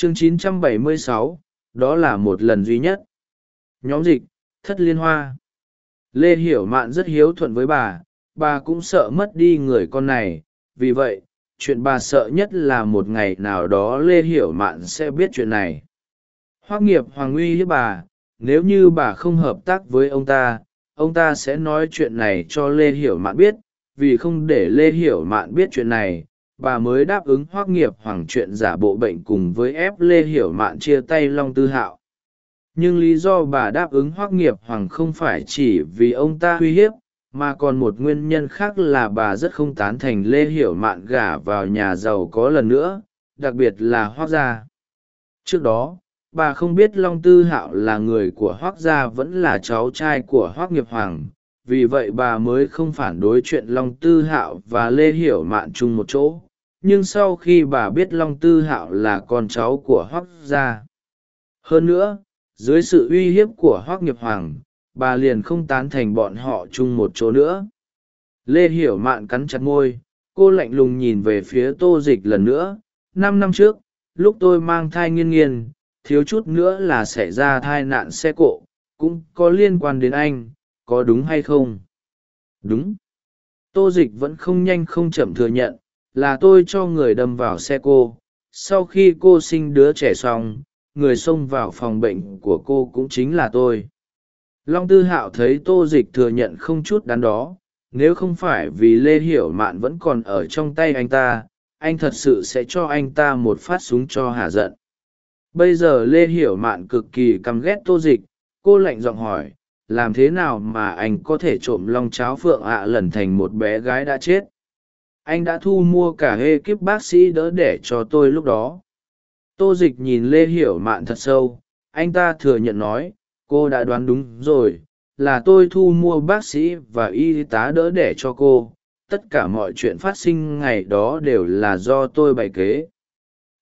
chương 976, đó là một lần duy nhất. Nhóm dịch thất liên hoa. Lê hiểu mạn rất hiếu thuận với bà bà cũng sợ mất đi người con này. Vì vậy chuyện bà sợ nhất là một ngày nào đó lê hiểu mạn sẽ biết chuyện này. Hoác nghiệp hoàng uy hiếp bà nếu như bà không hợp tác với ông ta ông ta sẽ nói chuyện này cho lê hiểu mạn biết. Vì không để lê hiểu mạn biết chuyện này bà mới đáp ứng hoác nghiệp hoàng chuyện giả bộ bệnh cùng với ép lê hiểu mạn chia tay long tư hạo. Nhưng lý do bà đáp ứng hoác nghiệp hoàng không phải chỉ vì ông ta uy hiếp, mà còn một nguyên nhân khác là bà rất không tán thành lê hiểu mạn gả vào nhà giàu có lần nữa, đặc biệt là hoác gia. Trước đó, bà không biết long tư hạo là người của hoác gia vẫn là cháu trai của hoác nghiệp hoàng, vì vậy bà mới không phản đối chuyện long tư hạo và lê hiểu mạn chung một chỗ nhưng sau khi bà biết long tư hạo là con cháu của hoác gia. Hơn nữa, dưới sự uy hiếp của hoác nghiệp hoàng, bà liền không tán thành bọn họ chung một chỗ nữa. Lê hiểu mạn cắn chặt môi, cô lạnh lùng nhìn về phía tô dịch lần nữa. Năm năm trước, lúc tôi mang thai nghiên nghiên, thiếu chút nữa là xảy ra thai nạn xe cộ, cũng có liên quan đến anh, có đúng hay không? Đúng. Tô dịch vẫn không nhanh không chậm thừa nhận là tôi cho người đâm vào xe cô. Sau khi cô sinh đứa trẻ xong, người xông vào phòng bệnh của cô cũng chính là tôi. Long tư hạo thấy tô dịch thừa nhận không chút đắn đó. Nếu không phải vì lê hiểu mạn vẫn còn ở trong tay anh ta, anh thật sự sẽ cho anh ta một phát súng cho hà giận. Bây giờ lê hiểu mạn cực kỳ căm ghét tô dịch. Cô lạnh giọng hỏi, làm thế nào mà anh có thể trộm long cháo phượng ạ lần thành một bé gái đã chết? Anh đã thu mua cả hê kíp bác sĩ đỡ đẻ cho tôi lúc đó. Tô dịch nhìn lê hiểu mạn thật sâu. Anh ta thừa nhận nói, cô đã đoán đúng rồi, là tôi thu mua bác sĩ và y tá đỡ đẻ cho cô. Tất cả mọi chuyện phát sinh ngày đó đều là do tôi bày kế.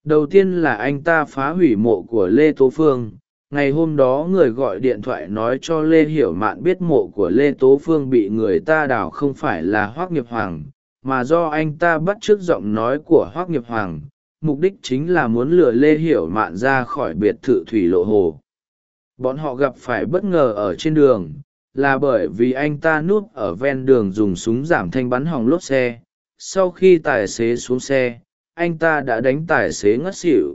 Đầu tiên là anh ta phá hủy mộ của lê tố phương. Ngày hôm đó người gọi điện thoại nói cho lê hiểu mạn biết mộ của lê tố phương bị người ta đào không phải là hoác nghiệp hoàng mà do anh ta bắt t r ư ớ c giọng nói của hoác nghiệp hoàng, mục đích chính là muốn lừa lê hiểu mạn ra khỏi biệt thự thủy lộ hồ. Bọn họ gặp phải bất ngờ ở trên đường, là bởi vì anh ta núp ở ven đường dùng súng giảm thanh bắn hỏng lốp xe. Sau khi tài xế xuống xe, anh ta đã đánh tài xế ngất xỉu.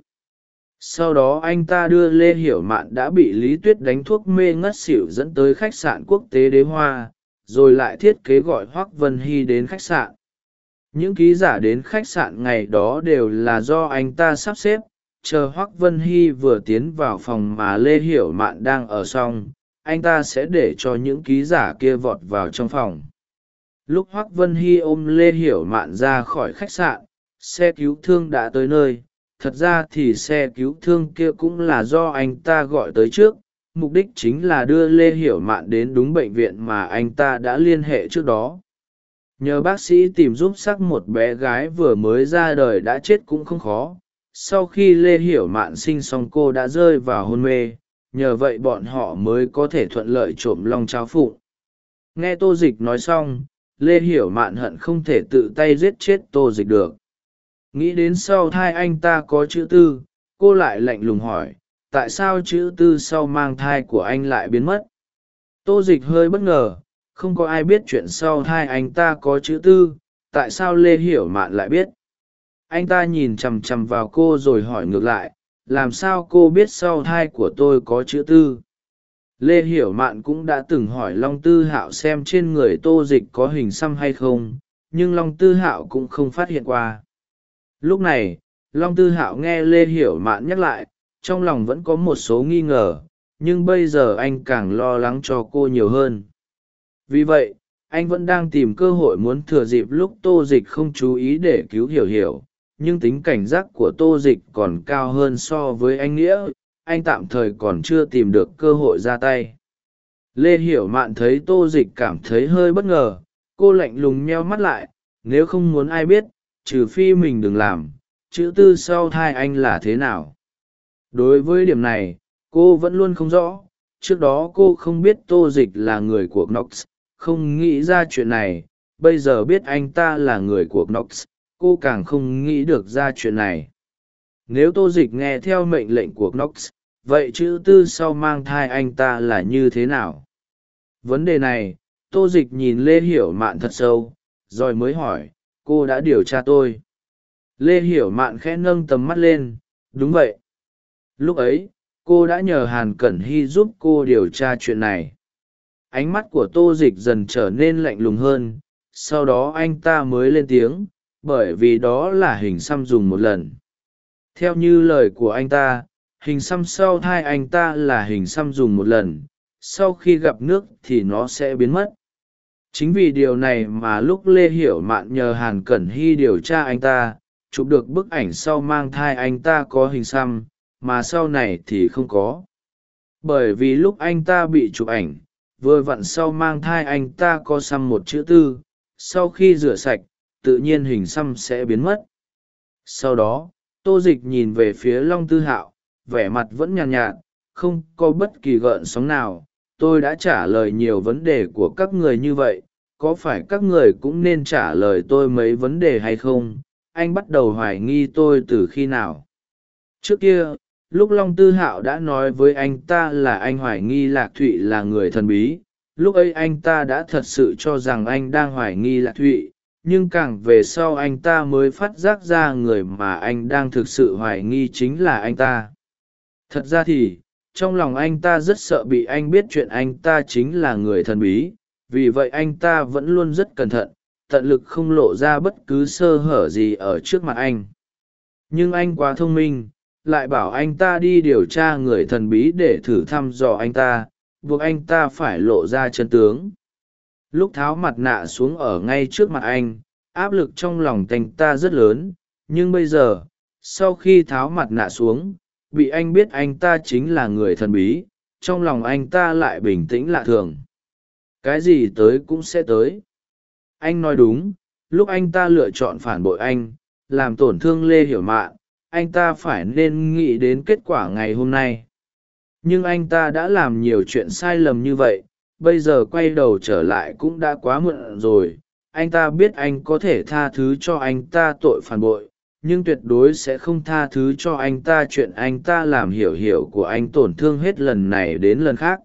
Sau đó anh ta đưa lê hiểu mạn đã bị lý tuyết đánh thuốc mê ngất xỉu dẫn tới khách sạn quốc tế đế hoa, rồi lại thiết kế gọi hoác vân hy đến khách sạn những ký giả đến khách sạn ngày đó đều là do anh ta sắp xếp, chờ hoác vân hy vừa tiến vào phòng mà lê hiểu mạn đang ở xong, anh ta sẽ để cho những ký giả kia vọt vào trong phòng. Lúc hoác vân hy ôm lê hiểu mạn ra khỏi khách sạn, xe cứu thương đã tới nơi. Thật ra thì xe cứu thương kia cũng là do anh ta gọi tới trước. Mục đích chính là đưa lê hiểu mạn đến đúng bệnh viện mà anh ta đã liên hệ trước đó nhờ bác sĩ tìm giúp sắc một bé gái vừa mới ra đời đã chết cũng không khó. Sau khi lê hiểu mạn sinh xong cô đã rơi vào hôn mê, nhờ vậy bọn họ mới có thể thuận lợi trộm long cháo phụ. nghe tô dịch nói xong, lê hiểu mạn hận không thể tự tay giết chết tô dịch được. Nghĩ đến sau thai anh ta có chữ tư, cô lại lạnh lùng hỏi, tại sao chữ tư sau mang thai của anh lại biến mất? Tô dịch hơi bất ngờ không có ai biết chuyện sau hai anh ta có chữ tư, tại sao lê hiểu mạn lại biết? Anh ta nhìn chằm chằm vào cô rồi hỏi ngược lại, làm sao cô biết sau thai của tôi có chữ tư? Lê hiểu mạn cũng đã từng hỏi long tư hạo xem trên người tô dịch có hình xăm hay không, nhưng long tư hạo cũng không phát hiện qua. Lúc này, long tư hạo nghe lê hiểu mạn nhắc lại, trong lòng vẫn có một số nghi ngờ, nhưng bây giờ anh càng lo lắng cho cô nhiều hơn vì vậy, anh vẫn đang tìm cơ hội muốn thừa dịp lúc tô dịch không chú ý để cứu hiểu hiểu, nhưng tính cảnh giác của tô dịch còn cao hơn so với anh nghĩa, anh tạm thời còn chưa tìm được cơ hội ra tay. Lê hiểu mạn thấy tô dịch cảm thấy hơi bất ngờ, cô lạnh lùng meo mắt lại, nếu không muốn ai biết, trừ phi mình đừng làm, chữ tư sau thai anh là thế nào? Đối với điểm này, cô vẫn luôn không rõ, trước đó cô không biết tô dịch là người của knox không nghĩ ra chuyện này, bây giờ biết anh ta là người của knox, cô càng không nghĩ được ra chuyện này. Nếu tô dịch nghe theo mệnh lệnh của knox, vậy chữ tư sau mang thai anh ta là như thế nào? Vấn đề này, tô dịch nhìn lê hiểu mạn thật sâu, rồi mới hỏi, cô đã điều tra tôi? Lê hiểu mạn khẽ nâng tầm mắt lên, đúng vậy. Lúc ấy, cô đã nhờ hàn cẩn hy giúp cô điều tra chuyện này ánh mắt của tô dịch dần trở nên lạnh lùng hơn, sau đó anh ta mới lên tiếng, bởi vì đó là hình xăm dùng một lần. Theo như lời của anh ta, hình xăm sau thai anh ta là hình xăm dùng một lần, sau khi gặp nước thì nó sẽ biến mất. Chính vì điều này mà lúc lê hiểu mạn nhờ hàn cẩn hy điều tra anh ta, chụp được bức ảnh sau mang thai anh ta có hình xăm, mà sau này thì không có. Bởi vì lúc anh ta bị chụp ảnh vừa vặn sau mang thai anh ta có xăm một chữ tư sau khi rửa sạch tự nhiên hình xăm sẽ biến mất. Sau đó tô dịch nhìn về phía long tư hạo vẻ mặt vẫn nhàn nhạt, nhạt không có bất kỳ gợn sóng nào. Tôi đã trả lời nhiều vấn đề của các người như vậy có phải các người cũng nên trả lời tôi mấy vấn đề hay không? Anh bắt đầu hoài nghi tôi từ khi nào? Trước kia lúc long tư hạo đã nói với anh ta là anh hoài nghi lạc thụy là người thần bí. Lúc ấy anh ta đã thật sự cho rằng anh đang hoài nghi lạc thụy, nhưng càng về sau anh ta mới phát giác ra người mà anh đang thực sự hoài nghi chính là anh ta. Thật ra thì, trong lòng anh ta rất sợ bị anh biết chuyện anh ta chính là người thần bí, vì vậy anh ta vẫn luôn rất cẩn thận, tận lực không lộ ra bất cứ sơ hở gì ở trước mặt anh. Nhưng anh quá thông minh lại bảo anh ta đi điều tra người thần bí để thử thăm dò anh ta, buộc anh ta phải lộ ra chân tướng. Lúc tháo mặt nạ xuống ở ngay trước mặt anh, áp lực trong lòng tành ta rất lớn, nhưng bây giờ, sau khi tháo mặt nạ xuống, bị anh biết anh ta chính là người thần bí, trong lòng anh ta lại bình tĩnh lạ thường. Cái gì tới cũng sẽ tới. Anh nói đúng, lúc anh ta lựa chọn phản bội anh, làm tổn thương lê hiểu mạn anh ta phải nên nghĩ đến kết quả ngày hôm nay. Nhưng anh ta đã làm nhiều chuyện sai lầm như vậy, bây giờ quay đầu trở lại cũng đã quá muộn rồi. Anh ta biết anh có thể tha thứ cho anh ta tội phản bội, nhưng tuyệt đối sẽ không tha thứ cho anh ta chuyện anh ta làm hiểu hiểu của anh tổn thương hết lần này đến lần khác.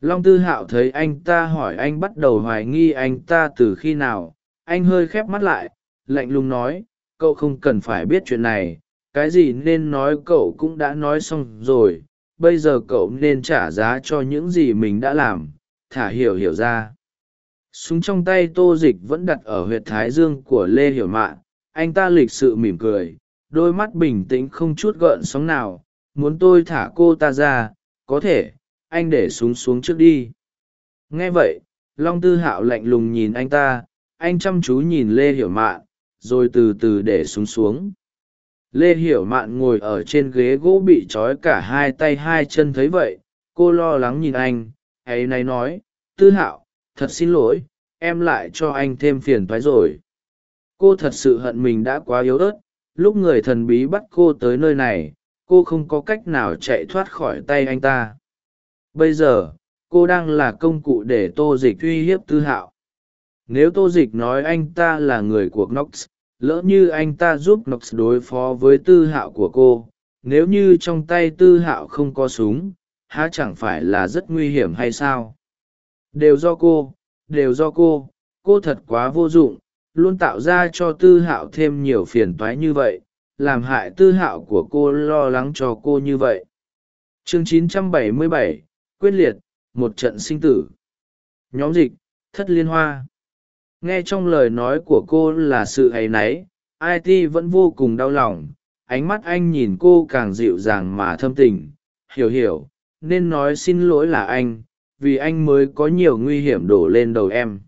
Long tư hạo thấy anh ta hỏi anh bắt đầu hoài nghi anh ta từ khi nào. Anh hơi khép mắt lại, lạnh lùng nói, cậu không cần phải biết chuyện này cái gì nên nói cậu cũng đã nói xong rồi, bây giờ cậu nên trả giá cho những gì mình đã làm, thả hiểu hiểu ra. Súng trong tay tô dịch vẫn đặt ở huyệt thái dương của lê hiểu mạn anh ta lịch sự mỉm cười, đôi mắt bình tĩnh không chút gợn sóng nào, muốn tôi thả cô ta ra, có thể, anh để súng xuống trước đi. Nghe vậy, long tư hạo lạnh lùng nhìn anh ta, anh chăm chú nhìn lê hiểu mạn rồi từ từ để súng xuống lê hiểu mạn ngồi ở trên ghế gỗ bị trói cả hai tay hai chân thấy vậy, cô lo lắng nhìn anh, ấy nay nói, tư hạo, thật xin lỗi, em lại cho anh thêm phiền thoái rồi. Cô thật sự hận mình đã quá yếu ớt, lúc người thần bí bắt cô tới nơi này, cô không có cách nào chạy thoát khỏi tay anh ta. Bây giờ, cô đang là công cụ để tô dịch uy hiếp tư hạo. Nếu tô dịch nói anh ta là người của knox lỡ như anh ta giúp nox đối phó với tư hạo của cô nếu như trong tay tư hạo không có súng há chẳng phải là rất nguy hiểm hay sao? Đều do cô đều do cô cô thật quá vô dụng luôn tạo ra cho tư hạo thêm nhiều phiền toái như vậy làm hại tư hạo của cô lo lắng cho cô như vậy. Chương 977, quyết liệt một trận sinh tử. Nhóm dịch thất liên hoa nghe trong lời nói của cô là sự hay náy it vẫn vô cùng đau lòng, ánh mắt anh nhìn cô càng dịu dàng mà thâm tình. Hiểu hiểu, nên nói xin lỗi là anh, vì anh mới có nhiều nguy hiểm đổ lên đầu em.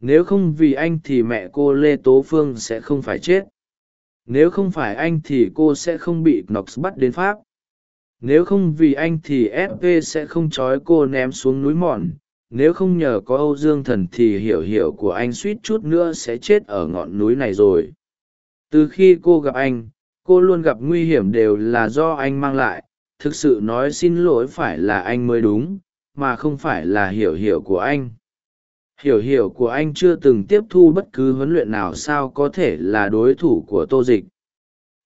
Nếu không vì anh thì mẹ cô lê tố phương sẽ không phải chết. Nếu không phải anh thì cô sẽ không bị knox bắt đến pháp. Nếu không vì anh thì fp sẽ không trói cô ném xuống núi mòn nếu không nhờ có âu dương thần thì hiểu hiểu của anh suýt chút nữa sẽ chết ở ngọn núi này rồi. Từ khi cô gặp anh, cô luôn gặp nguy hiểm đều là do anh mang lại. Thực sự nói xin lỗi phải là anh mới đúng, mà không phải là hiểu hiểu của anh. Hiểu hiểu của anh chưa từng tiếp thu bất cứ huấn luyện nào sao có thể là đối thủ của tô dịch.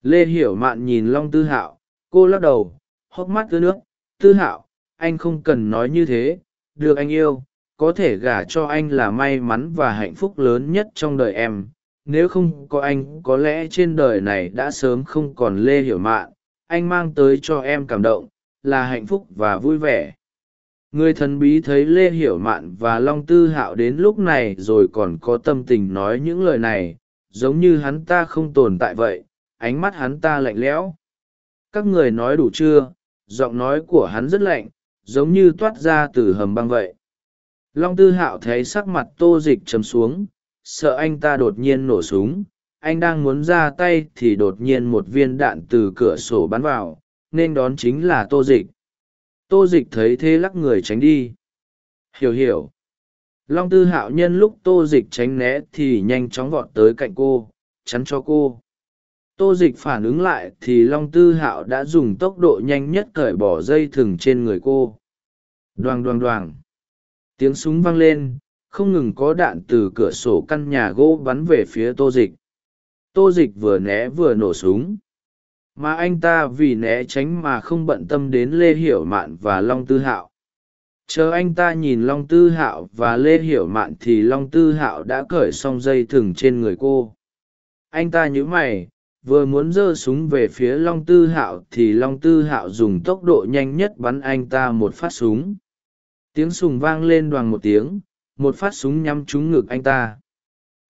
Lê hiểu mạn nhìn long tư hạo, cô lắc đầu, hốc mắt ướt nước. Tư hạo, anh không cần nói như thế được anh yêu, có thể gả cho anh là may mắn và hạnh phúc lớn nhất trong đời em. Nếu không có anh, có lẽ trên đời này đã sớm không còn lê hiểu mạn. Anh mang tới cho em cảm động, là hạnh phúc và vui vẻ. Người thần bí thấy lê hiểu mạn và long tư hạo đến lúc này rồi còn có tâm tình nói những lời này. Giống như hắn ta không tồn tại vậy, ánh mắt hắn ta lạnh lẽo. Các người nói đủ chưa? Giọng nói của hắn rất lạnh giống như toát ra từ hầm băng vậy. Long tư hạo thấy sắc mặt tô dịch chấm xuống, sợ anh ta đột nhiên nổ súng, anh đang muốn ra tay thì đột nhiên một viên đạn từ cửa sổ bắn vào, nên đón chính là tô dịch. Tô dịch thấy thế lắc người tránh đi. Hiểu hiểu. Long tư hạo nhân lúc tô dịch tránh né thì nhanh chóng vọt tới cạnh cô, chắn cho cô tô dịch phản ứng lại thì long tư hạo đã dùng tốc độ nhanh nhất cởi bỏ dây thừng trên người cô. Đoàng đoàng đoàng. Tiếng súng vang lên, không ngừng có đạn từ cửa sổ căn nhà gỗ bắn về phía tô dịch. Tô dịch vừa né vừa nổ súng. Mà anh ta vì né tránh mà không bận tâm đến lê hiểu mạn và long tư hạo. Chờ anh ta nhìn long tư hạo và lê hiểu mạn thì long tư hạo đã cởi xong dây thừng trên người cô. Anh ta nhớ mày vừa muốn giơ súng về phía long tư hạo thì long tư hạo dùng tốc độ nhanh nhất bắn anh ta một phát súng. Tiếng sùng vang lên đoàn một tiếng, một phát súng nhắm trúng ngực anh ta.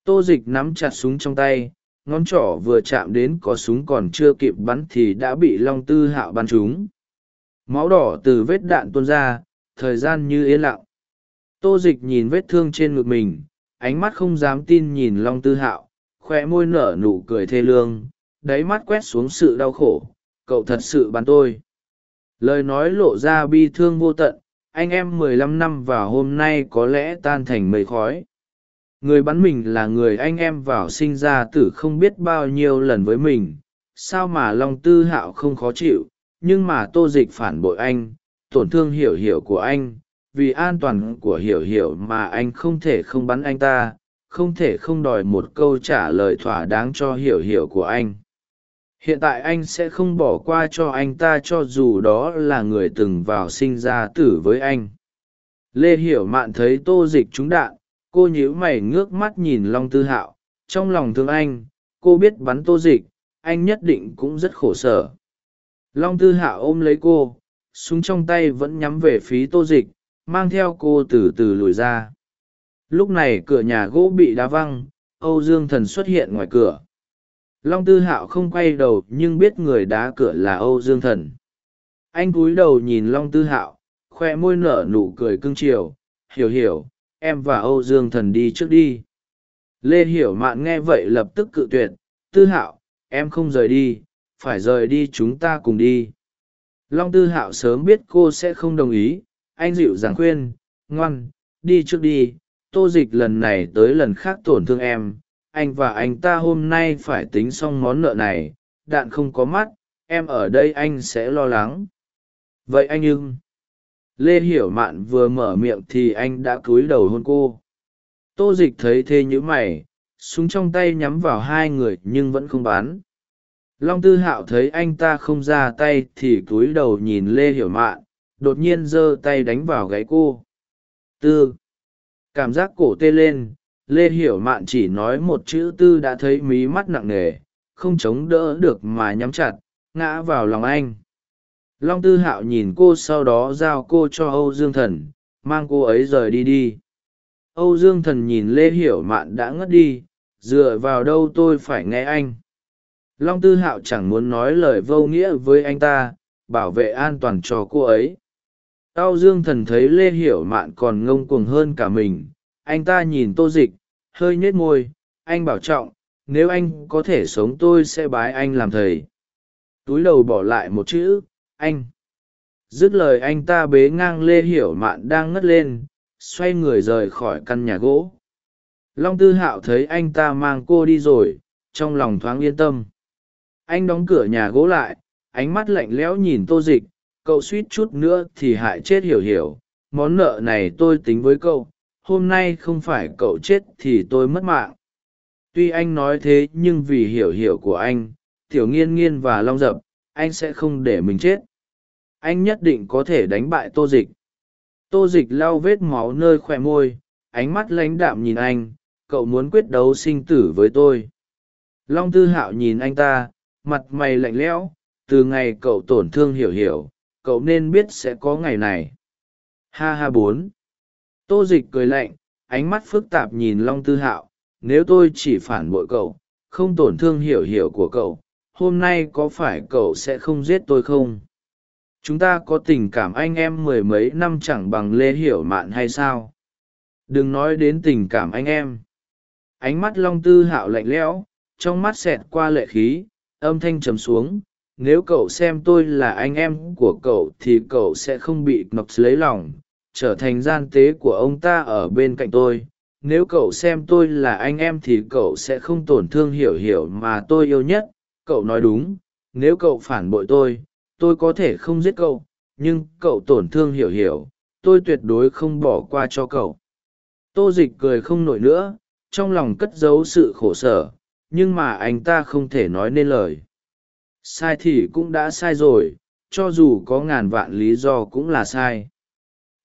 Tô dịch nắm chặt súng trong tay, ngón trỏ vừa chạm đến có súng còn chưa kịp bắn thì đã bị long tư hạo bắn trúng. Máu đỏ từ vết đạn tuôn ra, thời gian như yên lặng. Tô dịch nhìn vết thương trên ngực mình, ánh mắt không dám tin nhìn long tư hạo khoe môi nở nụ cười thê lương đáy mắt quét xuống sự đau khổ, cậu thật sự bắn tôi. Lời nói lộ ra bi thương vô tận, anh em mười lăm năm và hôm nay có lẽ tan thành mây khói. Người bắn mình là người anh em vào sinh ra tử không biết bao nhiêu lần với mình. Sao mà long tư hạo không khó chịu, nhưng mà tô dịch phản bội anh, tổn thương hiểu hiểu của anh. Vì an toàn của hiểu hiểu mà anh không thể không bắn anh ta, không thể không đòi một câu trả lời thỏa đáng cho hiểu hiểu của anh hiện tại anh sẽ không bỏ qua cho anh ta cho dù đó là người từng vào sinh ra tử với anh. Lê hiểu mạn thấy tô dịch trúng đạn, cô nhíu mày ngước mắt nhìn long tư hạo. Trong lòng thương anh, cô biết bắn tô dịch, anh nhất định cũng rất khổ sở. Long tư hạo ôm lấy cô, súng trong tay vẫn nhắm về phía tô dịch, mang theo cô từ từ lùi ra. Lúc này cửa nhà gỗ bị đá văng, âu dương thần xuất hiện ngoài cửa long tư hạo không quay đầu nhưng biết người đá cửa là âu dương thần. Anh cúi đầu nhìn long tư hạo, khoe môi nở nụ cười cưng chiều. Hiểu hiểu, em và âu dương thần đi trước đi. Lê hiểu mạn nghe vậy lập tức cự tuyệt. Tư hạo, em không rời đi, phải rời đi chúng ta cùng đi. Long tư hạo sớm biết cô sẽ không đồng ý. Anh dịu dàng khuyên, ngoan, đi trước đi. Tô dịch lần này tới lần khác tổn thương em anh và anh ta hôm nay phải tính xong món nợ này, đạn không có mắt, em ở đây anh sẽ lo lắng. Vậy anh ưng. Lê hiểu mạn vừa mở miệng thì anh đã cúi đầu hôn cô. Tô dịch thấy thế nhữ mày, súng trong tay nhắm vào hai người nhưng vẫn không bán long tư hạo thấy anh ta không ra tay thì cúi đầu nhìn lê hiểu mạn, đột nhiên giơ tay đánh vào gáy cô. Tư. Cảm giác cổ tê lên lê hiểu mạn chỉ nói một chữ tư đã thấy mí mắt nặng nề, không chống đỡ được mà nhắm chặt, ngã vào lòng anh. Long tư hạo nhìn cô sau đó giao cô cho âu dương thần, mang cô ấy rời đi đi. Âu dương thần nhìn lê hiểu mạn đã ngất đi, dựa vào đâu tôi phải nghe anh? Long tư hạo chẳng muốn nói lời vô nghĩa với anh ta, bảo vệ an toàn cho cô ấy. Âu dương thần thấy lê hiểu mạn còn ngông cuồng hơn cả mình, anh ta nhìn tô dịch hơi nhếch môi, anh bảo trọng, nếu anh có thể sống tôi sẽ bái anh làm thầy. Túi đầu bỏ lại một chữ, anh. Dứt lời anh ta bế ngang lê hiểu mạn đang ngất lên, xoay người rời khỏi căn nhà gỗ. Long tư hạo thấy anh ta mang cô đi rồi, trong lòng thoáng yên tâm. Anh đóng cửa nhà gỗ lại, ánh mắt lạnh lẽo nhìn tô dịch, cậu suýt chút nữa thì hại chết hiểu hiểu, món nợ này tôi tính với cậu hôm nay không phải cậu chết thì tôi mất mạng. Tuy anh nói thế nhưng vì hiểu hiểu của anh, tiểu nghiên nghiên và long dập, anh sẽ không để mình chết. Anh nhất định có thể đánh bại tô dịch. Tô dịch lau vết máu nơi khoe môi, ánh mắt lãnh đạm nhìn anh, cậu muốn quyết đấu sinh tử với tôi. Long tư hạo nhìn anh ta, mặt mày lạnh lẽo, từ ngày cậu tổn thương hiểu hiểu, cậu nên biết sẽ có ngày này. Ha ha bốn tô dịch cười lạnh, ánh mắt phức tạp nhìn long tư hạo, nếu tôi chỉ phản bội cậu, không tổn thương hiểu hiểu của cậu, hôm nay có phải cậu sẽ không giết tôi không? Chúng ta có tình cảm anh em mười mấy năm chẳng bằng lê hiểu mạn hay sao? Đừng nói đến tình cảm anh em. Ánh mắt long tư hạo lạnh lẽo, trong mắt xẹt qua lệ khí, âm thanh trầm xuống, nếu cậu xem tôi là anh em của cậu thì cậu sẽ không bị nọc lấy lòng trở thành gian tế của ông ta ở bên cạnh tôi. Nếu cậu xem tôi là anh em thì cậu sẽ không tổn thương hiểu hiểu mà tôi yêu nhất. Cậu nói đúng. Nếu cậu phản bội tôi tôi có thể không giết cậu, nhưng cậu tổn thương hiểu hiểu. Tôi tuyệt đối không bỏ qua cho cậu. Tô dịch cười không nổi nữa, trong lòng cất giấu sự khổ sở, nhưng mà anh ta không thể nói nên lời. Sai thì cũng đã sai rồi, cho dù có ngàn vạn lý do cũng là sai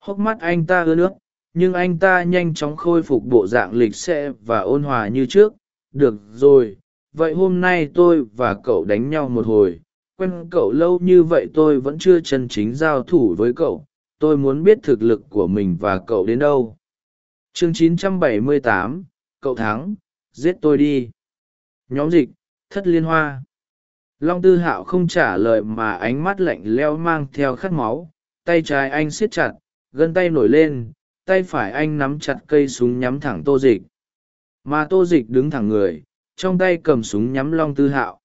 hốc mắt anh ta ưa nước nhưng anh ta nhanh chóng khôi phục bộ dạng lịch sẽ và ôn hòa như trước. Được rồi vậy hôm nay tôi và cậu đánh nhau một hồi. Quen cậu lâu như vậy tôi vẫn chưa chân chính giao thủ với cậu. Tôi muốn biết thực lực của mình và cậu đến đâu. Chương 978, cậu thắng. Giết tôi đi. Nhóm dịch thất liên hoa. Long tư hạo không trả lời mà ánh mắt lạnh leo mang theo khát máu. Tay trái anh siết chặt gân tay nổi lên, tay phải anh nắm chặt cây súng nhắm thẳng tô dịch. Mà tô dịch đứng thẳng người, trong tay cầm súng nhắm long tư hạo.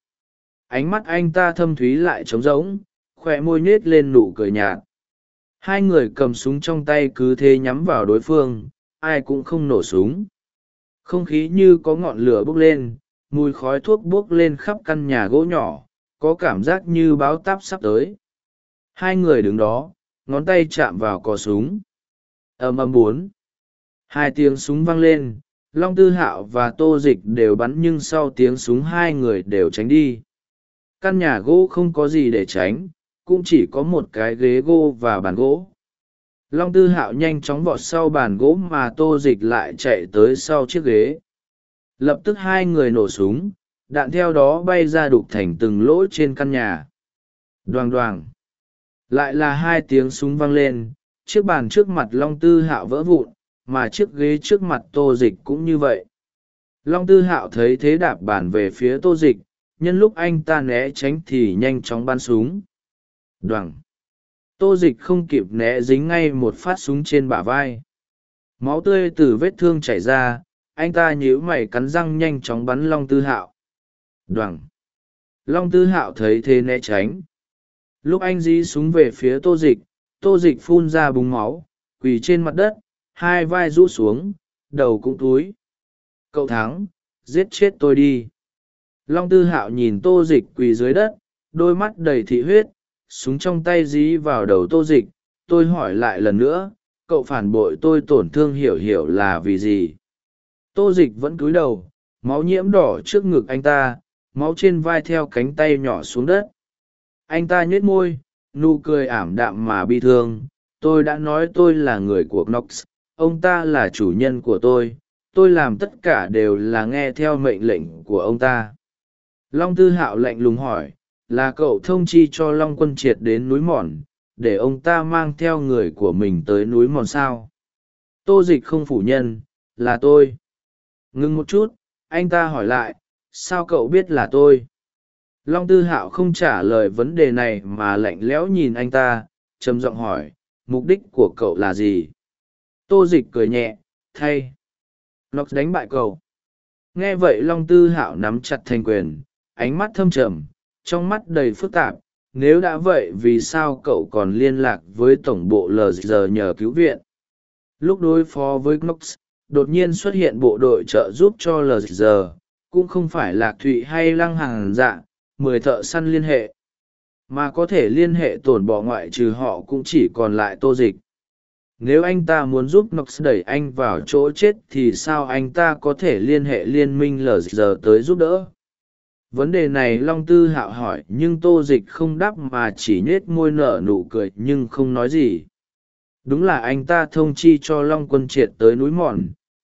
Ánh mắt anh ta thâm thúy lại trống rỗng khoe môi nhết lên nụ cười nhạt. Hai người cầm súng trong tay cứ thế nhắm vào đối phương, ai cũng không nổ súng. Không khí như có ngọn lửa bốc lên, mùi khói thuốc bốc lên khắp căn nhà gỗ nhỏ, có cảm giác như báo táp sắp tới. Hai người đứng đó ngón tay chạm vào cò súng. Ầm ầm bốn. Hai tiếng súng vang lên, long tư hạo và tô dịch đều bắn nhưng sau tiếng súng hai người đều tránh đi. Căn nhà gỗ không có gì để tránh, cũng chỉ có một cái ghế gỗ và bàn gỗ. Long tư hạo nhanh chóng vọt sau bàn gỗ mà tô dịch lại chạy tới sau chiếc ghế. Lập tức hai người nổ súng, đạn theo đó bay ra đục thành từng lỗ trên căn nhà. Đoàng đoàng lại là hai tiếng súng vang lên, chiếc bàn trước mặt long tư hạo vỡ vụn, mà chiếc ghế trước mặt tô dịch cũng như vậy. Long tư hạo thấy thế đạp bàn về phía tô dịch, nhân lúc anh ta né tránh thì nhanh chóng bắn súng. Đoằng! Tô dịch không kịp né dính ngay một phát súng trên bả vai. Máu tươi từ vết thương chảy ra, anh ta nhíu mày cắn răng nhanh chóng bắn long tư hạo. Đoằng! Long tư hạo thấy thế né tránh lúc anh dí súng về phía tô dịch tô dịch phun ra búng máu, quỳ trên mặt đất, hai vai rũ xuống, đầu cũng túi. Cậu thắng, giết chết tôi đi. Long tư hạo nhìn tô dịch quỳ dưới đất, đôi mắt đầy thị huyết, súng trong tay dí vào đầu tô dịch. Tôi hỏi lại lần nữa, cậu phản bội tôi tổn thương hiểu hiểu là vì gì? Tô dịch vẫn cúi đầu, máu nhiễm đỏ trước ngực anh ta, máu trên vai theo cánh tay nhỏ xuống đất anh ta nhếch môi, nụ cười ảm đạm mà bi thương. Tôi đã nói tôi là người của knox, ông ta là chủ nhân của tôi. Tôi làm tất cả đều là nghe theo mệnh lệnh của ông ta. Long tư hạo lạnh lùng hỏi, là cậu thông chi cho long quân triệt đến núi mòn, để ông ta mang theo người của mình tới núi mòn sao? Tô dịch không phủ nhân là tôi. Ngừng một chút, anh ta hỏi lại, sao cậu biết là tôi? Long tư hạo không trả lời vấn đề này mà lạnh lẽo nhìn anh ta, trầm giọng hỏi, mục đích của cậu là gì? Tô dịch cười nhẹ, thay. Nox đánh bại cậu. Nghe vậy long tư hạo nắm chặt thành quyền, ánh mắt thâm trầm, trong mắt đầy phức tạp. Nếu đã vậy, vì sao cậu còn liên lạc với tổng bộ lg nhờ cứu viện? Lúc đối phó với knox, đột nhiên xuất hiện bộ đội trợ giúp cho lg cũng không phải lạc thụy hay lăng hàng dạ mười thợ săn liên hệ. Mà có thể liên hệ tổn bỏ ngoại trừ họ cũng chỉ còn lại tô dịch. Nếu anh ta muốn giúp nox đẩy anh vào chỗ chết thì sao anh ta có thể liên hệ liên minh lờ giờ tới giúp đỡ? Vấn đề này long tư hạo hỏi, nhưng tô dịch không đáp mà chỉ nhết môi nở nụ cười, nhưng không nói gì. Đúng là anh ta thông chi cho long quân triệt tới núi mòn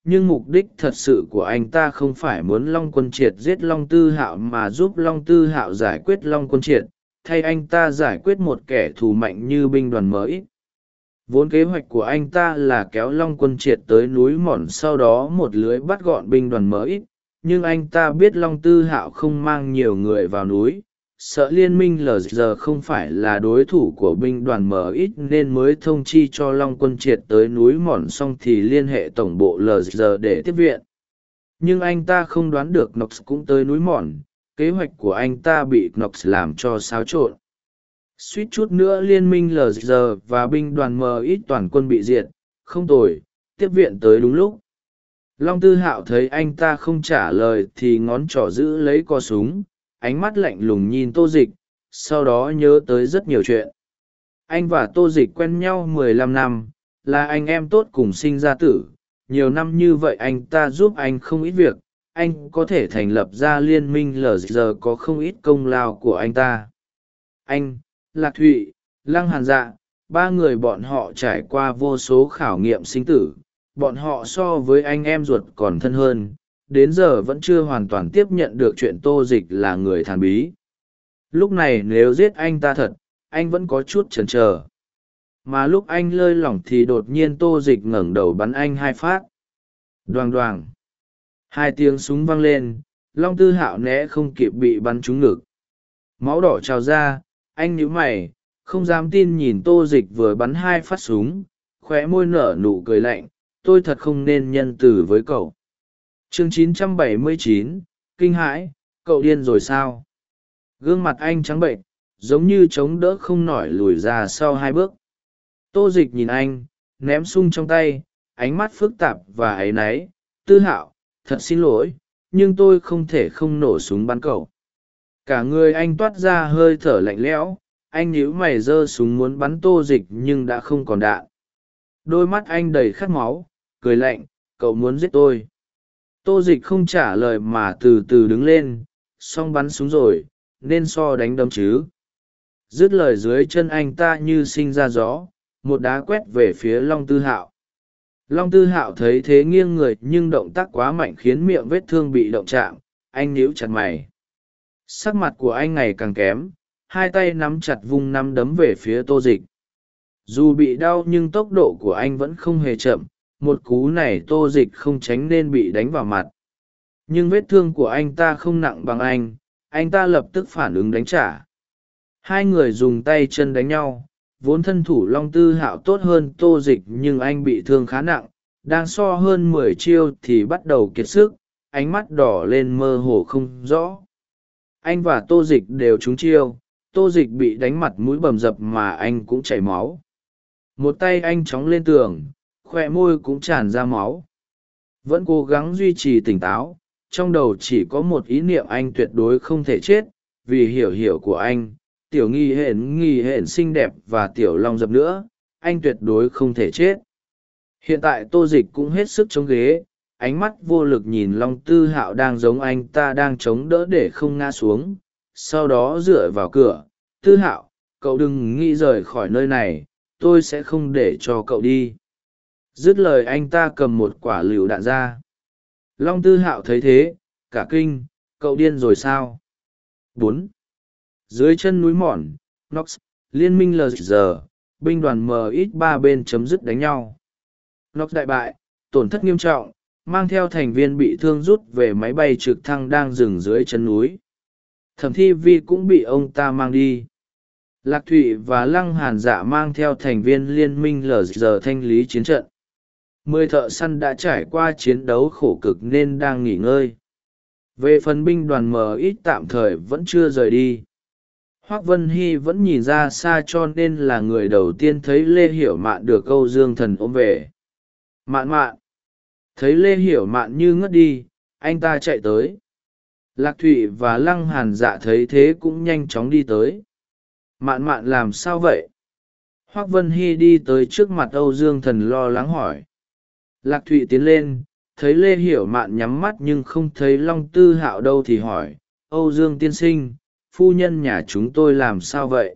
nhưng mục đích thật sự của anh ta không phải muốn long quân triệt giết long tư hạo mà giúp long tư hạo giải quyết long quân triệt, thay anh ta giải quyết một kẻ thù mạnh như binh đoàn mới. Vốn kế hoạch của anh ta là kéo long quân triệt tới núi mòn sau đó một lưới bắt gọn binh đoàn mới, nhưng anh ta biết long tư hạo không mang nhiều người vào núi sợ liên minh lg không phải là đối thủ của binh đoàn m ít nên mới thông chi cho long quân triệt tới núi mòn xong thì liên hệ tổng bộ lg để tiếp viện. Nhưng anh ta không đoán được nox cũng tới núi mòn, kế hoạch của anh ta bị nox làm cho xáo trộn. Suýt chút nữa liên minh lg và binh đoàn m ít toàn quân bị diệt, không tồi, tiếp viện tới đúng lúc. Long tư hạo thấy anh ta không trả lời thì ngón trỏ giữ lấy co súng ánh mắt lạnh lùng nhìn tô dịch, sau đó nhớ tới rất nhiều chuyện. Anh và tô dịch quen nhau mười lăm năm, là anh em tốt cùng sinh ra tử. Nhiều năm như vậy anh ta giúp anh không ít việc, anh có thể thành lập ra liên minh lờ giờ có không ít công lao của anh ta. Anh, lạc thụy, lăng hàn dạ ba người bọn họ trải qua vô số khảo nghiệm sinh tử. Bọn họ so với anh em ruột còn thân hơn đến giờ vẫn chưa hoàn toàn tiếp nhận được chuyện tô dịch là người thàn bí. Lúc này nếu giết anh ta thật, anh vẫn có chút chần chờ. Mà lúc anh lơi lỏng thì đột nhiên tô dịch ngẩng đầu bắn anh hai phát. Đoàng đoàng. Hai tiếng súng vang lên, long tư hạo né không kịp bị bắn trúng ngực. Máu đỏ trào ra, anh nhíu mày, không dám tin nhìn tô dịch vừa bắn hai phát súng, khóe môi nở nụ cười lạnh, tôi thật không nên nhân từ với cậu chương 979, kinh hãi cậu điên rồi sao? Gương mặt anh trắng bệnh giống như chống đỡ không nổi lùi ra sau hai bước. Tô dịch nhìn anh ném sung trong tay ánh mắt phức tạp và áy náy. Tư hạo thật xin lỗi nhưng tôi không thể không nổ súng bắn cậu. Cả người anh toát ra hơi thở lạnh lẽo anh nhíu mày giơ súng muốn bắn tô dịch nhưng đã không còn đạn. Đôi mắt anh đầy khát máu cười lạnh cậu muốn giết tôi tô dịch không trả lời mà từ từ đứng lên xong bắn súng rồi, nên so đánh đấm chứ. Dứt lời dưới chân anh ta như sinh ra gió, một đá quét về phía long tư hạo. Long tư hạo thấy thế nghiêng người nhưng động tác quá mạnh khiến miệng vết thương bị động chạm, anh níu chặt mày. Sắc mặt của anh ngày càng kém, hai tay nắm chặt vung nắm đấm về phía tô dịch. Dù bị đau nhưng tốc độ của anh vẫn không hề chậm một cú này tô dịch không tránh nên bị đánh vào mặt. Nhưng vết thương của anh ta không nặng bằng anh anh ta lập tức phản ứng đánh trả. Hai người dùng tay chân đánh nhau, vốn thân thủ long tư hạo tốt hơn tô dịch nhưng anh bị thương khá nặng, đang so hơn mười chiêu thì bắt đầu kiệt sức, ánh mắt đỏ lên mơ hồ không rõ. Anh và tô dịch đều trúng chiêu, tô dịch bị đánh mặt mũi bầm dập mà anh cũng chảy máu. Một tay anh chóng lên tường khoe môi cũng tràn ra máu. Vẫn cố gắng duy trì tỉnh táo, trong đầu chỉ có một ý niệm anh tuyệt đối không thể chết, vì hiểu hiểu của anh, tiểu nghi hển nghi hển xinh đẹp và tiểu long dập nữa, anh tuyệt đối không thể chết. Hiện tại tô dịch cũng hết sức chống ghế, ánh mắt vô lực nhìn long tư hạo đang giống anh ta đang chống đỡ để không ngã xuống, sau đó dựa vào cửa, tư hạo, cậu đừng nghĩ rời khỏi nơi này, tôi sẽ không để cho cậu đi dứt lời anh ta cầm một quả lựu đạn ra. Long tư hạo thấy thế, cả kinh, cậu điên rồi sao? Bốn. Dưới chân núi mòn, nox, liên minh lg binh đoàn mx ba bên chấm dứt đánh nhau. Nox đại bại, tổn thất nghiêm trọng, mang theo thành viên bị thương rút về máy bay trực thăng đang dừng dưới chân núi. Thẩm thi vi cũng bị ông ta mang đi. Lạc thụy và lăng hàn dạ mang theo thành viên liên minh lg thanh lý chiến trận mười thợ săn đã trải qua chiến đấu khổ cực nên đang nghỉ ngơi. Về phần binh đoàn mờ ít tạm thời vẫn chưa rời đi. Hoác vân hy vẫn nhìn ra xa cho nên là người đầu tiên thấy lê hiểu mạn được câu dương thần ôm về. Mạn mạn! Thấy lê hiểu mạn như ngất đi, anh ta chạy tới. Lạc thụy và lăng hàn dạ thấy thế cũng nhanh chóng đi tới. Mạn mạn làm sao vậy? Hoác vân hy đi tới trước mặt âu dương thần lo lắng hỏi lạc thụy tiến lên, thấy lê hiểu mạn nhắm mắt nhưng không thấy long tư hạo đâu thì hỏi, âu dương tiên sinh, phu nhân nhà chúng tôi làm sao vậy?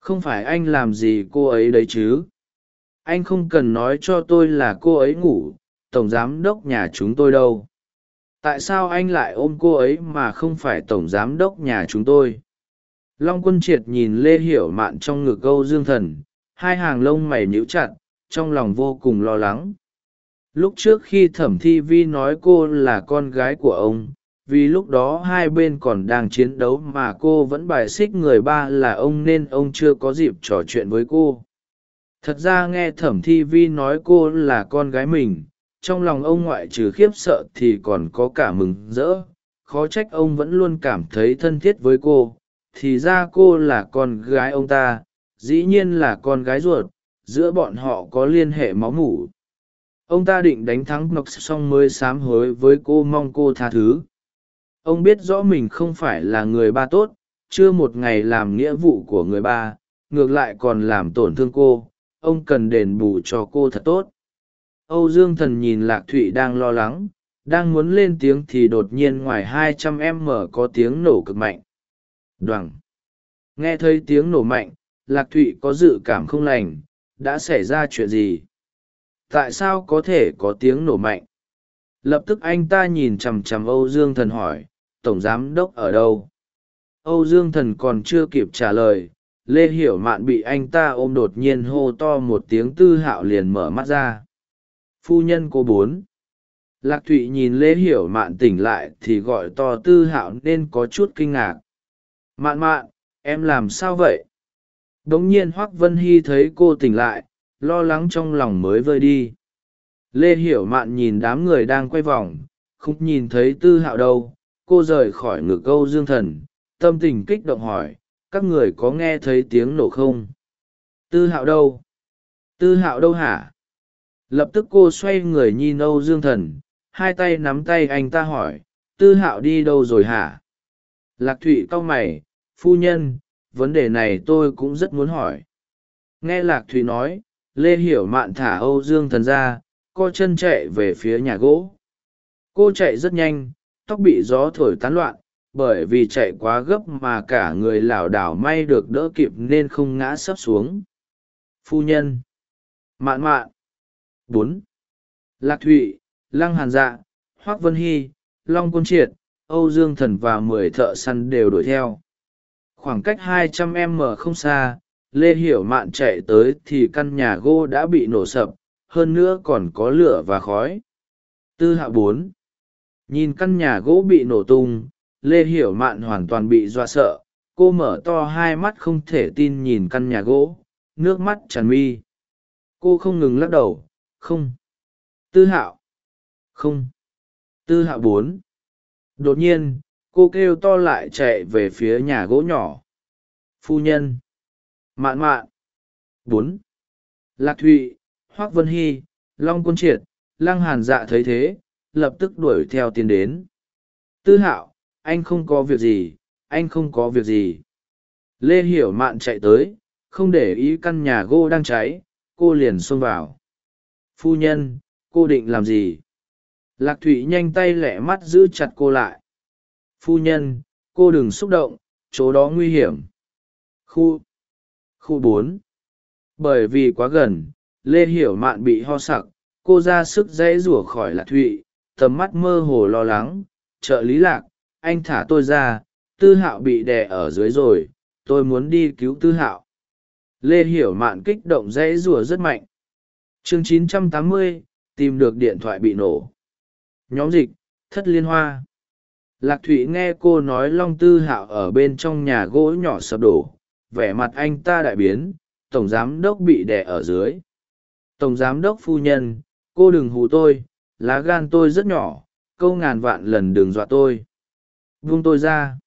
Không phải anh làm gì cô ấy đấy chứ? Anh không cần nói cho tôi là cô ấy ngủ, tổng giám đốc nhà chúng tôi đâu. Tại sao anh lại ôm cô ấy mà không phải tổng giám đốc nhà chúng tôi? Long quân triệt nhìn lê hiểu mạn trong ngực âu dương thần, hai hàng lông mày nhíu chặt, trong lòng vô cùng lo lắng lúc trước khi thẩm thi vi nói cô là con gái của ông, vì lúc đó hai bên còn đang chiến đấu mà cô vẫn bài xích người ba là ông nên ông chưa có dịp trò chuyện với cô. Thật ra nghe thẩm thi vi nói cô là con gái mình, trong lòng ông ngoại trừ khiếp sợ thì còn có cả mừng rỡ. Khó trách ông vẫn luôn cảm thấy thân thiết với cô. Thì ra cô là con gái ông ta, dĩ nhiên là con gái ruột, giữa bọn họ có liên hệ máu mủ ông ta định đánh thắng nox xong mới sám hối với cô mong cô tha thứ ông biết rõ mình không phải là người ba tốt chưa một ngày làm nghĩa vụ của người ba ngược lại còn làm tổn thương cô ông cần đền bù cho cô thật tốt âu dương thần nhìn lạc thụy đang lo lắng đang muốn lên tiếng thì đột nhiên ngoài hai trăm em mở có tiếng nổ cực mạnh đoằng nghe thấy tiếng nổ mạnh lạc thụy có dự cảm không lành đã xảy ra chuyện gì tại sao có thể có tiếng nổ mạnh? Lập tức anh ta nhìn chằm chằm âu dương thần hỏi, tổng giám đốc ở đâu? Âu dương thần còn chưa kịp trả lời, lê hiểu mạn bị anh ta ôm đột nhiên hô to một tiếng tư hạo liền mở mắt ra. Phu nhân cô bốn. Lạc thụy nhìn lê hiểu mạn tỉnh lại thì gọi to tư hạo nên có chút kinh ngạc. Mạn mạn, em làm sao vậy? Đ ỗ n g nhiên hoác vân hy thấy cô tỉnh lại lo lắng trong lòng mới vơi đi. Lê hiểu mạn nhìn đám người đang quay vòng, không nhìn thấy tư hạo đâu, cô rời khỏi ngực câu dương thần, tâm tình kích động hỏi, các người có nghe thấy tiếng nổ không? Tư hạo đâu? Tư hạo đâu hả? Lập tức cô xoay người nhìn âu dương thần, hai tay nắm tay anh ta hỏi, tư hạo đi đâu rồi hả? Lạc thụy cau mày, phu nhân, vấn đề này tôi cũng rất muốn hỏi. Nghe lạc thụy nói lê hiểu mạn thả âu dương thần ra, co chân chạy về phía nhà gỗ. Cô chạy rất nhanh, tóc bị gió thổi tán loạn, bởi vì chạy quá gấp mà cả người lảo đảo may được đỡ kịp nên không ngã sấp xuống. Phu nhân. Mạn mạn. Bốn. Lạc thụy, lăng hàn dạ hoác vân hy, long côn triệt, âu dương thần và mười thợ săn đều đuổi theo. Khoảng cách hai trăm m không xa lê hiểu mạn chạy tới thì căn nhà gỗ đã bị nổ sập, hơn nữa còn có lửa và khói. Tư hạ bốn. Nhìn căn nhà gỗ bị nổ tung, lê hiểu mạn hoàn toàn bị dọa sợ. Cô mở to hai mắt không thể tin nhìn căn nhà gỗ, nước mắt tràn mi. Cô không ngừng lắc đầu, không. Tư hạo không. Tư hạo bốn. Đột nhiên, cô kêu to lại chạy về phía nhà gỗ nhỏ. Phu nhân mạn mạn. Bốn. Lạc thụy, hoác vân hy, long quân triệt, lăng hàn dạ thấy thế, lập tức đuổi theo tiến đến. Tư hạo, anh không có việc gì, anh không có việc gì. Lê hiểu mạn chạy tới, không để ý căn nhà gỗ đang cháy, cô liền xông vào. Phu nhân, cô định làm gì? Lạc thụy nhanh tay lẹ mắt giữ chặt cô lại. Phu nhân, cô đừng xúc động, chỗ đó nguy hiểm. Khu khu bốn. Bởi vì quá gần lê hiểu mạn bị ho sặc cô ra sức dãy rủa khỏi lạc thụy tầm mắt mơ hồ lo lắng trợ lý lạc anh thả tôi ra tư hạo bị đè ở dưới rồi tôi muốn đi cứu tư hạo. Lê hiểu mạn kích động dãy rủa rất mạnh. Chương 980, tìm được điện thoại bị nổ. Nhóm dịch thất liên hoa. Lạc thụy nghe cô nói long tư hạo ở bên trong nhà gỗ nhỏ sập đổ vẻ mặt anh ta đại biến, tổng giám đốc bị đẻ ở dưới. Tổng giám đốc phu nhân, cô đừng hù tôi, lá gan tôi rất nhỏ, câu ngàn vạn lần đừng dọa tôi. Vung tôi ra.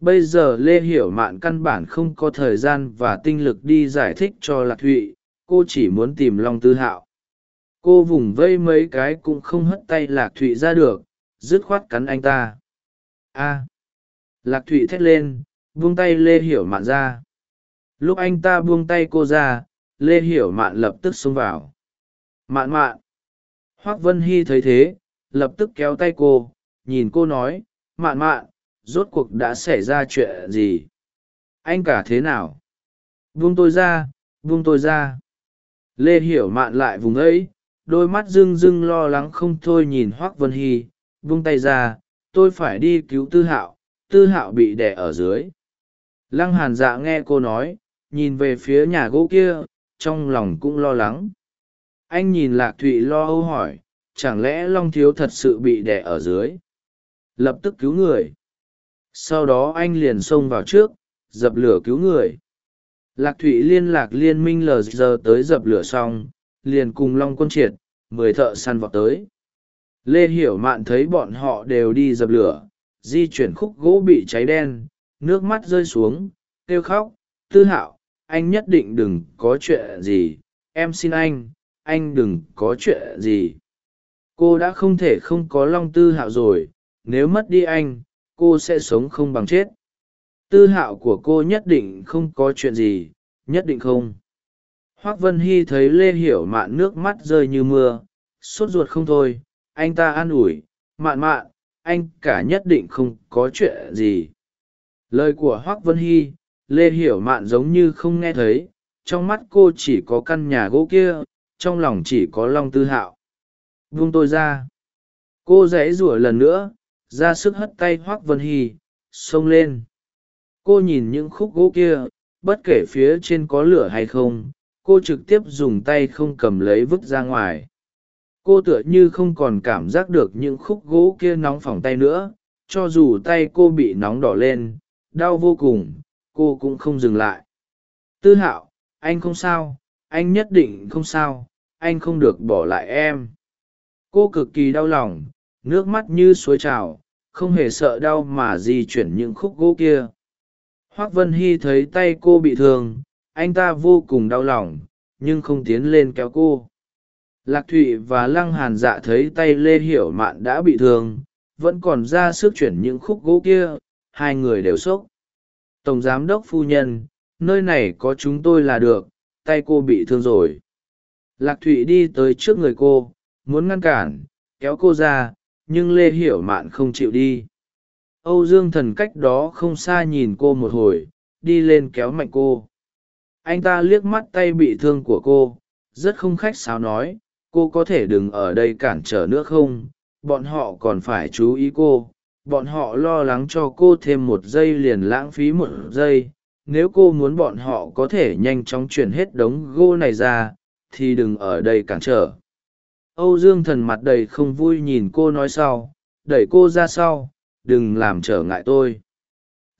Bây giờ lê hiểu mạn căn bản không có thời gian và tinh lực đi giải thích cho lạc thụy, cô chỉ muốn tìm long tư hạo. Cô vùng vây mấy cái cũng không hất tay lạc thụy ra được, dứt khoát cắn anh ta. A. Lạc thụy thét lên, vung tay lê hiểu mạn ra lúc anh ta buông tay cô ra, lê hiểu mạn lập tức xông vào. Mạn mạn. Hoác vân hy thấy thế, lập tức kéo tay cô, nhìn cô nói, mạn mạn, rốt cuộc đã xảy ra chuyện gì? Anh cả thế nào? Buông tôi ra, buông tôi ra. Lê hiểu mạn lại vùng ấy, đôi mắt rưng rưng lo lắng không thôi nhìn hoác vân hy, buông tay ra, tôi phải đi cứu tư hạo tư hạo bị đẻ ở dưới. Lăng hàn dạ nghe cô nói nhìn về phía nhà gỗ kia, trong lòng cũng lo lắng. Anh nhìn lạc thụy lo âu hỏi, chẳng lẽ long thiếu thật sự bị đẻ ở dưới? Lập tức cứu người. Sau đó anh liền xông vào trước, dập lửa cứu người. Lạc thụy liên lạc liên minh lờ giờ tới dập lửa xong, liền cùng long quân triệt, mười thợ săn vọt tới. Lê hiểu mạn thấy bọn họ đều đi dập lửa, di chuyển khúc gỗ bị cháy đen, nước mắt rơi xuống, kêu khóc, tư hạo anh nhất định đừng có chuyện gì. Em xin anh anh đừng có chuyện gì. Cô đã không thể không có long tư hạo rồi. Nếu mất đi anh, cô sẽ sống không bằng chết. Tư hạo của cô nhất định không có chuyện gì. Nhất định không. Hoác vân hy thấy lê hiểu mạn nước mắt rơi như mưa. Sốt ruột không thôi. Anh ta an ủi. Mạn mạn, anh cả nhất định không có chuyện gì. Lời của hoác vân hy lê hiểu mạn giống như không nghe thấy, trong mắt cô chỉ có căn nhà gỗ kia, trong lòng chỉ có long tư hạo. Vung tôi ra. Cô dãy rủa lần nữa, ra sức hất tay hoác vân hy, xông lên. Cô nhìn những khúc gỗ kia, bất kể phía trên có lửa hay không, cô trực tiếp dùng tay không cầm lấy vứt ra ngoài. Cô tựa như không còn cảm giác được những khúc gỗ kia nóng phỏng tay nữa, cho dù tay cô bị nóng đỏ lên, đau vô cùng cô cũng không dừng lại. Tư hạo, anh không sao, anh nhất định không sao, anh không được bỏ lại em. Cô cực kỳ đau lòng, nước mắt như suối trào, không hề sợ đau mà di chuyển những khúc gỗ kia. Hoác vân hy thấy tay cô bị thương, anh ta vô cùng đau lòng, nhưng không tiến lên kéo cô. Lạc thụy và lăng hàn dạ thấy tay lê hiểu mạn đã bị thương, vẫn còn ra sức chuyển những khúc gỗ kia, hai người đều sốc tổng giám đốc phu nhân, nơi này có chúng tôi là được, tay cô bị thương rồi. Lạc thụy đi tới trước người cô, muốn ngăn cản, kéo cô ra, nhưng lê hiểu mạn không chịu đi. Âu dương thần cách đó không xa nhìn cô một hồi, đi lên kéo mạnh cô. Anh ta liếc mắt tay bị thương của cô, rất không khách sáo nói, cô có thể đừng ở đây cản trở nữa không? Bọn họ còn phải chú ý cô bọn họ lo lắng cho cô thêm một giây liền lãng phí một giây. Nếu cô muốn bọn họ có thể nhanh chóng chuyển hết đống gô này ra, thì đừng ở đây cản trở. Âu dương thần mặt đầy không vui nhìn cô nói sau, đẩy cô ra sau, đừng làm trở ngại tôi.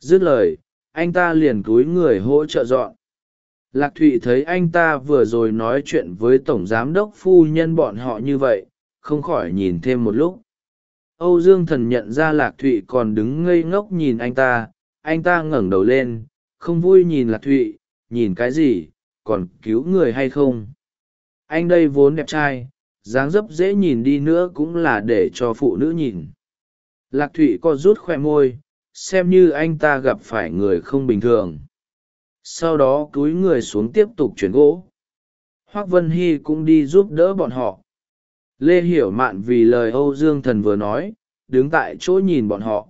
Dứt lời, anh ta liền túi người hỗ trợ dọn. Lạc thụy thấy anh ta vừa rồi nói chuyện với tổng giám đốc phu nhân bọn họ như vậy, không khỏi nhìn thêm một lúc âu dương thần nhận ra lạc thụy còn đứng ngây ngốc nhìn anh ta anh ta ngẩng đầu lên, không vui nhìn lạc thụy, nhìn cái gì, còn cứu người hay không? Anh đây vốn đẹp trai, dáng dấp dễ nhìn đi nữa cũng là để cho phụ nữ nhìn. Lạc thụy co rút khoe môi, xem như anh ta gặp phải người không bình thường. Sau đó cúi người xuống tiếp tục chuyển gỗ. Hoác vân hy cũng đi giúp đỡ bọn họ lê hiểu mạn vì lời âu dương thần vừa nói, đứng tại chỗ nhìn bọn họ.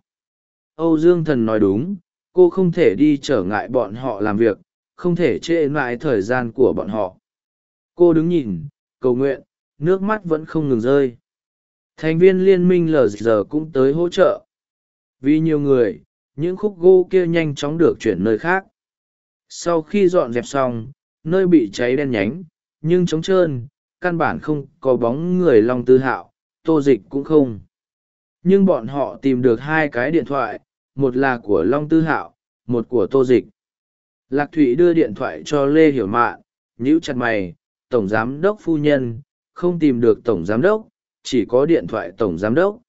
Âu dương thần nói đúng, cô không thể đi trở ngại bọn họ làm việc, không thể trễ mãi thời gian của bọn họ. Cô đứng nhìn, cầu nguyện, nước mắt vẫn không ngừng rơi. Thành viên liên minh lờ giờ cũng tới hỗ trợ. Vì nhiều người, những khúc gỗ kia nhanh chóng được chuyển nơi khác. Sau khi dọn dẹp xong, nơi bị cháy đen nhánh, nhưng trống trơn căn bản không có bóng người long tư hạo, tô dịch cũng không. Nhưng bọn họ tìm được hai cái điện thoại, một là của long tư hạo, một của tô dịch. Lạc thụy đưa điện thoại cho lê hiểu mạn nhữ chặt mày, tổng giám đốc phu nhân, không tìm được tổng giám đốc, chỉ có điện thoại tổng giám đốc.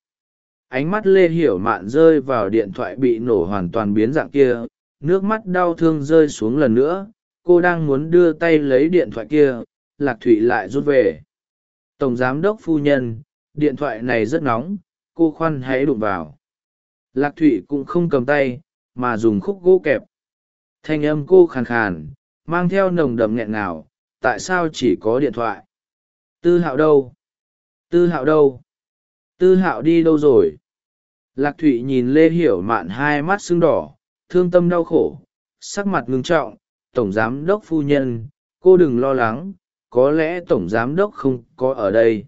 Ánh mắt lê hiểu mạn rơi vào điện thoại bị nổ hoàn toàn biến dạng kia, nước mắt đau thương rơi xuống lần nữa, cô đang muốn đưa tay lấy điện thoại kia lạc thụy lại rút về. Tổng giám đốc phu nhân, điện thoại này rất nóng, cô khoan hãy đụng vào. Lạc thụy cũng không cầm tay, mà dùng khúc gỗ kẹp. Thanh âm cô khàn khàn, mang theo nồng đầm nghẹn ngào, tại sao chỉ có điện thoại? Tư hạo đâu? Tư hạo đâu? Tư hạo đi đâu rồi? Lạc thụy nhìn lê hiểu mạn hai mắt sưng đỏ, thương tâm đau khổ, sắc mặt ngưng trọng. Tổng giám đốc phu nhân, cô đừng lo lắng có lẽ tổng giám đốc không có ở đây.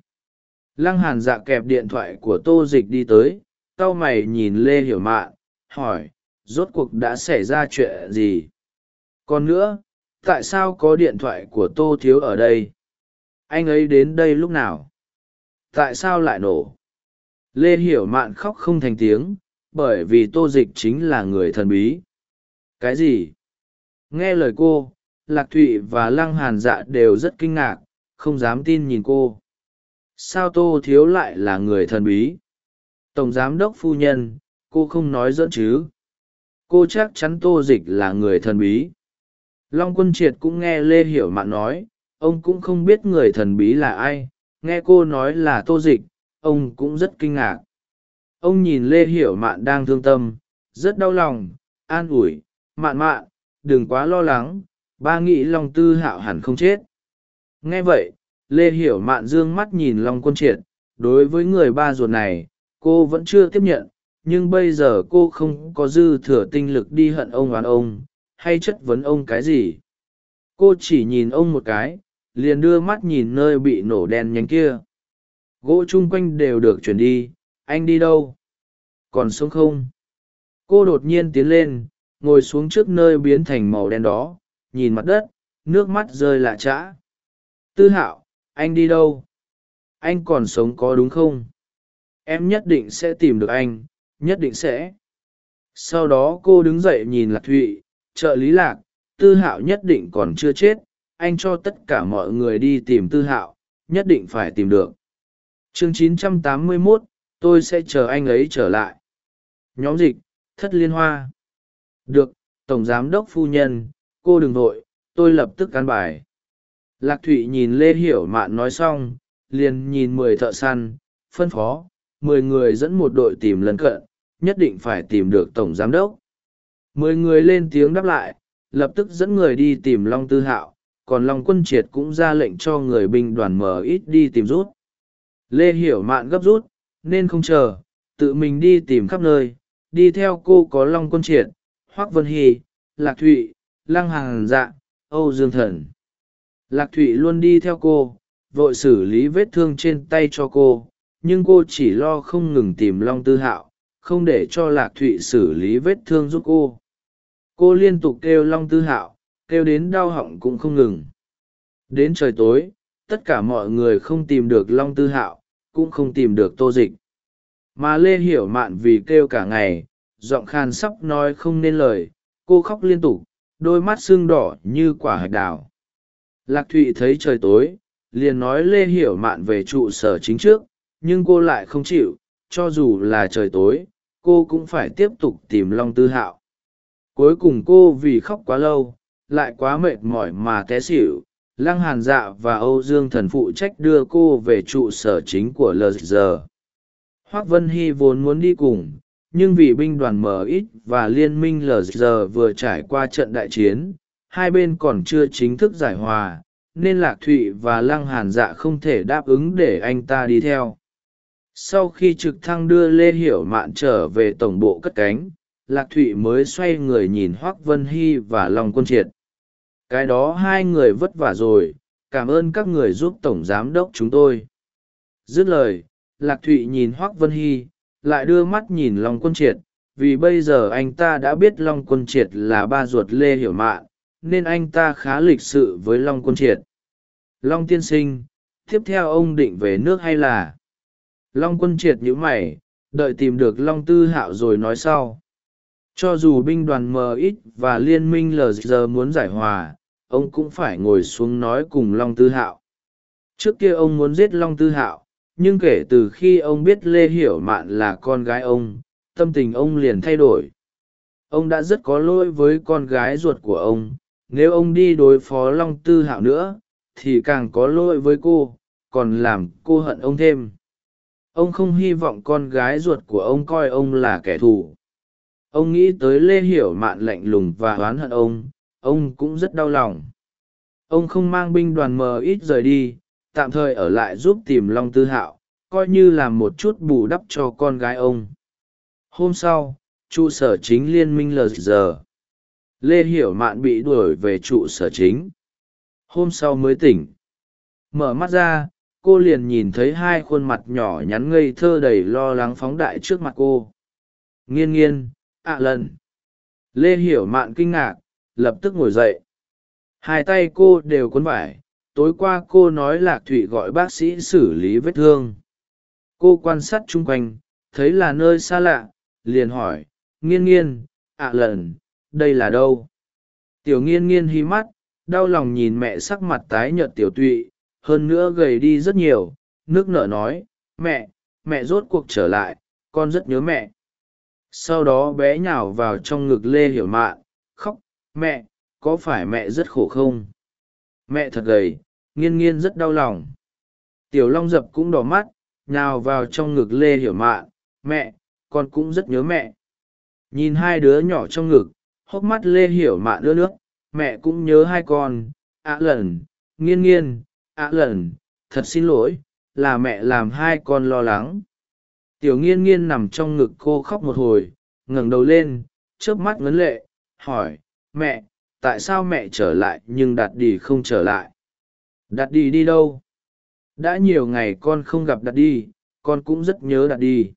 Lăng hàn dạ kẹp điện thoại của tô dịch đi tới c a o mày nhìn lê hiểu mạn, hỏi, rốt cuộc đã xảy ra chuyện gì? Còn nữa, tại sao có điện thoại của tô thiếu ở đây? Anh ấy đến đây lúc nào? Tại sao lại nổ? Lê hiểu mạn khóc không thành tiếng, bởi vì tô dịch chính là người thần bí. Cái gì? Nghe lời cô lạc thụy và lăng hàn dạ đều rất kinh ngạc, không dám tin nhìn cô. Sao tô thiếu lại là người thần bí? Tổng giám đốc phu nhân, cô không nói dẫn chứ? Cô chắc chắn tô dịch là người thần bí. Long quân triệt cũng nghe lê hiểu mạn nói, ông cũng không biết người thần bí là ai. Nghe cô nói là tô dịch, ông cũng rất kinh ngạc. Ông nhìn lê hiểu mạn đang thương tâm, rất đau lòng. An ủi, mạn mạn, đừng quá lo lắng ba nghĩ long tư hạo hẳn không chết. Nghe vậy, lê hiểu mạn d ư ơ n g mắt nhìn long quân triệt. Đối với người ba ruột này, cô vẫn chưa tiếp nhận, nhưng bây giờ cô không có dư thừa tinh lực đi hận ông oán ông, hay chất vấn ông cái gì. Cô chỉ nhìn ông một cái, liền đưa mắt nhìn nơi bị nổ đen nhánh kia. Gỗ chung quanh đều được chuyển đi, anh đi đâu? Còn sống không? Cô đột nhiên tiến lên, ngồi xuống trước nơi biến thành màu đen đó nhìn mặt đất nước mắt rơi lạ chã tư hạo anh đi đâu? Anh còn sống có đúng không? Em nhất định sẽ tìm được anh nhất định sẽ. Sau đó cô đứng dậy nhìn lạc thụy trợ lý lạc tư hạo nhất định còn chưa chết anh cho tất cả mọi người đi tìm tư hạo nhất định phải tìm được. Chương 981, tôi sẽ chờ anh ấy trở lại. Nhóm dịch thất liên hoa. Được tổng giám đốc phu nhân cô đừng vội, tôi lập tức can bài. Lạc thụy nhìn lê hiểu mạn nói xong, liền nhìn mười thợ săn, phân phó, mười người dẫn một đội tìm lân cận, nhất định phải tìm được tổng giám đốc. Mười người lên tiếng đáp lại, lập tức dẫn người đi tìm long tư hạo, còn long quân triệt cũng ra lệnh cho người binh đoàn mờ ít đi tìm rút. Lê hiểu mạn gấp rút, nên không chờ, tự mình đi tìm khắp nơi, đi theo cô có long quân triệt, hoác vân hy, lạc thụy lăng hàng dạ âu dương thần. Lạc thụy luôn đi theo cô, vội xử lý vết thương trên tay cho cô, nhưng cô chỉ lo không ngừng tìm long tư hạo, không để cho lạc thụy xử lý vết thương giúp cô. Cô liên tục kêu long tư hạo, kêu đến đau họng cũng không ngừng. Đến trời tối, tất cả mọi người không tìm được long tư hạo, cũng không tìm được tô dịch. Mà lê hiểu mạn vì kêu cả ngày, giọng khan sắp nói không nên lời, cô khóc liên tục đôi mắt sưng đỏ như quả hạch đào. Lạc thụy thấy trời tối, liền nói lê hiểu mạn về trụ sở chính trước, nhưng cô lại không chịu, cho dù là trời tối, cô cũng phải tiếp tục tìm long tư hạo. Cuối cùng cô vì khóc quá lâu, lại quá mệt mỏi mà té xỉu, lăng hàn dạ và âu dương thần phụ trách đưa cô về trụ sở chính của lg hoác vân hy vốn muốn đi cùng nhưng vì binh đoàn MX và liên minh LG vừa trải qua trận đại chiến, hai bên còn chưa chính thức giải hòa, nên Lạc Thụy và Lăng Hàn Dạ không thể đáp ứng để anh ta đi theo. Sau khi trực thăng đưa Lê Hiểu Mạn trở về tổng bộ cất cánh, Lạc Thụy mới xoay người nhìn Hoác Vân Hy và Long Quân Triệt. Cái đó hai người vất vả rồi, cảm ơn các người giúp Tổng Giám đốc chúng tôi. Dứt lời, Lạc Thụy nhìn Hoác Vân Hy, lại đưa mắt nhìn long quân triệt, vì bây giờ anh ta đã biết long quân triệt là ba ruột lê hiểu mạn, nên anh ta khá lịch sự với long quân triệt. Long tiên sinh, tiếp theo ông định về nước hay là? Long quân triệt nhíu mày, đợi tìm được long tư hạo rồi nói sau. Cho dù binh đoàn mx và liên minh lg muốn giải hòa, ông cũng phải ngồi xuống nói cùng long tư hạo. Trước kia ông muốn giết long tư hạo nhưng kể từ khi ông biết lê hiểu mạn là con gái ông, tâm tình ông liền thay đổi. Ông đã rất có lỗi với con gái ruột của ông. Nếu ông đi đối phó long tư hạo nữa, thì càng có lỗi với cô, còn làm cô hận ông thêm. Ông không hy vọng con gái ruột của ông coi ông là kẻ thù. Ông nghĩ tới lê hiểu mạn lạnh lùng và oán hận ông ông cũng rất đau lòng. Ông không mang binh đoàn mờ ít rời đi tạm thời ở lại giúp tìm long tư hạo, coi như là một chút bù đắp cho con gái ông. Hôm sau, trụ sở chính liên minh lg lê hiểu mạn bị đuổi về trụ sở chính. Hôm sau mới tỉnh. Mở mắt ra, cô liền nhìn thấy hai khuôn mặt nhỏ nhắn ngây thơ đầy lo lắng phóng đại trước mặt cô. Nghiên nghiên, ạ à lần. Lê hiểu mạn kinh ngạc, lập tức ngồi dậy. Hai tay cô đều cuốn vải tối qua cô nói lạc thụy gọi bác sĩ xử lý vết thương. Cô quan sát chung quanh, thấy là nơi xa lạ, liền hỏi, nghiên nghiên, ạ à lần, đây là đâu? Tiểu nghiên nghiên hí mắt, đau lòng nhìn mẹ sắc mặt tái nhợt tiểu tụy, hơn nữa gầy đi rất nhiều, nước nở nói, mẹ mẹ rốt cuộc trở lại, con rất nhớ mẹ. Sau đó bé nhào vào trong ngực lê hiểu mạn, khóc, mẹ, có phải mẹ rất khổ không? Mẹ thật gầy, nghiên nghiên rất đau lòng tiểu long dập cũng đỏ mắt, nhào vào trong ngực lê hiểu mạ. mẹ, con cũng rất nhớ mẹ nhìn hai đứa nhỏ trong ngực, hốc mắt lê hiểu mạ đưa nước, mẹ cũng nhớ hai con ạ lần, nghiên nghiên ạ lần, thật xin lỗi, là mẹ làm hai con lo lắng tiểu nghiên nghiên nằm trong ngực cô khóc một hồi, ngẩng đầu lên, chớp mắt ngấn lệ, hỏi, mẹ tại sao mẹ trở lại nhưng đạt đi không trở lại? Đạt đi đi đâu? Đã nhiều ngày con không gặp đạt đi, con cũng rất nhớ đạt đi.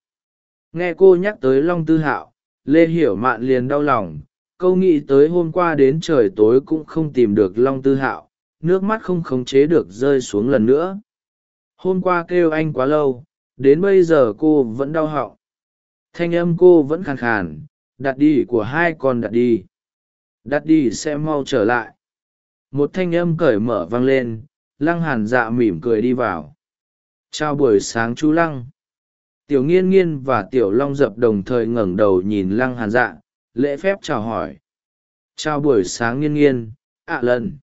Nghe cô nhắc tới long tư hạo, lê hiểu mạn liền đau lòng. Câu nghĩ tới hôm qua đến trời tối cũng không tìm được long tư hạo, nước mắt không khống chế được rơi xuống lần nữa. Hôm qua kêu anh quá lâu, đến bây giờ cô vẫn đau họng. Thanh âm cô vẫn khàn khàn đặt đi của hai con đặt đi đặt đi sẽ mau trở lại. Một thanh âm cởi mở vang lên, lăng hàn dạ mỉm cười đi vào. Chào buổi sáng chú lăng. Tiểu nghiên nghiên và tiểu long dập đồng thời ngẩng đầu nhìn lăng hàn dạ lễ phép chào hỏi. Chào buổi sáng nghiên nghiên, ạ lần.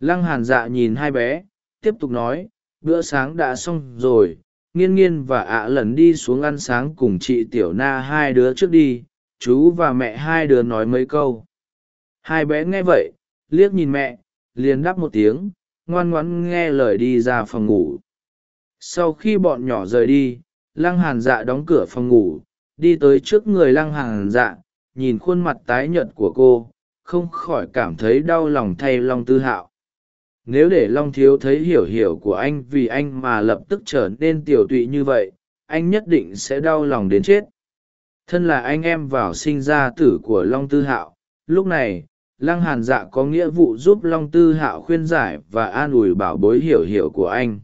Lăng hàn dạ nhìn hai bé, tiếp tục nói, bữa sáng đã xong rồi, nghiên nghiên và ạ lần đi xuống ăn sáng cùng chị tiểu na hai đứa trước đi, chú và mẹ hai đứa nói mấy câu hai bé nghe vậy, liếc nhìn mẹ, liền đáp một tiếng, ngoan ngoãn nghe lời đi ra phòng ngủ. Sau khi bọn nhỏ rời đi, lăng hàn dạ đóng cửa phòng ngủ, đi tới trước người lăng hàn dạ nhìn khuôn mặt tái nhợt của cô, không khỏi cảm thấy đau lòng thay long tư hạo. Nếu để long thiếu thấy hiểu hiểu của anh vì anh mà lập tức trở nên tiểu tụy như vậy, anh nhất định sẽ đau lòng đến chết. Thân là anh em vào sinh ra tử của long tư hạo, lúc này lăng hàn dạ có nghĩa vụ giúp long tư hạo khuyên giải và an ủi bảo bối hiểu hiểu của anh.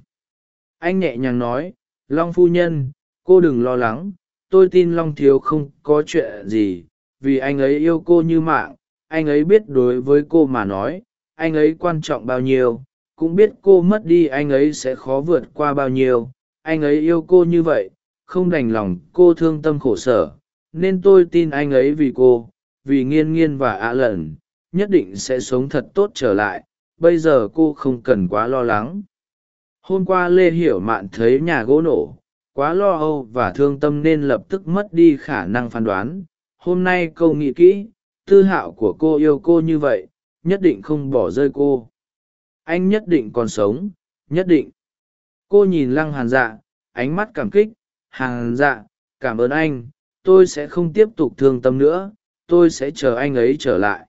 Anh nhẹ nhàng nói, long phu nhân, cô đừng lo lắng, tôi tin long thiếu không có chuyện gì, vì anh ấy yêu cô như mạng, anh ấy biết đối với cô mà nói, anh ấy quan trọng bao nhiêu, cũng biết cô mất đi anh ấy sẽ khó vượt qua bao nhiêu, anh ấy yêu cô như vậy, không đành lòng cô thương tâm khổ sở, nên tôi tin anh ấy vì cô, vì nghiên nghiên và ạ lần nhất định sẽ sống thật tốt trở lại, bây giờ cô không cần quá lo lắng. Hôm qua lê hiểu mạn thấy nhà gỗ nổ, quá lo âu và thương tâm nên lập tức mất đi khả năng phán đoán. Hôm nay câu nghĩ kỹ, tư hạo của cô yêu cô như vậy, nhất định không bỏ rơi cô. Anh nhất định còn sống, nhất định. Cô nhìn lăng hàn dạ ánh mắt cảm kích. Hàn dạ cảm ơn anh, tôi sẽ không tiếp tục thương tâm nữa, tôi sẽ chờ anh ấy trở lại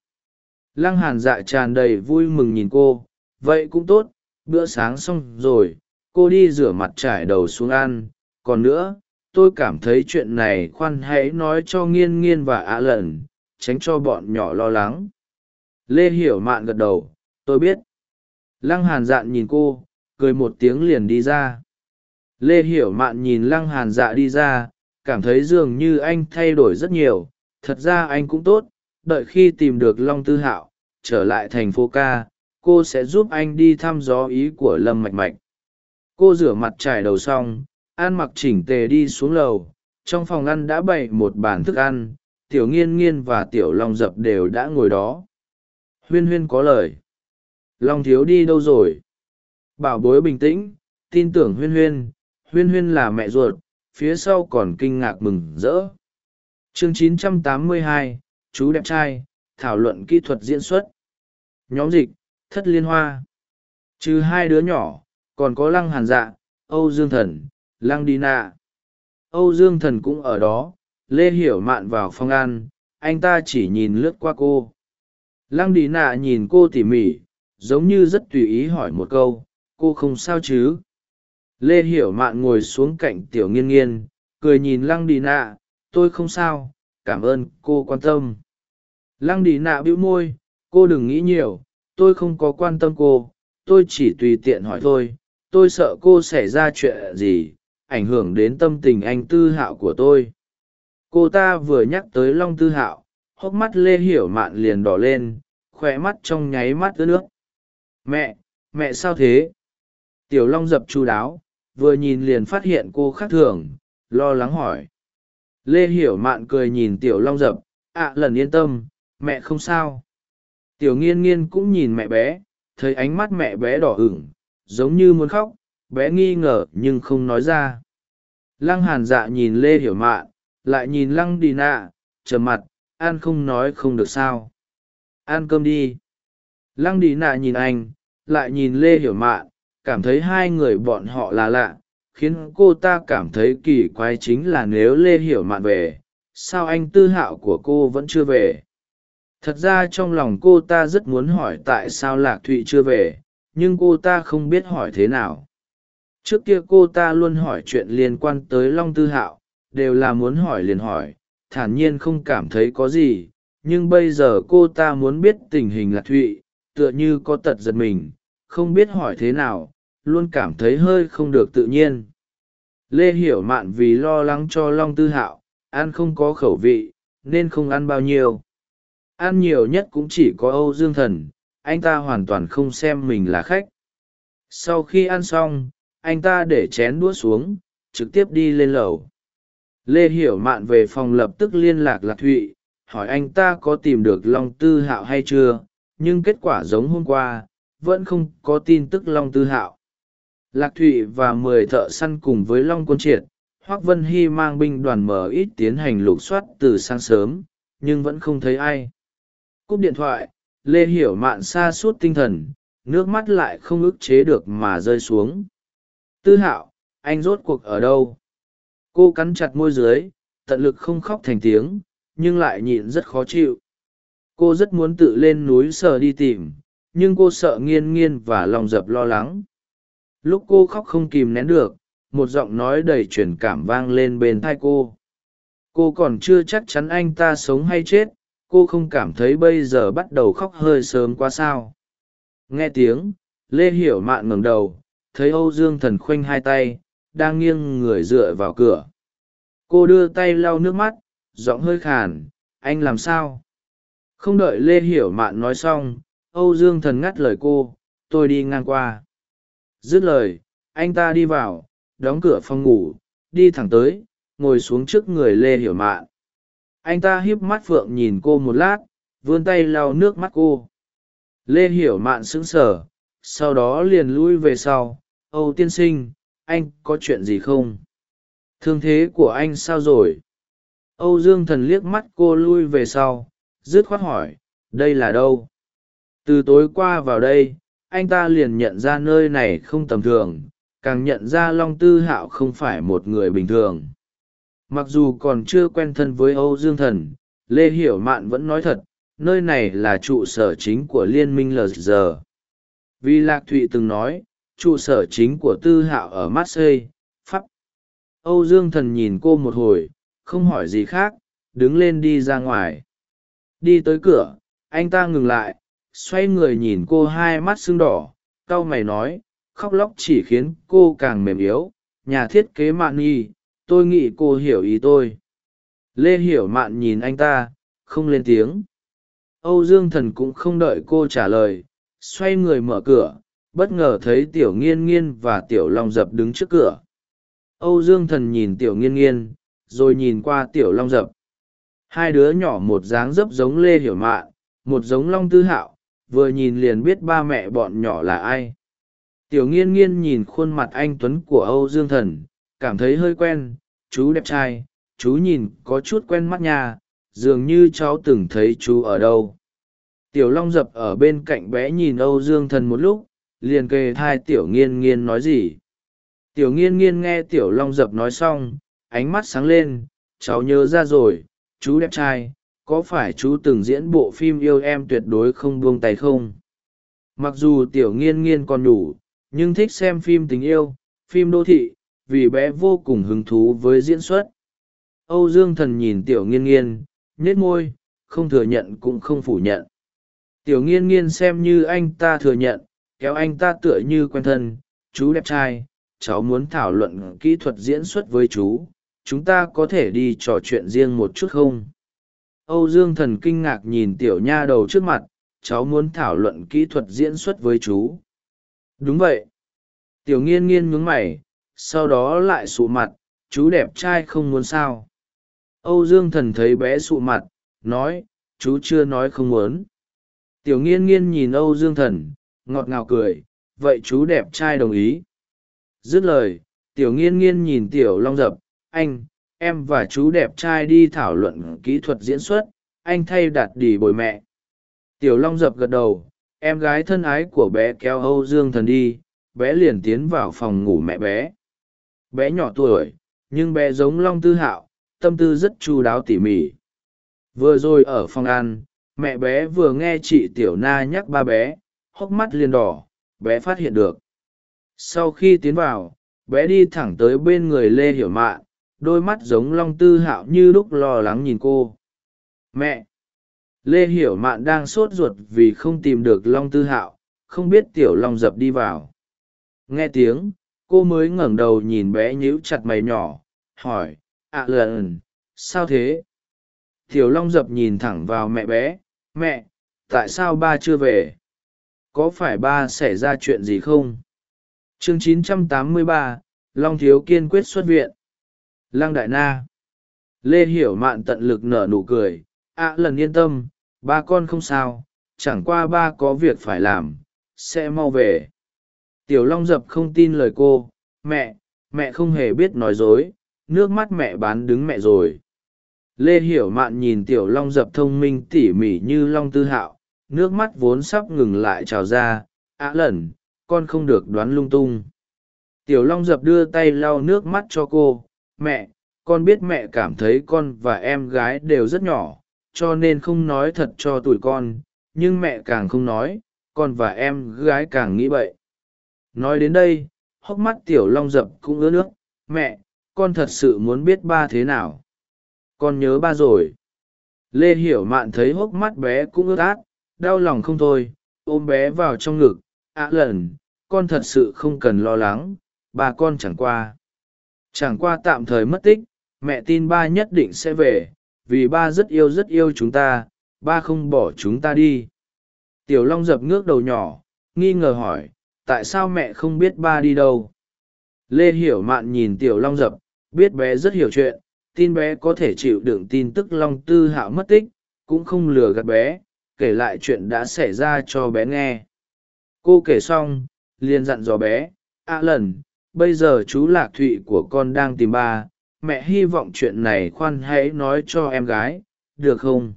lăng hàn dạ tràn đầy vui mừng nhìn cô. Vậy cũng tốt, bữa sáng xong rồi, cô đi rửa mặt trải đầu xuống ăn. Còn nữa, tôi cảm thấy chuyện này khoan hãy nói cho nghiên nghiên và ạ lần tránh cho bọn nhỏ lo lắng. Lê hiểu mạn gật đầu, tôi biết. Lăng hàn dạn nhìn cô, cười một tiếng liền đi ra. Lê hiểu mạn nhìn lăng hàn dạ đi ra, cảm thấy dường như anh thay đổi rất nhiều. Thật ra anh cũng tốt đợi khi tìm được long tư hạo trở lại thành phố ca cô sẽ giúp anh đi thăm gió ý của lâm mạch mạch. Cô rửa mặt trải đầu xong ăn mặc chỉnh tề đi xuống lầu. Trong phòng ăn đã bày một bàn thức ăn tiểu nghiên nghiên và tiểu long dập đều đã ngồi đó. Huyên huyên có lời. Long thiếu đi đâu rồi? Bảo bối bình tĩnh tin tưởng huyên huyên. Huyên huyên là mẹ ruột phía sau còn kinh ngạc mừng rỡ. Chương 982, chú đẹp trai, thảo luận kỹ thuật diễn xuất. Nhóm dịch, thất liên hoa. Trừ hai đứa nhỏ, còn có lăng hàn dạ âu dương thần, lăng đi nạ âu dương thần cũng ở đó, lê hiểu mạn vào phòng ăn, anh ta chỉ nhìn lướt qua cô. Lăng đi nạ nhìn cô tỉ mỉ, giống như rất tùy ý hỏi một câu, cô không sao chứ? Lê hiểu mạn ngồi xuống cạnh tiểu nghiên nghiên, cười nhìn lăng đi nạ tôi không sao cảm ơn cô quan tâm. Lăng đi nạ bĩu môi, cô đừng nghĩ nhiều, tôi không có quan tâm cô, tôi chỉ tùy tiện hỏi thôi, tôi sợ cô xảy ra chuyện gì, ảnh hưởng đến tâm tình anh tư hạo của tôi. Cô ta vừa nhắc tới long tư hạo, hốc mắt lê hiểu mạn liền đỏ lên khoe mắt trong nháy mắt ướt nước. Mẹ mẹ sao thế? Tiểu long dập chu đáo, vừa nhìn liền phát hiện cô khác thường, lo lắng hỏi lê hiểu mạn cười nhìn tiểu long dập, ạ, lần yên tâm, mẹ không sao. Tiểu nghiên nghiên cũng nhìn mẹ bé, thấy ánh mắt mẹ bé đỏ ửng, giống như muốn khóc, bé nghi ngờ nhưng không nói ra. Lăng hàn dạ nhìn lê hiểu mạn, lại nhìn lăng đi nạ, trầm mặt, an không nói không được sao. Ăn cơm đi. Lăng đi nạ nhìn anh, lại nhìn lê hiểu mạn, cảm thấy hai người bọn họ là lạ khiến cô ta cảm thấy kỳ quái chính là nếu lê hiểu mạn về, sao anh tư hạo của cô vẫn chưa về? Thật ra trong lòng cô ta rất muốn hỏi tại sao lạc thụy chưa về, nhưng cô ta không biết hỏi thế nào. Trước kia cô ta luôn hỏi chuyện liên quan tới long tư hạo, đều là muốn hỏi liền hỏi, thản nhiên không cảm thấy có gì, nhưng bây giờ cô ta muốn biết tình hình lạc thụy, tựa như có tật giật mình, không biết hỏi thế nào luôn cảm thấy hơi không được tự nhiên. Lê hiểu mạn vì lo lắng cho long tư hạo, ăn không có khẩu vị, nên không ăn bao nhiêu. Ăn nhiều nhất cũng chỉ có âu dương thần, anh ta hoàn toàn không xem mình là khách. Sau khi ăn xong, anh ta để chén đũa xuống, trực tiếp đi lên lầu. Lê hiểu mạn về phòng lập tức liên lạc lạc thụy, hỏi anh ta có tìm được long tư hạo hay chưa, nhưng kết quả giống hôm qua, vẫn không có tin tức long tư hạo lạc thụy và mười thợ săn cùng với long quân triệt, hoác vân hy mang binh đoàn mở ít tiến hành lục soát từ sáng sớm, nhưng vẫn không thấy ai. Cúp điện thoại, lê hiểu mạn xa suốt tinh thần, nước mắt lại không ức chế được mà rơi xuống. Tư hạo, anh rốt cuộc ở đâu? Cô cắn chặt môi dưới, tận lực không khóc thành tiếng, nhưng lại nhịn rất khó chịu. Cô rất muốn tự lên núi sờ đi tìm, nhưng cô sợ nghiên nghiên và lòng dập lo lắng lúc cô khóc không kìm nén được, một giọng nói đầy truyền cảm vang lên bên thai cô. Cô còn chưa chắc chắn anh ta sống hay chết, cô không cảm thấy bây giờ bắt đầu khóc hơi sớm quá sao. Nghe tiếng, lê hiểu mạn ngẩng đầu, thấy âu dương thần khoanh hai tay, đang nghiêng người dựa vào cửa. Cô đưa tay lau nước mắt, giọng hơi khàn, anh làm sao? Không đợi lê hiểu mạn nói xong, âu dương thần ngắt lời cô, tôi đi ngang qua dứt lời, anh ta đi vào, đóng cửa phòng ngủ, đi thẳng tới, ngồi xuống trước người lê hiểu mạn. Anh ta híp mắt phượng nhìn cô một lát, vươn tay lau nước mắt cô. Lê hiểu mạn sững sờ, sau đó liền lui về sau. Âu tiên sinh, anh có chuyện gì không? Thương thế của anh sao rồi? Âu dương thần liếc mắt cô lui về sau, dứt khoát hỏi, đây là đâu? Từ tối qua vào đây anh ta liền nhận ra nơi này không tầm thường, càng nhận ra long tư hạo không phải một người bình thường. Mặc dù còn chưa quen thân với âu dương thần, lê hiểu mạn vẫn nói thật, nơi này là trụ sở chính của liên minh lg vì lạc thụy từng nói, trụ sở chính của tư hạo ở marseille, pháp. Âu dương thần nhìn cô một hồi, không hỏi gì khác, đứng lên đi ra ngoài. Đi tới cửa, anh ta ngừng lại xoay người nhìn cô hai mắt sưng đỏ, cau mày nói, khóc lóc chỉ khiến cô càng mềm yếu, nhà thiết kế mạn nhi, tôi nghĩ cô hiểu ý tôi. Lê hiểu mạn nhìn anh ta, không lên tiếng. Âu dương thần cũng không đợi cô trả lời, xoay người mở cửa, bất ngờ thấy tiểu nghiên nghiên và tiểu long dập đứng trước cửa. Âu dương thần nhìn tiểu nghiên nghiên, rồi nhìn qua tiểu long dập. Hai đứa nhỏ một dáng dấp giống lê hiểu mạn, một giống long tư hạo vừa nhìn liền biết ba mẹ bọn nhỏ là ai. Tiểu nghiên nghiên nhìn khuôn mặt anh tuấn của âu dương thần, cảm thấy hơi quen, chú đẹp trai, chú nhìn có chút quen mắt nha, dường như cháu từng thấy chú ở đâu. Tiểu long dập ở bên cạnh bé nhìn âu dương thần một lúc, liền kề thai tiểu nghiên nghiên nói gì. Tiểu nghiên nghiên nghe tiểu long dập nói xong, ánh mắt sáng lên, cháu nhớ ra rồi, chú đẹp trai có phải chú từng diễn bộ phim yêu em tuyệt đối không buông tay không? Mặc dù tiểu nghiên nghiên còn đủ, nhưng thích xem phim tình yêu, phim đô thị, vì bé vô cùng hứng thú với diễn xuất. Âu dương thần nhìn tiểu nghiên nghiên, nhếch môi, không thừa nhận cũng không phủ nhận. Tiểu nghiên nghiên xem như anh ta thừa nhận, kéo anh ta tựa như quen thân, chú đẹp trai, cháu muốn thảo luận kỹ thuật diễn xuất với chú, chúng ta có thể đi trò chuyện riêng một chút không? Âu dương thần kinh ngạc nhìn tiểu nha đầu trước mặt, cháu muốn thảo luận kỹ thuật diễn xuất với chú. Đúng vậy. Tiểu nghiên nghiên nhướng mày, sau đó lại sụ mặt, chú đẹp trai không muốn sao. Âu dương thần thấy bé sụ mặt, nói, chú chưa nói không muốn. Tiểu nghiên nghiên nhìn âu dương thần, ngọt ngào cười, vậy chú đẹp trai đồng ý. Dứt lời, tiểu nghiên nghiên nhìn tiểu long dập, anh em và chú đẹp trai đi thảo luận kỹ thuật diễn xuất, anh thay đặt đi bồi mẹ. Tiểu long dập gật đầu, em gái thân ái của bé kéo âu dương thần đi, bé liền tiến vào phòng ngủ mẹ bé. Bé nhỏ tuổi, nhưng bé giống long tư hạo, tâm tư rất chu đáo tỉ mỉ. Vừa rồi ở phòng ăn, mẹ bé vừa nghe chị tiểu na nhắc ba bé, hốc mắt liền đỏ, bé phát hiện được. Sau khi tiến vào, bé đi thẳng tới bên người lê hiểu mạn đôi mắt giống long tư hạo như lúc lo lắng nhìn cô. Mẹ! Lê hiểu mạn đang sốt ruột vì không tìm được long tư hạo không biết tiểu long dập đi vào. Nghe tiếng cô mới ngẩng đầu nhìn bé nhíu chặt mày nhỏ hỏi ạ à lần sao thế? Tiểu long dập nhìn thẳng vào mẹ bé mẹ tại sao ba chưa về? Có phải ba xảy ra chuyện gì không? Chương 983, long thiếu kiên quyết xuất viện lăng đại na. Lê hiểu mạn tận lực nở nụ cười. Ạ lần yên tâm, ba con không sao, chẳng qua ba có việc phải làm, sẽ mau về. Tiểu long dập không tin lời cô. Mẹ mẹ không hề biết nói dối, nước mắt mẹ bán đứng mẹ rồi. Lê hiểu mạn nhìn tiểu long dập thông minh tỉ mỉ như long tư hạo, nước mắt vốn sắp ngừng lại trào ra. Ạ lần, con không được đoán lung tung. Tiểu long dập đưa tay lau nước mắt cho cô mẹ, con biết mẹ cảm thấy con và em gái đều rất nhỏ, cho nên không nói thật cho tụi con, nhưng mẹ càng không nói, con và em gái càng nghĩ vậy nói đến đây, hốc mắt tiểu long dập cũng ứa nước, mẹ, con thật sự muốn biết ba thế nào? Con nhớ ba rồi. Lê hiểu mạn thấy hốc mắt bé cũng ướt át, đau lòng không thôi, ôm bé vào trong ngực ạ lần, con thật sự không cần lo lắng, ba con chẳng qua chẳng qua tạm thời mất tích, mẹ tin ba nhất định sẽ về, vì ba rất yêu rất yêu chúng ta, ba không bỏ chúng ta đi. Tiểu long dập ngước đầu nhỏ, nghi ngờ hỏi, tại sao mẹ không biết ba đi đâu? Lê hiểu mạn nhìn tiểu long dập, biết bé rất hiểu chuyện, tin bé có thể chịu đựng tin tức long tư hạo mất tích, cũng không lừa gạt bé, kể lại chuyện đã xảy ra cho bé nghe. Cô kể xong, liền dặn dò bé, a lần bây giờ chú lạc thụy của con đang tìm ba, mẹ hy vọng chuyện này khoan hãy nói cho em gái, được không?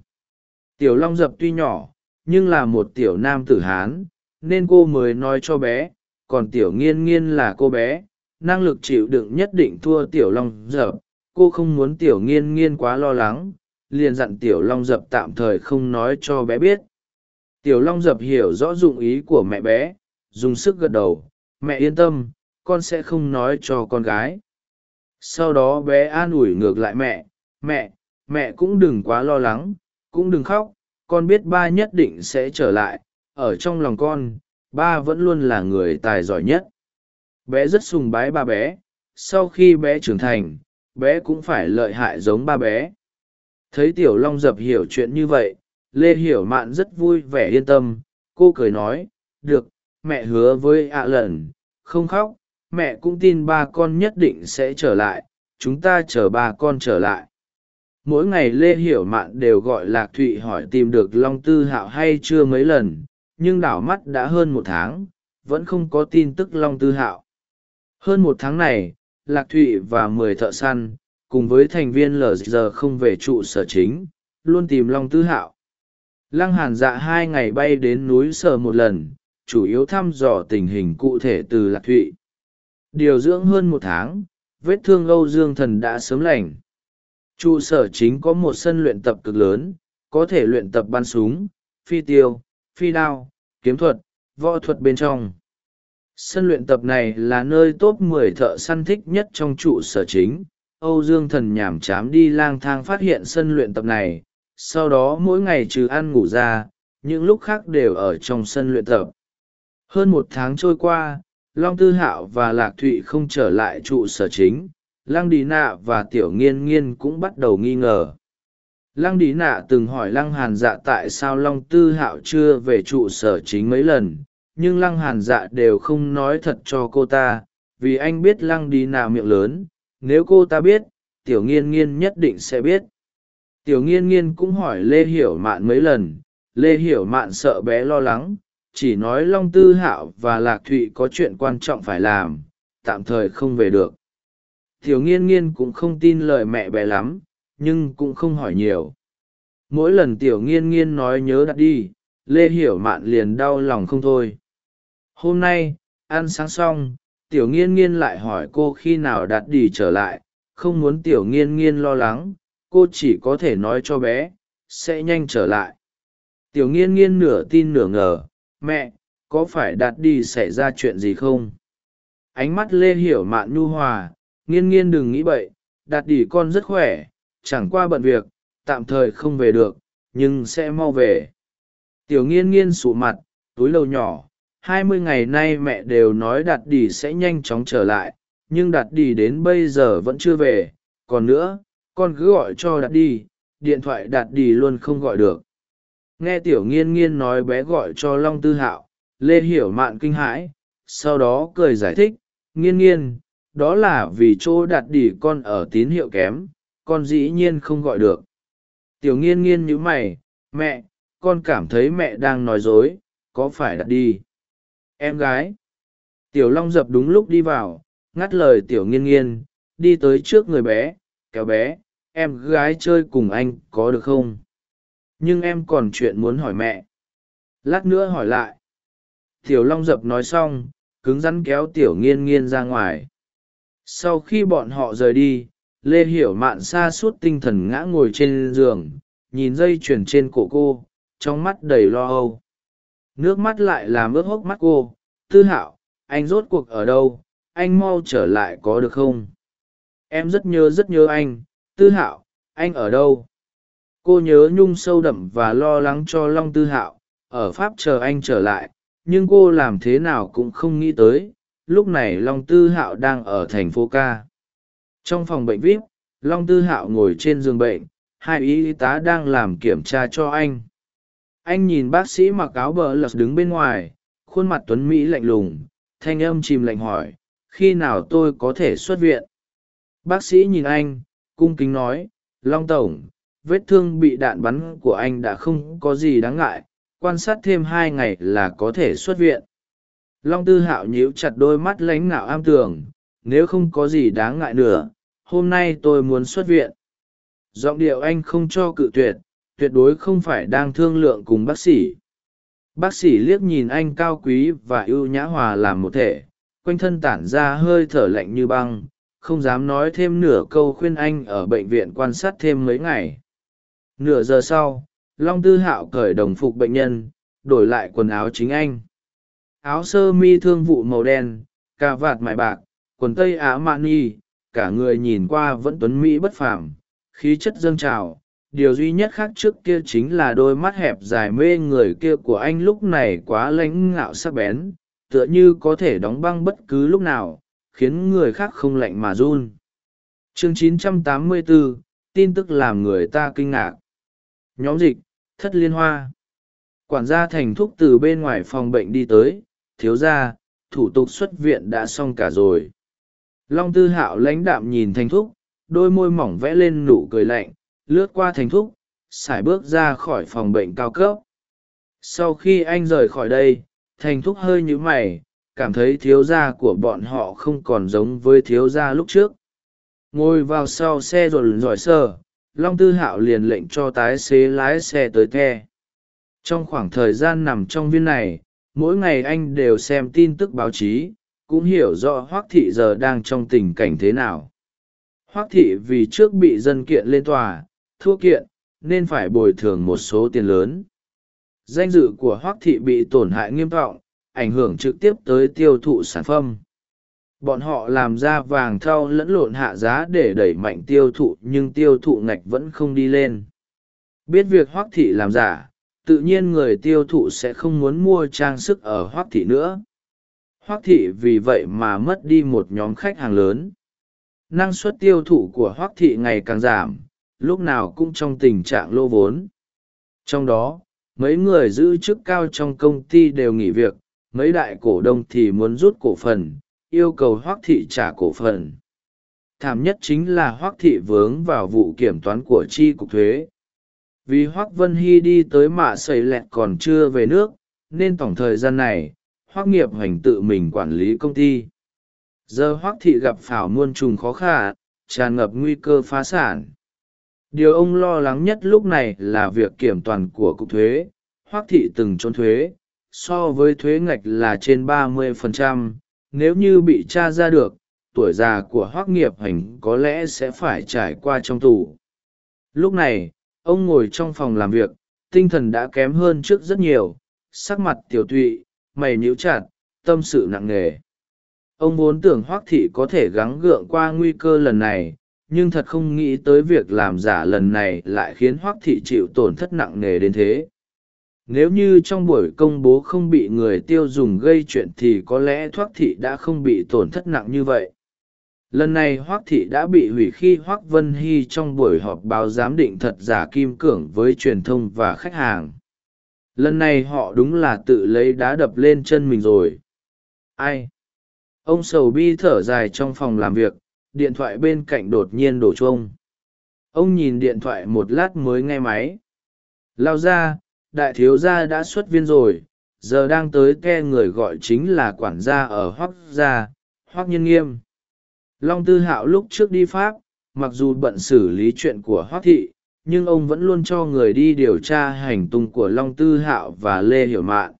Tiểu long dập tuy nhỏ, nhưng là một tiểu nam tử hán, nên cô mới nói cho bé, còn tiểu nghiên nghiên là cô bé, năng lực chịu đựng nhất định thua tiểu long dập, cô không muốn tiểu nghiên nghiên quá lo lắng, liền dặn tiểu long dập tạm thời không nói cho bé biết. Tiểu long dập hiểu rõ dụng ý của mẹ bé, dùng sức gật đầu, mẹ yên tâm con sẽ không nói cho con gái. Sau đó bé an ủi ngược lại mẹ mẹ mẹ cũng đừng quá lo lắng, cũng đừng khóc, con biết ba nhất định sẽ trở lại, ở trong lòng con, ba vẫn luôn là người tài giỏi nhất. Bé rất sùng bái ba bé, sau khi bé trưởng thành, bé cũng phải lợi hại giống ba bé. Thấy tiểu long dập hiểu chuyện như vậy, lê hiểu mạn rất vui vẻ yên tâm, cô cười nói, được, mẹ hứa với ạ lần, không khóc mẹ cũng tin ba con nhất định sẽ trở lại, chúng ta chờ ba con trở lại. Mỗi ngày lê hiểu mạn đều gọi lạc thụy hỏi tìm được long tư hạo hay chưa mấy lần, nhưng đảo mắt đã hơn một tháng, vẫn không có tin tức long tư hạo. Hơn một tháng này, lạc thụy và mười thợ săn, cùng với thành viên lg không về trụ sở chính, luôn tìm long tư hạo. Lăng hàn dạ hai ngày bay đến núi sở một lần, chủ yếu thăm dò tình hình cụ thể từ lạc thụy điều dưỡng hơn một tháng, vết thương âu dương thần đã sớm lành. Trụ sở chính có một sân luyện tập cực lớn, có thể luyện tập bắn súng, phi tiêu, phi đao, kiếm thuật, võ thuật bên trong. Sân luyện tập này là nơi top 10 thợ săn thích nhất trong trụ sở chính. Âu dương thần nhảm chám đi lang thang phát hiện sân luyện tập này, sau đó mỗi ngày trừ ăn ngủ ra, những lúc khác đều ở trong sân luyện tập. Hơn một tháng trôi qua long tư hạo và lạc thụy không trở lại trụ sở chính, lăng đi nạ và tiểu nghiên nghiên cũng bắt đầu nghi ngờ. Lăng đi nạ từng hỏi lăng hàn dạ tại sao long tư hạo chưa về trụ sở chính mấy lần, nhưng lăng hàn dạ đều không nói thật cho cô ta, vì anh biết lăng đi nạ miệng lớn, nếu cô ta biết, tiểu nghiên nghiên nhất định sẽ biết. Tiểu nghiên nghiên cũng hỏi lê hiểu mạn mấy lần, lê hiểu mạn sợ bé lo lắng chỉ nói long tư hạo và lạc thụy có chuyện quan trọng phải làm, tạm thời không về được. Thiếu nghiên nghiên cũng không tin lời mẹ bé lắm, nhưng cũng không hỏi nhiều. Mỗi lần tiểu nghiên nghiên nói nhớ đặt đi, lê hiểu mạn liền đau lòng không thôi. Hôm nay, ăn sáng xong, tiểu nghiên nghiên lại hỏi cô khi nào đặt đi trở lại, không muốn tiểu nghiên nghiên lo lắng, cô chỉ có thể nói cho bé, sẽ nhanh trở lại. Tiểu nghiên nghiên nửa tin nửa ngờ mẹ, có phải đạt đi xảy ra chuyện gì không? Ánh mắt lê hiểu mạn nhu hòa, nghiên nghiên đừng nghĩ bậy, Đạt đi con rất khỏe, chẳng qua bận việc, tạm thời không về được, nhưng sẽ mau về. Tiểu nghiên nghiên sụ mặt, túi lâu nhỏ, hai mươi ngày nay mẹ đều nói đạt đi sẽ nhanh chóng trở lại, nhưng đạt đi đến bây giờ vẫn chưa về. Còn nữa, con cứ gọi cho đạt đi, điện thoại đạt đi luôn không gọi được nghe tiểu nghiên nghiên nói bé gọi cho long tư hạo, lê hiểu mạn kinh hãi, sau đó cười giải thích, nghiên nghiên, đó là vì chỗ đặt đỉ con ở tín hiệu kém, con dĩ nhiên không gọi được. Tiểu nghiên nghiên nhíu mày, mẹ, con cảm thấy mẹ đang nói dối, có phải đặt đi? Em gái. Tiểu long dập đúng lúc đi vào, ngắt lời tiểu nghiên nghiên, đi tới trước người bé, kéo bé, em gái chơi cùng anh có được không? Nhưng em còn chuyện muốn hỏi mẹ. Lát nữa hỏi lại. Tiểu long dập nói xong, cứng rắn kéo tiểu nghiên nghiên ra ngoài. Sau khi bọn họ rời đi, lê hiểu mạn xa suốt tinh thần ngã ngồi trên giường, nhìn dây chuyền trên cổ cô, trong mắt đầy lo âu. Nước mắt lại làm ướt hốc mắt cô. Tư hạo, anh rốt cuộc ở đâu? Anh mau trở lại có được không? Em rất nhớ rất nhớ anh. Tư hạo, anh ở đâu? Cô nhớ nhung sâu đậm và lo lắng cho long tư hạo, ở pháp chờ anh trở lại, nhưng cô làm thế nào cũng không nghĩ tới, lúc này long tư hạo đang ở thành phố ca trong phòng bệnh vip long tư hạo ngồi trên giường bệnh, hai y tá đang làm kiểm tra cho anh. Anh nhìn bác sĩ mặc áo bờ lật đứng bên ngoài, khuôn mặt tuấn mỹ lạnh lùng, thanh âm chìm lạnh hỏi, khi nào tôi có thể xuất viện? Bác sĩ nhìn anh, cung kính nói, long tổng vết thương bị đạn bắn của anh đã không có gì đáng ngại, quan sát thêm hai ngày là có thể xuất viện. Long tư hạo nhíu chặt đôi mắt lánh ngạo am tường, nếu không có gì đáng ngại nữa, hôm nay tôi muốn xuất viện. Giọng điệu anh không cho cự tuyệt tuyệt đối không phải đang thương lượng cùng bác sĩ. Bác sĩ liếc nhìn anh cao quý và ưu nhã hòa làm một thể, quanh thân tản ra hơi thở lạnh như băng, không dám nói thêm nửa câu khuyên anh ở bệnh viện quan sát thêm mấy ngày nửa giờ sau long tư hạo cởi đồng phục bệnh nhân đổi lại quần áo chính anh. Áo sơ mi thương vụ màu đen cà vạt mại bạc quần tây á mạn nhi cả người nhìn qua vẫn tuấn mỹ bất phàm khí chất dâng trào. Điều duy nhất khác trước kia chính là đôi mắt hẹp dài mê người kia của anh lúc này quá lãnh ngạo sắc bén tựa như có thể đóng băng bất cứ lúc nào khiến người khác không lạnh mà run. Chương 984, tin tức làm người ta kinh ngạc nhóm dịch, thất liên hoa. Quản gia thành thúc từ bên ngoài phòng bệnh đi tới, thiếu ra thủ tục xuất viện đã xong cả rồi. Long tư hạo lãnh đạm nhìn thành thúc, đôi môi mỏng vẽ lên nụ cười lạnh, lướt qua thành thúc, sải bước ra khỏi phòng bệnh cao cấp. Sau khi anh rời khỏi đây, thành thúc hơi nhũ mày, cảm thấy thiếu gia của bọn họ không còn giống với thiếu gia lúc trước. Ngồi vào sau xe rồi giỏi sờ long tư hạo liền lệnh cho tái xế lái xe tới the. Trong khoảng thời gian nằm trong viên này, mỗi ngày anh đều xem tin tức báo chí, cũng hiểu rõ hoác thị giờ đang trong tình cảnh thế nào. Hoác thị vì trước bị dân kiện lên tòa, thua kiện, nên phải bồi thường một số tiền lớn. Danh dự của hoác thị bị tổn hại nghiêm trọng, ảnh hưởng trực tiếp tới tiêu thụ sản phẩm bọn họ làm ra vàng thau lẫn lộn hạ giá để đẩy mạnh tiêu thụ, nhưng tiêu thụ ngạch vẫn không đi lên. Biết việc hoác thị làm giả, tự nhiên người tiêu thụ sẽ không muốn mua trang sức ở hoác thị nữa. Hoác thị vì vậy mà mất đi một nhóm khách hàng lớn. Năng suất tiêu thụ của hoác thị ngày càng giảm, lúc nào cũng trong tình trạng lô vốn. Trong đó, mấy người giữ chức cao trong công ty đều nghỉ việc, mấy đại cổ đông thì muốn rút cổ phần yêu cầu hoác thị trả cổ phần. Thảm nhất chính là hoác thị vướng vào vụ kiểm toán của tri cục thuế. Vì hoác vân hy đi tới mạ xây lẹt còn chưa về nước, nên tổng thời gian này hoác nghiệp hoành tự mình quản lý công ty. Giờ hoác thị gặp phảo muôn trùng khó khả, tràn ngập nguy cơ phá sản. Điều ông lo lắng nhất lúc này là việc kiểm toàn của cục thuế. Hoác thị từng trốn thuế, so với thuế ngạch là trên ba mươi phần trăm nếu như bị t r a ra được, tuổi già của hoác nghiệp hành có lẽ sẽ phải trải qua trong tù. Lúc này, ông ngồi trong phòng làm việc, tinh thần đã kém hơn trước rất nhiều, sắc mặt tiểu tụy, mày níu chặt, tâm sự nặng nề. Ông vốn tưởng hoác thị có thể gắng gượng qua nguy cơ lần này, nhưng thật không nghĩ tới việc làm giả lần này lại khiến hoác thị chịu tổn thất nặng nề đến thế nếu như trong buổi công bố không bị người tiêu dùng gây chuyện thì có lẽ thoát thị đã không bị tổn thất nặng như vậy. Lần này hoác thị đã bị hủy khi hoác vân hy trong buổi họp báo giám định thật giả kim cưởng với truyền thông và khách hàng. Lần này họ đúng là tự lấy đá đập lên chân mình rồi. Ai? Ông sầu bi thở dài trong phòng làm việc, điện thoại bên cạnh đột nhiên đổ chuông. Ông nhìn điện thoại một lát mới nghe máy. Lao ra đại thiếu gia đã xuất viên rồi, giờ đang tới ke người gọi chính là quản gia ở hoác gia hoác nhân nghiêm. Long tư hạo lúc trước đi pháp, mặc dù bận xử lý chuyện của hoác thị, nhưng ông vẫn luôn cho người đi điều tra hành tung của long tư hạo và lê hiểu mạn.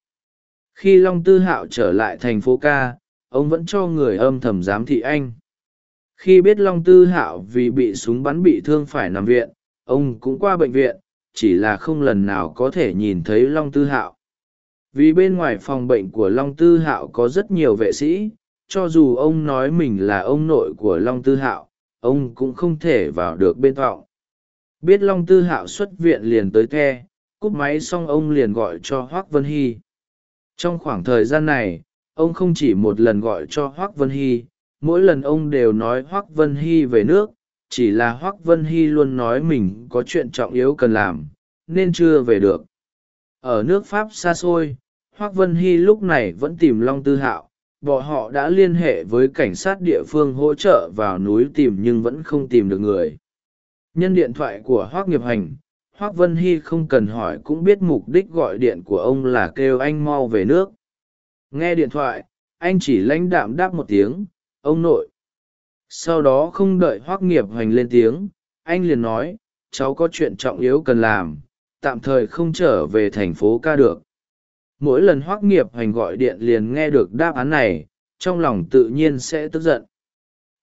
Khi long tư hạo trở lại thành phố ca, ông vẫn cho người âm thầm giám thị anh. Khi biết long tư hạo vì bị súng bắn bị thương phải nằm viện, ông cũng qua bệnh viện chỉ là không lần nào có thể nhìn thấy long tư hạo. Vì bên ngoài phòng bệnh của long tư hạo có rất nhiều vệ sĩ, cho dù ông nói mình là ông nội của long tư hạo, ông cũng không thể vào được bên vọng biết long tư hạo xuất viện liền tới the cúp máy xong ông liền gọi cho hoác vân hy. Trong khoảng thời gian này, ông không chỉ một lần gọi cho hoác vân hy, mỗi lần ông đều nói hoác vân hy về nước chỉ là hoác vân hy luôn nói mình có chuyện trọng yếu cần làm, nên chưa về được. Ở nước pháp xa xôi hoác vân hy lúc này vẫn tìm long tư hạo, bọn họ đã liên hệ với cảnh sát địa phương hỗ trợ vào núi tìm nhưng vẫn không tìm được người. Nhân điện thoại của hoác nghiệp hành hoác vân hy không cần hỏi cũng biết mục đích gọi điện của ông là kêu anh mau về nước. Nghe điện thoại, anh chỉ lãnh đạm đáp một tiếng, ông nội sau đó không đợi hoác nghiệp hoành lên tiếng, anh liền nói, cháu có chuyện trọng yếu cần làm, tạm thời không trở về thành phố ca được. Mỗi lần hoác nghiệp hoành gọi điện liền nghe được đáp án này, trong lòng tự nhiên sẽ tức giận.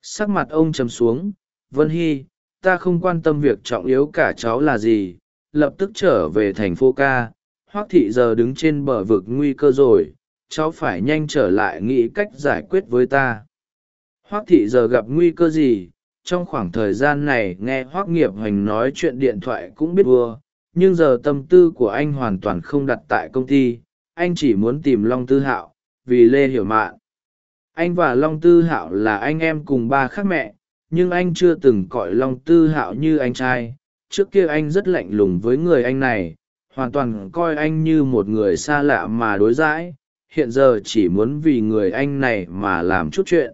Sắc mặt ông chấm xuống, vân hy, ta không quan tâm việc trọng yếu cả cháu là gì, lập tức trở về thành phố ca. Hoác thị giờ đứng trên bờ vực nguy cơ rồi, cháu phải nhanh trở lại nghĩ cách giải quyết với ta hoác thị giờ gặp nguy cơ gì? Trong khoảng thời gian này nghe hoác nghiệp hoành nói chuyện điện thoại cũng biết vua, nhưng giờ tâm tư của anh hoàn toàn không đặt tại công ty, anh chỉ muốn tìm long tư hạo, vì lê hiểu mạn. Anh và long tư hạo là anh em cùng ba khác mẹ, nhưng anh chưa từng gọi long tư hạo như anh trai. Trước kia anh rất lạnh lùng với người anh này, hoàn toàn coi anh như một người xa lạ mà đối đãi hiện giờ chỉ muốn vì người anh này mà làm chút chuyện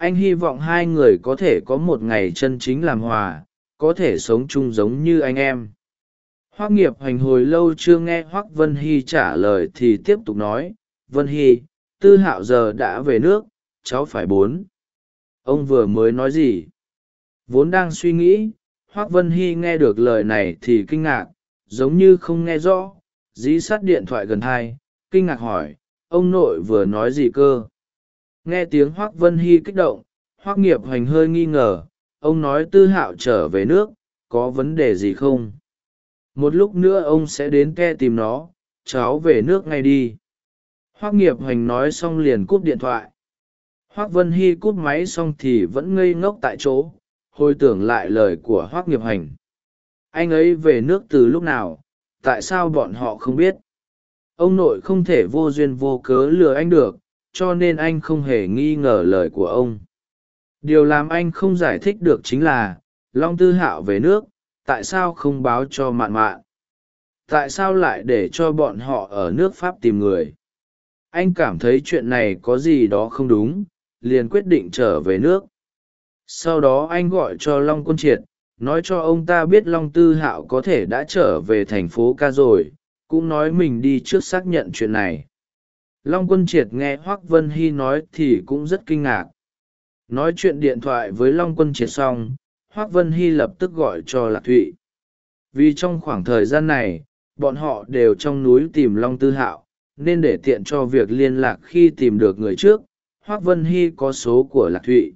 anh hy vọng hai người có thể có một ngày chân chính làm hòa, có thể sống chung giống như anh em. Hoác nghiệp hành hồi lâu chưa nghe hoác vân hy trả lời thì tiếp tục nói, vân hy, tư hạo giờ đã về nước, cháu phải bốn. Ông vừa mới nói gì? Vốn đang suy nghĩ, hoác vân hy nghe được lời này thì kinh ngạc, giống như không nghe rõ, dí sát điện thoại gần hai, kinh ngạc hỏi, ông nội vừa nói gì cơ? Nghe tiếng hoác vân hy kích động, hoác nghiệp hành hơi nghi ngờ, ông nói tư hạo trở về nước, có vấn đề gì không? Một lúc nữa ông sẽ đến ke tìm nó, cháu về nước ngay đi. Hoác nghiệp hoành nói xong liền cúp điện thoại. Hoác vân hy cúp máy xong thì vẫn ngây ngốc tại chỗ, hồi tưởng lại lời của hoác nghiệp hành anh ấy về nước từ lúc nào, tại sao bọn họ không biết? Ông nội không thể vô duyên vô cớ lừa anh được cho nên anh không hề nghi ngờ lời của ông. Điều làm anh không giải thích được chính là, long tư hạo về nước, tại sao không báo cho mạn mạn? Tại sao lại để cho bọn họ ở nước pháp tìm người? Anh cảm thấy chuyện này có gì đó không đúng, liền quyết định trở về nước. Sau đó anh gọi cho long quân triệt, nói cho ông ta biết long tư hạo có thể đã trở về thành phố ca rồi, cũng nói mình đi trước xác nhận chuyện này long quân triệt nghe hoác vân hy nói thì cũng rất kinh ngạc. Nói chuyện điện thoại với long quân triệt xong hoác vân hy lập tức gọi cho lạc thụy. Vì trong khoảng thời gian này, bọn họ đều trong núi tìm long tư hạo, nên để tiện cho việc liên lạc khi tìm được người trước hoác vân hy có số của lạc thụy.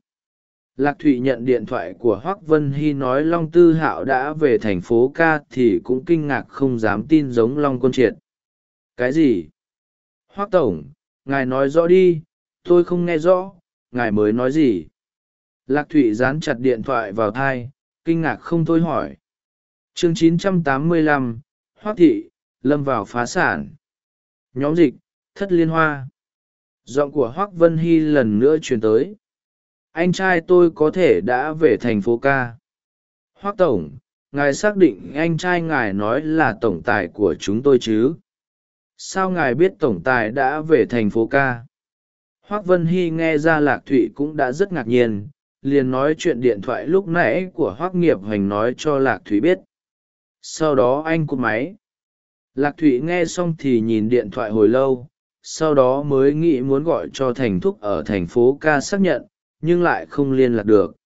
Lạc thụy nhận điện thoại của hoác vân hy nói long tư hạo đã về thành phố ca thì cũng kinh ngạc không dám tin giống long quân triệt. Cái gì? Hoác tổng ngài nói rõ đi tôi không nghe rõ ngài mới nói gì? Lạc thụy dán chặt điện thoại vào thai kinh ngạc không thôi hỏi. Chương 985, hoác thị lâm vào phá sản. Nhóm dịch thất liên hoa. Giọng của hoác vân hy lần nữa truyền tới. Anh trai tôi có thể đã về thành phố ca. Hoác tổng ngài xác định anh trai ngài nói là tổng tài của chúng tôi chứ? Sao ngài biết tổng tài đã về thành phố ca? Hoác vân hy nghe ra lạc thụy cũng đã rất ngạc nhiên, liền nói chuyện điện thoại lúc nãy của hoác nghiệp hoành nói cho lạc thụy biết. Sau đó anh cụt máy. Lạc thụy nghe xong thì nhìn điện thoại hồi lâu, sau đó mới nghĩ muốn gọi cho thành thúc ở thành phố ca xác nhận, nhưng lại không liên lạc được.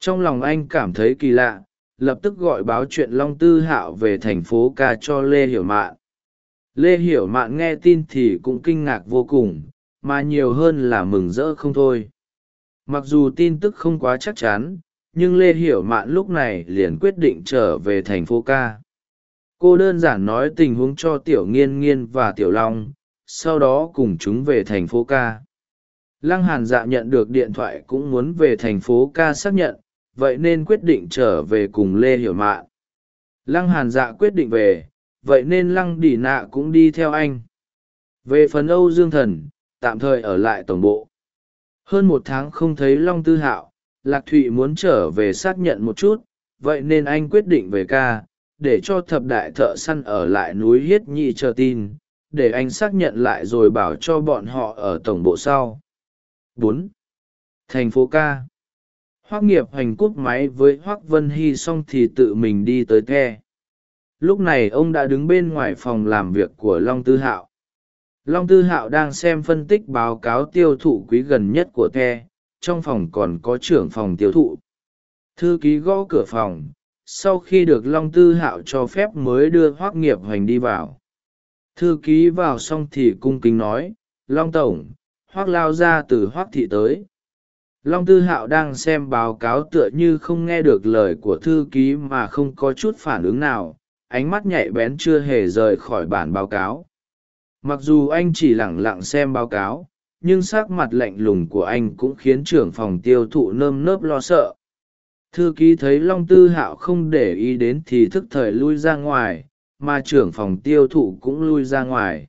Trong lòng anh cảm thấy kỳ lạ, lập tức gọi báo chuyện long tư hạo về thành phố ca cho lê hiểu mạn lê hiểu mạn nghe tin thì cũng kinh ngạc vô cùng, mà nhiều hơn là mừng rỡ không thôi. Mặc dù tin tức không quá chắc chắn, nhưng lê hiểu mạn lúc này liền quyết định trở về thành phố ca. Cô đơn giản nói tình huống cho tiểu nghiên nghiên và tiểu long, sau đó cùng chúng về thành phố ca. Lăng hàn dạ nhận được điện thoại cũng muốn về thành phố ca xác nhận, vậy nên quyết định trở về cùng lê hiểu mạn. Lăng hàn dạ quyết định về vậy nên lăng đỉ nạ cũng đi theo anh. Về phần âu dương thần, tạm thời ở lại tổng bộ. Hơn một tháng không thấy long tư hạo, lạc thụy muốn trở về xác nhận một chút, vậy nên anh quyết định về ca, để cho thập đại thợ săn ở lại núi hiết nhị chờ tin, để anh xác nhận lại rồi bảo cho bọn họ ở tổng bộ sau. Bốn. Thành phố ca. Hoác nghiệp hành cúp máy với hoác vân hy xong thì tự mình đi tới the lúc này ông đã đứng bên ngoài phòng làm việc của long tư hạo. Long tư hạo đang xem phân tích báo cáo tiêu thụ quý gần nhất của the, trong phòng còn có trưởng phòng tiêu thụ. Thư ký gõ cửa phòng, sau khi được long tư hạo cho phép mới đưa hoác nghiệp hoành đi vào. Thư ký vào xong thì cung kính nói, long tổng hoác lao ra từ hoác thị tới. Long tư hạo đang xem báo cáo tựa như không nghe được lời của thư ký mà không có chút phản ứng nào ánh mắt nhạy bén chưa hề rời khỏi bản báo cáo. Mặc dù anh chỉ lẳng lặng xem báo cáo, nhưng sắc mặt lạnh lùng của anh cũng khiến trưởng phòng tiêu thụ nơm nớp lo sợ. Thư ký thấy long tư hạo không để ý đến thì thức thời lui ra ngoài, mà trưởng phòng tiêu thụ cũng lui ra ngoài.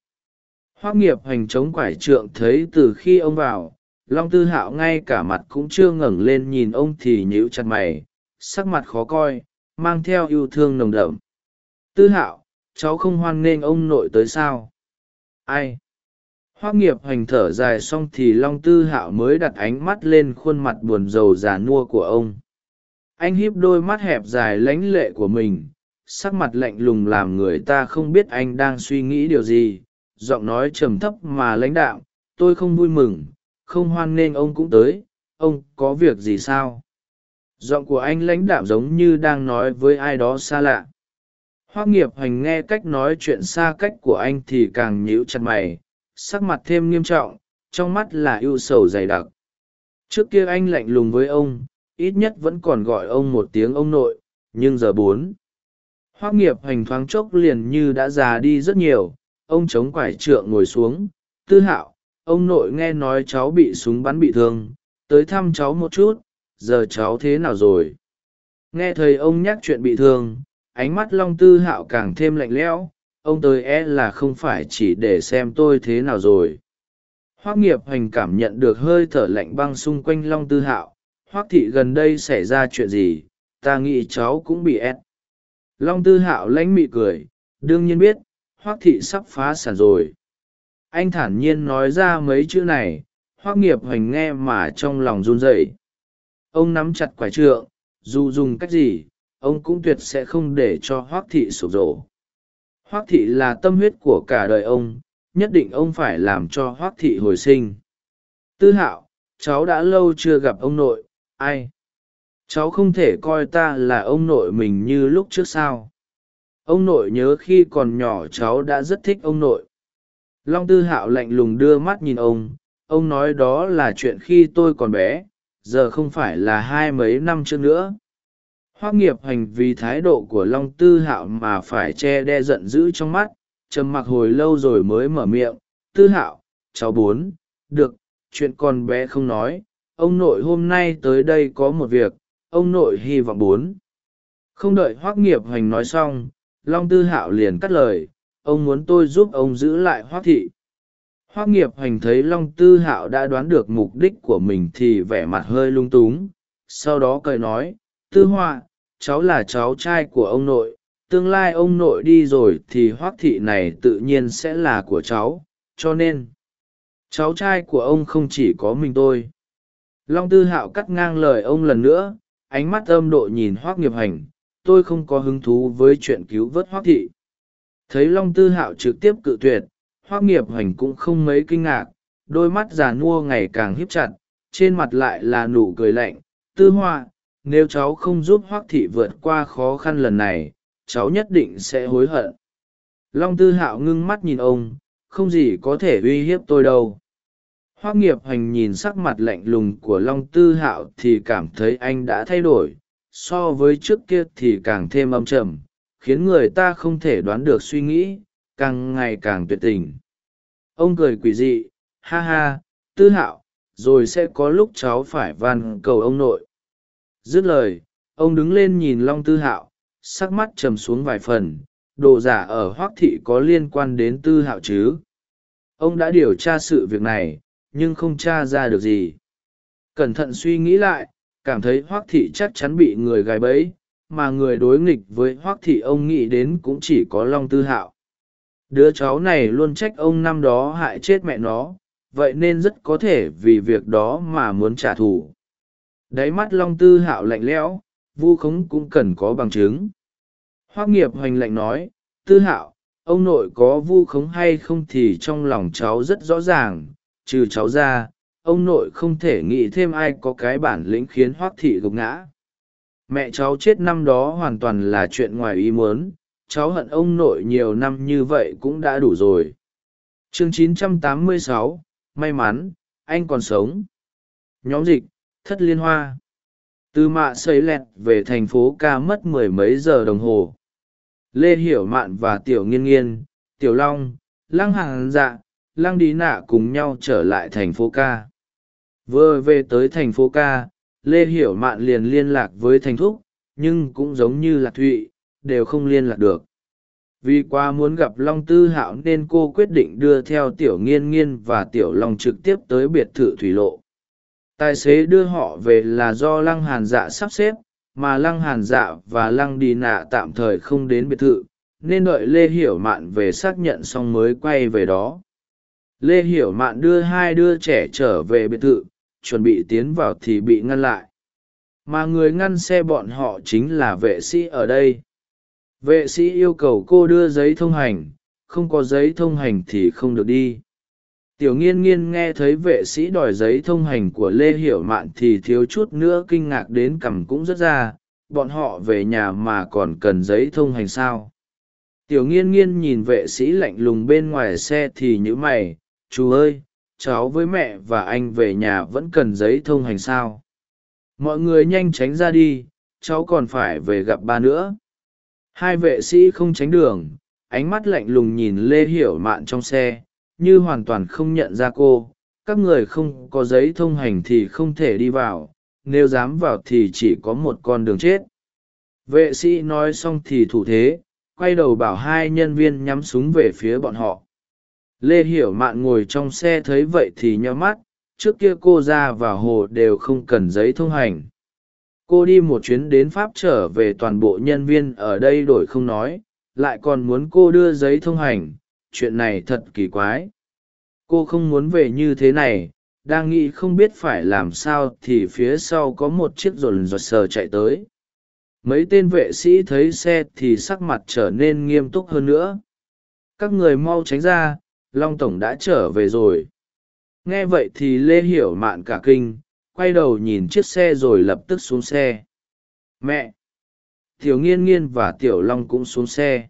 Hoác nghiệp hành chống quải trượng thấy từ khi ông vào, long tư hạo ngay cả mặt cũng chưa ngẩng lên nhìn ông thì nhíu chặt mày, sắc mặt khó coi, mang theo yêu thương nồng đậm tư hạo, cháu không hoan nghênh ông nội tới sao? Ai? Hoác nghiệp hành thở dài xong thì long tư hạo mới đặt ánh mắt lên khuôn mặt buồn rầu già nua của ông. Anh híp đôi mắt hẹp dài lãnh lệ của mình, sắc mặt lạnh lùng làm người ta không biết anh đang suy nghĩ điều gì. Giọng nói trầm thấp mà lãnh đạo tôi không vui mừng, không hoan nghênh ông cũng tới, ông có việc gì sao? Giọng của anh lãnh đạm giống như đang nói với ai đó xa lạ hoác nghiệp hành nghe cách nói chuyện xa cách của anh thì càng nhíu chặt mày, sắc mặt thêm nghiêm trọng, trong mắt là ưu sầu dày đặc. Trước kia anh lạnh lùng với ông, ít nhất vẫn còn gọi ông một tiếng ông nội, nhưng giờ bốn. Hoác nghiệp hành thoáng chốc liền như đã già đi rất nhiều, ông chống quải trượng ngồi xuống, tư hạo, ông nội nghe nói cháu bị súng bắn bị thương, tới thăm cháu một chút, giờ cháu thế nào rồi? Nghe thầy ông nhắc chuyện bị thương ánh mắt long tư hạo càng thêm lạnh lẽo, ông tới e là không phải chỉ để xem tôi thế nào rồi. Hoác nghiệp hành cảm nhận được hơi thở lạnh băng xung quanh long tư hạo, hoác thị gần đây xảy ra chuyện gì? Ta nghĩ cháu cũng bị ép. Long tư hạo lãnh mị cười, đương nhiên biết, hoác thị sắp phá sản rồi. Anh thản nhiên nói ra mấy chữ này, hoác nghiệp hoành nghe mà trong lòng run rẩy. Ông nắm chặt quải trượng, dù dùng cách gì ông cũng tuyệt sẽ không để cho hoác thị sụp rổ hoác thị là tâm huyết của cả đời ông, nhất định ông phải làm cho hoác thị hồi sinh. Tư hạo, cháu đã lâu chưa gặp ông nội, ai? Cháu không thể coi ta là ông nội mình như lúc trước sao? Ông nội nhớ khi còn nhỏ cháu đã rất thích ông nội. Long tư hạo lạnh lùng đưa mắt nhìn ông ông nói đó là chuyện khi tôi còn bé, giờ không phải là hai mấy năm trước nữa hoác nghiệp hành vì thái độ của long tư hạo mà phải che đe giận dữ trong mắt, trầm mặc hồi lâu rồi mới mở miệng, tư hạo, cháu bốn, được, chuyện con bé không nói, ông nội hôm nay tới đây có một việc, ông nội hy vọng bốn. Không đợi hoác nghiệp hành nói xong, long tư hạo liền cắt lời, ông muốn tôi giúp ông giữ lại hoác thị. Hoác nghiệp hành thấy long tư hạo đã đoán được mục đích của mình thì vẻ mặt hơi lung túng, sau đó cười nói tư họa, cháu là cháu trai của ông nội, tương lai ông nội đi rồi thì hoác thị này tự nhiên sẽ là của cháu, cho nên cháu trai của ông không chỉ có mình tôi. Long tư hạo cắt ngang lời ông lần nữa, ánh mắt âm độ nhìn hoác nghiệp hành, tôi không có hứng thú với chuyện cứu vớt hoác thị. Thấy long tư hạo trực tiếp cự tuyệt hoác nghiệp hành cũng không mấy kinh ngạc, đôi mắt già nua ngày càng hiếp chặt, trên mặt lại là nụ cười lạnh. Tư hoa nếu cháu không giúp hoác thị vượt qua khó khăn lần này, cháu nhất định sẽ hối hận. Long tư hạo ngưng mắt nhìn ông, không gì có thể uy hiếp tôi đâu. Hoác nghiệp hành nhìn sắc mặt lạnh lùng của long tư hạo thì cảm thấy anh đã thay đổi, so với trước kia thì càng thêm âm trầm, khiến người ta không thể đoán được suy nghĩ, càng ngày càng tuyệt tình. Ông cười quỷ dị, ha ha, tư hạo, rồi sẽ có lúc cháu phải van cầu ông nội dứt lời, ông đứng lên nhìn long tư hạo, sắc mắt trầm xuống vài phần, đồ giả ở hoác thị có liên quan đến tư hạo chứ? Ông đã điều tra sự việc này, nhưng không tra ra được gì. Cẩn thận suy nghĩ lại, cảm thấy hoác thị chắc chắn bị người gài bẫy, mà người đối nghịch với hoác thị ông nghĩ đến cũng chỉ có long tư hạo. Đứa cháu này luôn trách ông năm đó hại chết mẹ nó, vậy nên rất có thể vì việc đó mà muốn trả thù đáy mắt long tư hạo lạnh lẽo vu khống cũng cần có bằng chứng. Hoác nghiệp hoành lạnh nói tư hạo ông nội có vu khống hay không thì trong lòng cháu rất rõ ràng trừ cháu ra ông nội không thể nghĩ thêm ai có cái bản lĩnh khiến hoác thị gục ngã. Mẹ cháu chết năm đó hoàn toàn là chuyện ngoài ý muốn cháu hận ông nội nhiều năm như vậy cũng đã đủ rồi. Chương 986, may mắn anh còn sống. Nhóm dịch thất liên hoa. Từ mạ xây lẹt về thành phố ca mất mười mấy giờ đồng hồ. Lê hiểu mạn và tiểu nghiên nghiên, tiểu long, lăng hàng dạ lăng đi nạ cùng nhau trở lại thành phố ca. Vừa về tới thành phố ca, lê hiểu mạn liền liên lạc với thành thúc, nhưng cũng giống như lạc thụy, đều không liên lạc được. Vì qua muốn gặp long tư hạo nên cô quyết định đưa theo tiểu nghiên nghiên và tiểu long trực tiếp tới biệt thự thủy lộ tài xế đưa họ về là do lăng hàn dạ sắp xếp, mà lăng hàn dạ và lăng đi nạ tạm thời không đến biệt thự, nên đợi lê hiểu mạn về xác nhận xong mới quay về đó. Lê hiểu mạn đưa hai đứa trẻ trở về biệt thự, chuẩn bị tiến vào thì bị ngăn lại. Mà người ngăn xe bọn họ chính là vệ sĩ ở đây. Vệ sĩ yêu cầu cô đưa giấy thông hành, không có giấy thông hành thì không được đi tiểu nghiên nghiên nghe thấy vệ sĩ đòi giấy thông hành của lê hiểu mạn thì thiếu chút nữa kinh ngạc đến cằm cũng rất ra, bọn họ về nhà mà còn cần giấy thông hành sao? Tiểu nghiên nghiên nhìn vệ sĩ lạnh lùng bên ngoài xe thì nhữ mày, chú ơi, cháu với mẹ và anh về nhà vẫn cần giấy thông hành sao? Mọi người nhanh tránh ra đi, cháu còn phải về gặp ba nữa. Hai vệ sĩ không tránh đường, ánh mắt lạnh lùng nhìn lê hiểu mạn trong xe như hoàn toàn không nhận ra cô, các người không có giấy thông hành thì không thể đi vào, nếu dám vào thì chỉ có một con đường chết. Vệ sĩ nói xong thì thủ thế, quay đầu bảo hai nhân viên nhắm súng về phía bọn họ. Lê hiểu mạn ngồi trong xe thấy vậy thì nhó mắt, trước kia cô ra và hồ đều không cần giấy thông hành. Cô đi một chuyến đến pháp trở về toàn bộ nhân viên ở đây đổi không nói, lại còn muốn cô đưa giấy thông hành chuyện này thật kỳ quái. Cô không muốn về như thế này, đang nghĩ không biết phải làm sao thì phía sau có một chiếc rồn rột sờ chạy tới. Mấy tên vệ sĩ thấy xe thì sắc mặt trở nên nghiêm túc hơn nữa. Các người mau tránh ra, long tổng đã trở về rồi. Nghe vậy thì lê hiểu mạn cả kinh, quay đầu nhìn chiếc xe rồi lập tức xuống xe. Mẹ! Tiểu nghiên nghiên và tiểu long cũng xuống xe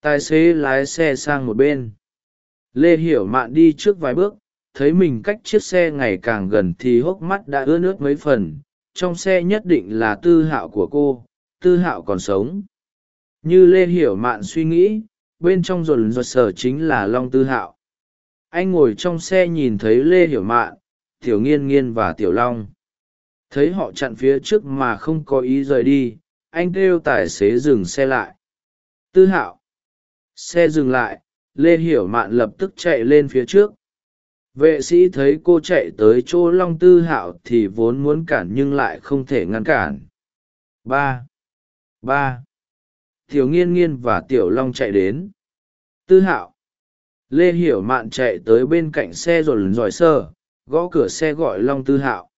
tài xế lái xe sang một bên. Lê hiểu mạn đi trước vài bước, thấy mình cách chiếc xe ngày càng gần thì hốc mắt đã ướt nước mấy phần, trong xe nhất định là tư hạo của cô, tư hạo còn sống. Như lê hiểu mạn suy nghĩ, bên trong rồn rột sở chính là long tư hạo. Anh ngồi trong xe nhìn thấy lê hiểu mạn, tiểu nghiên nghiên và tiểu long. Thấy họ chặn phía trước mà không có ý rời đi, anh kêu tài xế dừng xe lại. Tư hạo xe dừng lại, lê hiểu mạn lập tức chạy lên phía trước. Vệ sĩ thấy cô chạy tới chỗ long tư hạo thì vốn muốn cản nhưng lại không thể ngăn cản. Ba ba. Tiểu nghiên nghiên và tiểu long chạy đến. Tư hạo. Lê hiểu mạn chạy tới bên cạnh xe rồi lần giỏi sơ, gõ cửa xe gọi long tư hạo.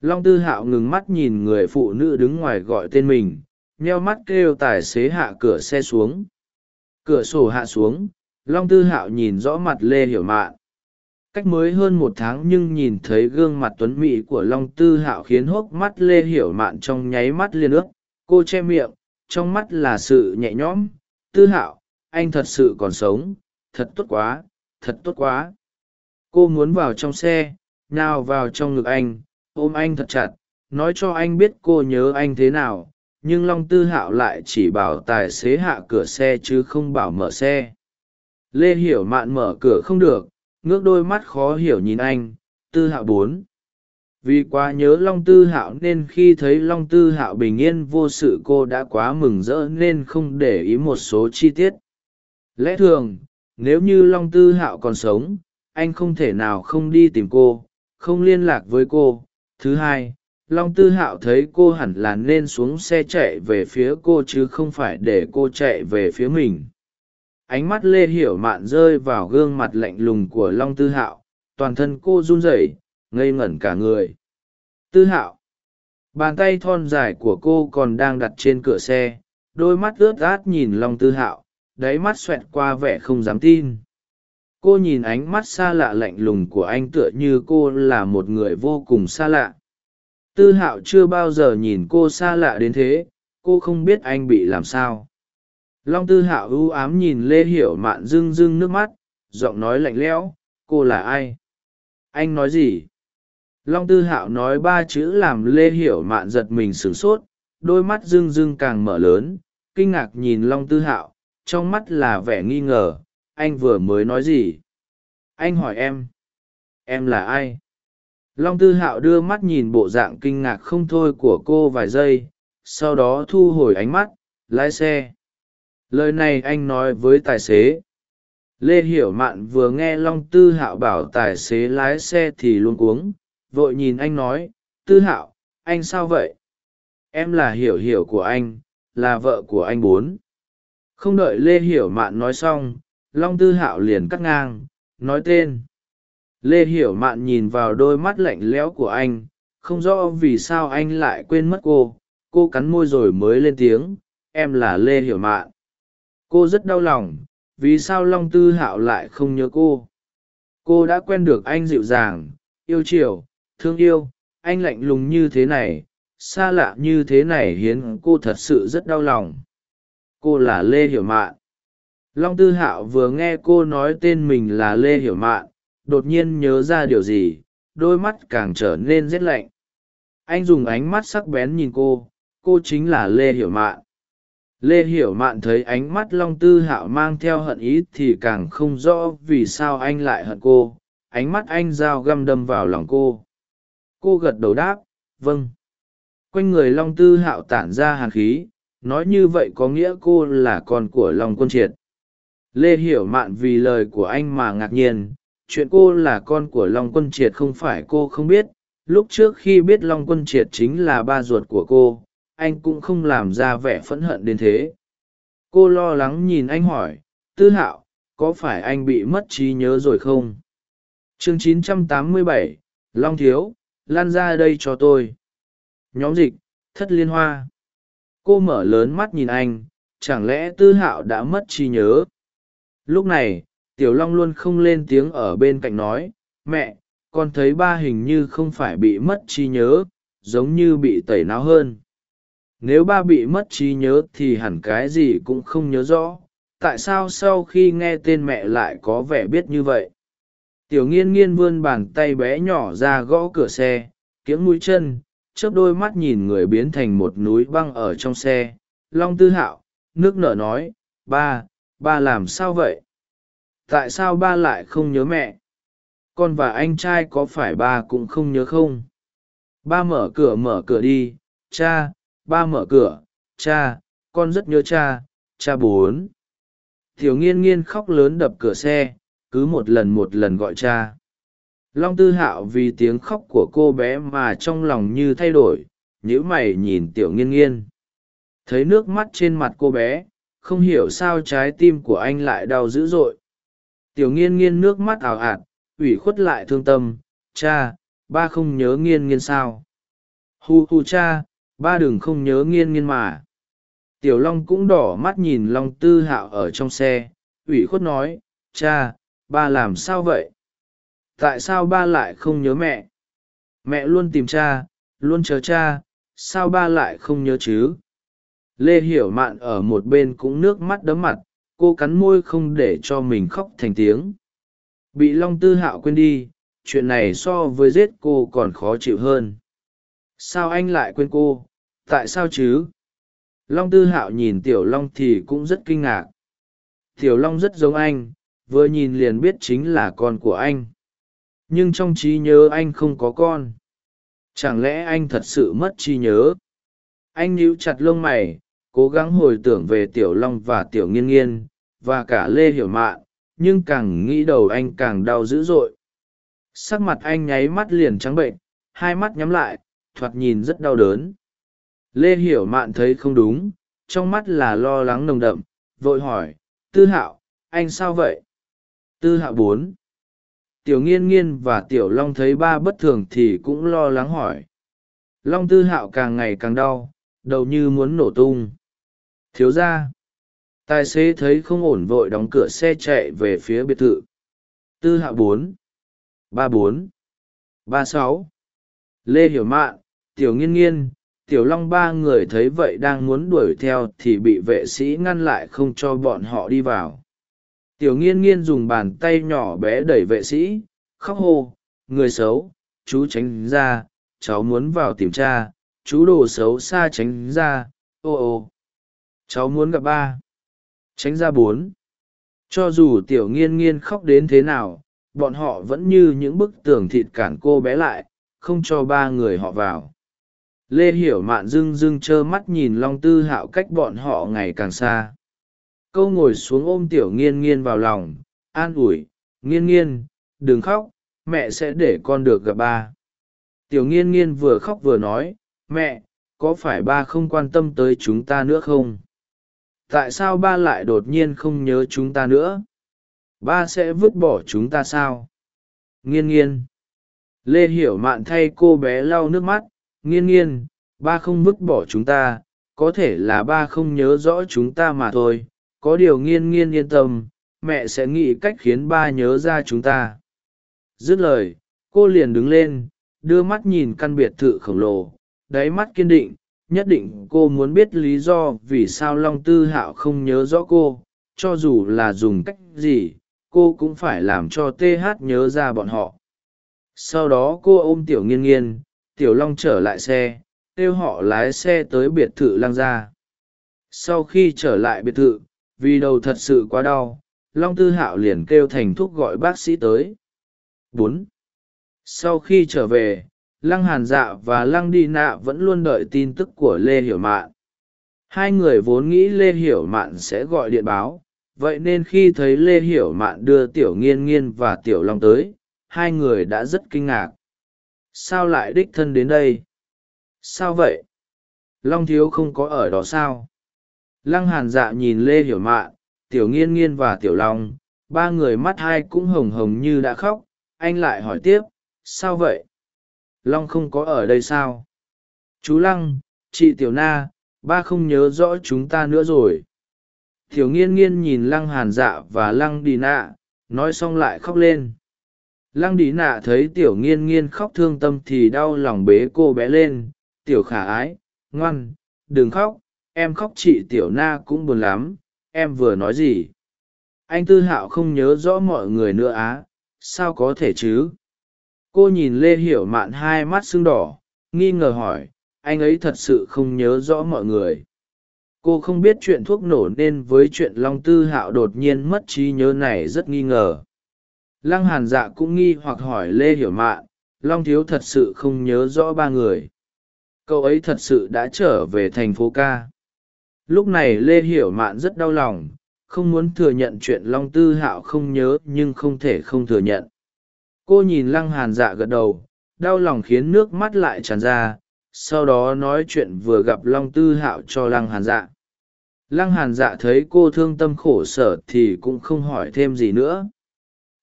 Long tư hạo ngừng mắt nhìn người phụ nữ đứng ngoài gọi tên mình, nheo mắt kêu tài xế hạ cửa xe xuống cửa sổ hạ xuống, long tư hạo nhìn rõ mặt lê hiểu mạn. Cách mới hơn một tháng nhưng nhìn thấy gương mặt tuấn mỹ của long tư hạo khiến hốc mắt lê hiểu mạn trong nháy mắt liên ước cô che miệng, trong mắt là sự nhẹ nhõm. Tư hạo, anh thật sự còn sống. Thật tốt quá, thật tốt quá. Cô muốn vào trong xe, nào vào trong ngực anh. Ôm anh thật chặt, nói cho anh biết cô nhớ anh thế nào nhưng long tư hạo lại chỉ bảo tài xế hạ cửa xe chứ không bảo mở xe. Lê hiểu mạn mở cửa không được, ngước đôi mắt khó hiểu nhìn anh, tư hạo bốn. Vì quá nhớ long tư hạo nên khi thấy long tư hạo bình yên vô sự cô đã quá mừng rỡ nên không để ý một số chi tiết. Lẽ thường, nếu như long tư hạo còn sống, anh không thể nào không đi tìm cô, không liên lạc với cô. Thứ hai long tư hạo thấy cô hẳn là nên xuống xe chạy về phía cô chứ không phải để cô chạy về phía mình. Ánh mắt lê hiểu mạn rơi vào gương mặt lạnh lùng của long tư hạo, toàn thân cô run rẩy, ngây ngẩn cả người. Tư hạo, bàn tay thon dài của cô còn đang đặt trên cửa xe, đôi mắt ướt át nhìn long tư hạo, đáy mắt xoẹt qua vẻ không dám tin. Cô nhìn ánh mắt xa lạ lạnh lùng của anh tựa như cô là một người vô cùng xa lạ tư hạo chưa bao giờ nhìn cô xa lạ đến thế, cô không biết anh bị làm sao. Long tư hạo ưu ám nhìn lê hiểu mạn rưng rưng nước mắt, giọng nói lạnh lẽo, cô là ai? Anh nói gì? Long tư hạo nói ba chữ làm lê hiểu mạn giật mình sửng sốt, đôi mắt rưng rưng càng mở lớn, kinh ngạc nhìn long tư hạo, trong mắt là vẻ nghi ngờ, anh vừa mới nói gì? Anh hỏi em. Em là ai? Long tư hạo đưa mắt nhìn bộ dạng kinh ngạc không thôi của cô vài giây, sau đó thu hồi ánh mắt, lái xe. Lời này anh nói với tài xế. Lê hiểu mạn vừa nghe long tư hạo bảo tài xế lái xe thì luôn cuống, vội nhìn anh nói, tư hạo, anh sao vậy? Em là hiểu hiểu của anh, là vợ của anh bốn. Không đợi lê hiểu mạn nói xong, long tư hạo liền cắt ngang, nói tên lê hiểu mạn nhìn vào đôi mắt lạnh lẽo của anh, không rõ vì sao anh lại quên mất cô. Cô cắn môi rồi mới lên tiếng, em là lê hiểu mạn. Cô rất đau lòng, vì sao long tư hạo lại không nhớ cô? Cô đã quen được anh dịu dàng, yêu chiều, thương yêu, anh lạnh lùng như thế này, xa lạ như thế này hiến cô thật sự rất đau lòng. Cô là lê hiểu mạn. Long tư hạo vừa nghe cô nói tên mình là lê hiểu mạn đột nhiên nhớ ra điều gì, đôi mắt càng trở nên rét lạnh. Anh dùng ánh mắt sắc bén nhìn cô cô chính là lê hiểu mạn. Lê hiểu mạn thấy ánh mắt long tư hạo mang theo hận ý thì càng không rõ vì sao anh lại hận cô, ánh mắt anh dao găm đâm vào lòng cô. Cô gật đầu đáp vâng. Quanh người long tư hạo tản ra hàn khí, nói như vậy có nghĩa cô là con của long quân triệt. Lê hiểu mạn vì lời của anh mà ngạc nhiên chuyện cô là con của long quân triệt không phải cô không biết. Lúc trước khi biết long quân triệt chính là ba ruột của cô anh cũng không làm ra vẻ phẫn hận đến thế. Cô lo lắng nhìn anh hỏi tư hạo có phải anh bị mất trí nhớ rồi không? Chương 987, long thiếu lan ra đây cho tôi. Nhóm dịch thất liên hoa. Cô mở lớn mắt nhìn anh chẳng lẽ tư hạo đã mất trí nhớ? Lúc này tiểu long luôn không lên tiếng ở bên cạnh nói, mẹ, con thấy ba hình như không phải bị mất trí nhớ, giống như bị tẩy não hơn. Nếu ba bị mất trí nhớ thì hẳn cái gì cũng không nhớ rõ, tại sao sau khi nghe tên mẹ lại có vẻ biết như vậy? Tiểu nghiên nghiên vươn bàn tay bé nhỏ ra gõ cửa xe, kiếng mũi chân, chớp đôi mắt nhìn người biến thành một núi băng ở trong xe. Long tư hạo, nước nở nói, ba ba làm sao vậy? Tại sao ba lại không nhớ mẹ? Con và anh trai có phải ba cũng không nhớ không? Ba mở cửa mở cửa đi, cha, ba mở cửa, cha, con rất nhớ cha cha bốn. Thiểu nghiên nghiên khóc lớn đập cửa xe, cứ một lần một lần gọi cha. Long tư hạo vì tiếng khóc của cô bé mà trong lòng như thay đổi nhữ mày nhìn tiểu nghiên nghiên. Thấy nước mắt trên mặt cô bé, không hiểu sao trái tim của anh lại đau dữ dội tiểu nghiên nghiên nước mắt ảo ạt, ủy khuất lại thương tâm. Cha, ba không nhớ nghiên nghiên sao? Hu hu cha, ba đừng không nhớ nghiên nghiên mà. Tiểu long cũng đỏ mắt nhìn long tư hạo ở trong xe. Ủy khuất nói, cha, ba làm sao vậy? Tại sao ba lại không nhớ mẹ? Mẹ luôn tìm cha, luôn chờ cha, sao ba lại không nhớ chứ? Lê hiểu mạn ở một bên cũng nước mắt đấm mặt cô cắn môi không để cho mình khóc thành tiếng. Bị long tư hạo quên đi, chuyện này so với giết cô còn khó chịu hơn. Sao anh lại quên cô? Tại sao chứ? Long tư hạo nhìn tiểu long thì cũng rất kinh ngạc. Tiểu long rất giống anh, vừa nhìn liền biết chính là con của anh. Nhưng trong trí nhớ anh không có con. Chẳng lẽ anh thật sự mất trí nhớ? Anh níu chặt lông mày cố gắng hồi tưởng về tiểu long và tiểu nghiên nghiên, và cả lê hiểu mạn, nhưng càng nghĩ đầu anh càng đau dữ dội. Sắc mặt anh nháy mắt liền trắng bệnh, hai mắt nhắm lại, thoạt nhìn rất đau đớn. Lê hiểu mạn thấy không đúng, trong mắt là lo lắng nồng đậm, vội hỏi, tư hạo, anh sao vậy? Tư hạo bốn. Tiểu nghiên nghiên và tiểu long thấy ba bất thường thì cũng lo lắng hỏi. Long tư hạo càng ngày càng đau, đầu như muốn nổ tung thiếu ra tài xế thấy không ổn vội đóng cửa xe chạy về phía biệt thự. Tư hạ bốn. Ba bốn. Ba sáu. Lê hiểu mạn, tiểu nghiên nghiên, tiểu long ba người thấy vậy đang muốn đuổi theo thì bị vệ sĩ ngăn lại không cho bọn họ đi vào. Tiểu nghiên nghiên dùng bàn tay nhỏ bé đẩy vệ sĩ, khóc hô, người xấu, chú tránh ra, cháu muốn vào tìm cha, chú đồ xấu xa tránh ra, ô ô cháu muốn gặp ba. Tránh ra bốn. Cho dù tiểu nghiên nghiên khóc đến thế nào, bọn họ vẫn như những bức tường thịt cản cô bé lại, không cho ba người họ vào. Lê hiểu mạn dưng dưng trơ mắt nhìn long tư hạo cách bọn họ ngày càng xa. Câu ngồi xuống ôm tiểu nghiên nghiên vào lòng, an ủi, nghiên nghiên, đừng khóc, mẹ sẽ để con được gặp ba. Tiểu nghiên nghiên vừa khóc vừa nói, mẹ, có phải ba không quan tâm tới chúng ta nữa không? Tại sao ba lại đột nhiên không nhớ chúng ta nữa? Ba sẽ vứt bỏ chúng ta sao? Nghiên nghiên. Lê hiểu mạn thay cô bé lau nước mắt. Nghiên nghiên, ba không vứt bỏ chúng ta. Có thể là ba không nhớ rõ chúng ta mà thôi. Có điều nghiên nghiên yên tâm, mẹ sẽ nghĩ cách khiến ba nhớ ra chúng ta. Dứt lời, cô liền đứng lên, đưa mắt nhìn căn biệt thự khổng lồ. Đáy mắt kiên định nhất định cô muốn biết lý do vì sao long tư hạo không nhớ rõ cô, cho dù là dùng cách gì, cô cũng phải làm cho th nhớ ra bọn họ. Sau đó cô ôm tiểu nghiên nghiên, tiểu long trở lại xe, kêu họ lái xe tới biệt thự lăng gia. Sau khi trở lại biệt thự, vì đầu thật sự quá đau, long tư hạo liền kêu thành thúc gọi bác sĩ tới. Bốn. Sau khi trở về lăng hàn dạ và lăng đi nạ vẫn luôn đợi tin tức của lê hiểu mạn. Hai người vốn nghĩ lê hiểu mạn sẽ gọi điện báo. Vậy nên khi thấy lê hiểu mạn đưa tiểu nghiên nghiên và tiểu long tới, hai người đã rất kinh ngạc. Sao lại đích thân đến đây? Sao vậy? Long thiếu không có ở đó sao? Lăng hàn dạ nhìn lê hiểu mạn, tiểu nghiên nghiên và tiểu long. Ba người mắt hai cũng hồng hồng như đã khóc. Anh lại hỏi tiếp, sao vậy? Long không có ở đây sao? Chú lăng, chị tiểu na, ba không nhớ rõ chúng ta nữa rồi. Tiểu nghiên nghiên nhìn lăng hàn dạ và lăng đi nạ, nói xong lại khóc lên. Lăng đi nạ thấy tiểu nghiên nghiên khóc thương tâm thì đau lòng bế cô bé lên. Tiểu khả ái, ngoan, đừng khóc, em khóc chị tiểu na cũng buồn lắm, em vừa nói gì? Anh tư hạo không nhớ rõ mọi người nữa á, sao có thể chứ? Cô nhìn lê hiểu mạn hai mắt sưng đỏ, nghi ngờ hỏi, anh ấy thật sự không nhớ rõ mọi người. Cô không biết chuyện thuốc nổ nên với chuyện long tư hạo đột nhiên mất trí nhớ này rất nghi ngờ. Lăng hàn dạ cũng nghi hoặc hỏi lê hiểu mạn, long thiếu thật sự không nhớ rõ ba người? Cậu ấy thật sự đã trở về thành phố ca? Lúc này lê hiểu mạn rất đau lòng, không muốn thừa nhận chuyện long tư hạo không nhớ nhưng không thể không thừa nhận cô nhìn lăng hàn dạ gật đầu, đau lòng khiến nước mắt lại tràn ra, sau đó nói chuyện vừa gặp long tư hạo cho lăng hàn dạ. Lăng hàn dạ thấy cô thương tâm khổ sở thì cũng không hỏi thêm gì nữa.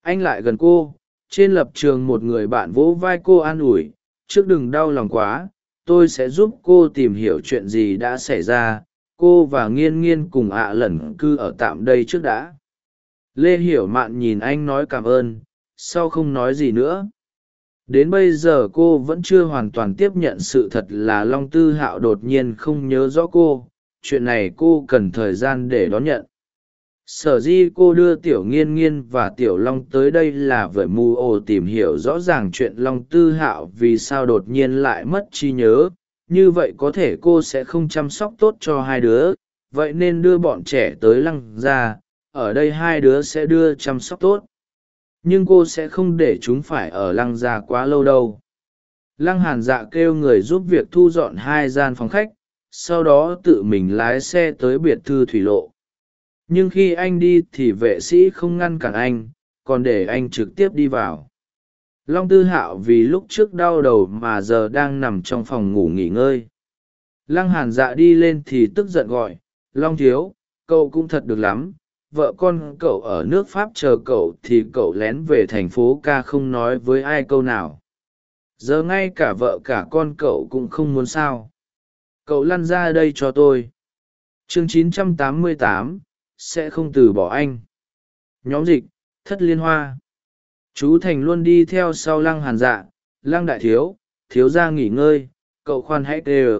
Anh lại gần cô, trên lập trường một người bạn vỗ vai cô an ủi, trước đừng đau lòng quá, tôi sẽ giúp cô tìm hiểu chuyện gì đã xảy ra, cô và nghiên nghiên cùng ạ à lẩn cư ở tạm đây trước đã. Lê hiểu mạn nhìn anh nói cảm ơn sau không nói gì nữa. Đến bây giờ cô vẫn chưa hoàn toàn tiếp nhận sự thật là long tư hạo đột nhiên không nhớ rõ cô. Chuyện này cô cần thời gian để đón nhận. Sở di cô đưa tiểu nghiên nghiên và tiểu long tới đây là bởi mù ồ tìm hiểu rõ ràng chuyện long tư hạo vì sao đột nhiên lại mất trí nhớ. Như vậy có thể cô sẽ không chăm sóc tốt cho hai đứa. Vậy nên đưa bọn trẻ tới lăng ra ở đây hai đứa sẽ đưa chăm sóc tốt nhưng cô sẽ không để chúng phải ở lăng gia quá lâu đâu. Lăng hàn dạ kêu người giúp việc thu dọn hai gian phòng khách, sau đó tự mình lái xe tới biệt thư thủy lộ. Nhưng khi anh đi thì vệ sĩ không ngăn cản anh, còn để anh trực tiếp đi vào. Long tư hạo vì lúc trước đau đầu mà giờ đang nằm trong phòng ngủ nghỉ ngơi. Lăng hàn dạ đi lên thì tức giận gọi, long thiếu, cậu cũng thật được lắm vợ con cậu ở nước pháp chờ cậu thì cậu lén về thành phố ca không nói với ai câu nào. Giờ ngay cả vợ cả con cậu cũng không muốn sao. Cậu lăn ra đây cho tôi. Chương 988, sẽ không từ bỏ anh. Nhóm dịch thất liên hoa. Chú thành luôn đi theo sau lăng hàn dạ. Lăng đại thiếu thiếu ra nghỉ ngơi. Cậu khoan hãy tê ơ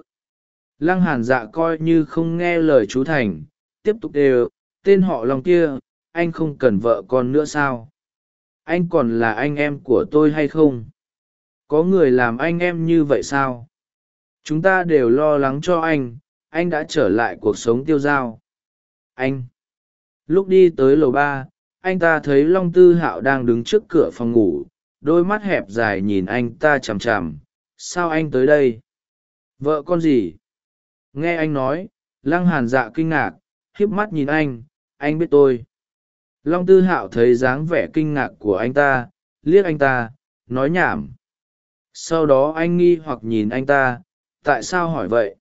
lăng hàn dạ coi như không nghe lời chú thành. Tiếp tục tê ơ tên họ lòng kia, anh không cần vợ con nữa sao? Anh còn là anh em của tôi hay không? Có người làm anh em như vậy sao? Chúng ta đều lo lắng cho anh anh đã trở lại cuộc sống tiêu dao. Anh, lúc đi tới lầu ba, anh ta thấy long tư hạo đang đứng trước cửa phòng ngủ, đôi mắt hẹp dài nhìn anh ta chằm chằm. Sao anh tới đây? Vợ con gì? Nghe anh nói, lăng hàn dạ kinh ngạc, híp mắt nhìn anh anh biết tôi. Long tư hạo thấy dáng vẻ kinh ngạc của anh ta, liếc anh ta, nói nhảm. Sau đó anh nghi hoặc nhìn anh ta, tại sao hỏi vậy?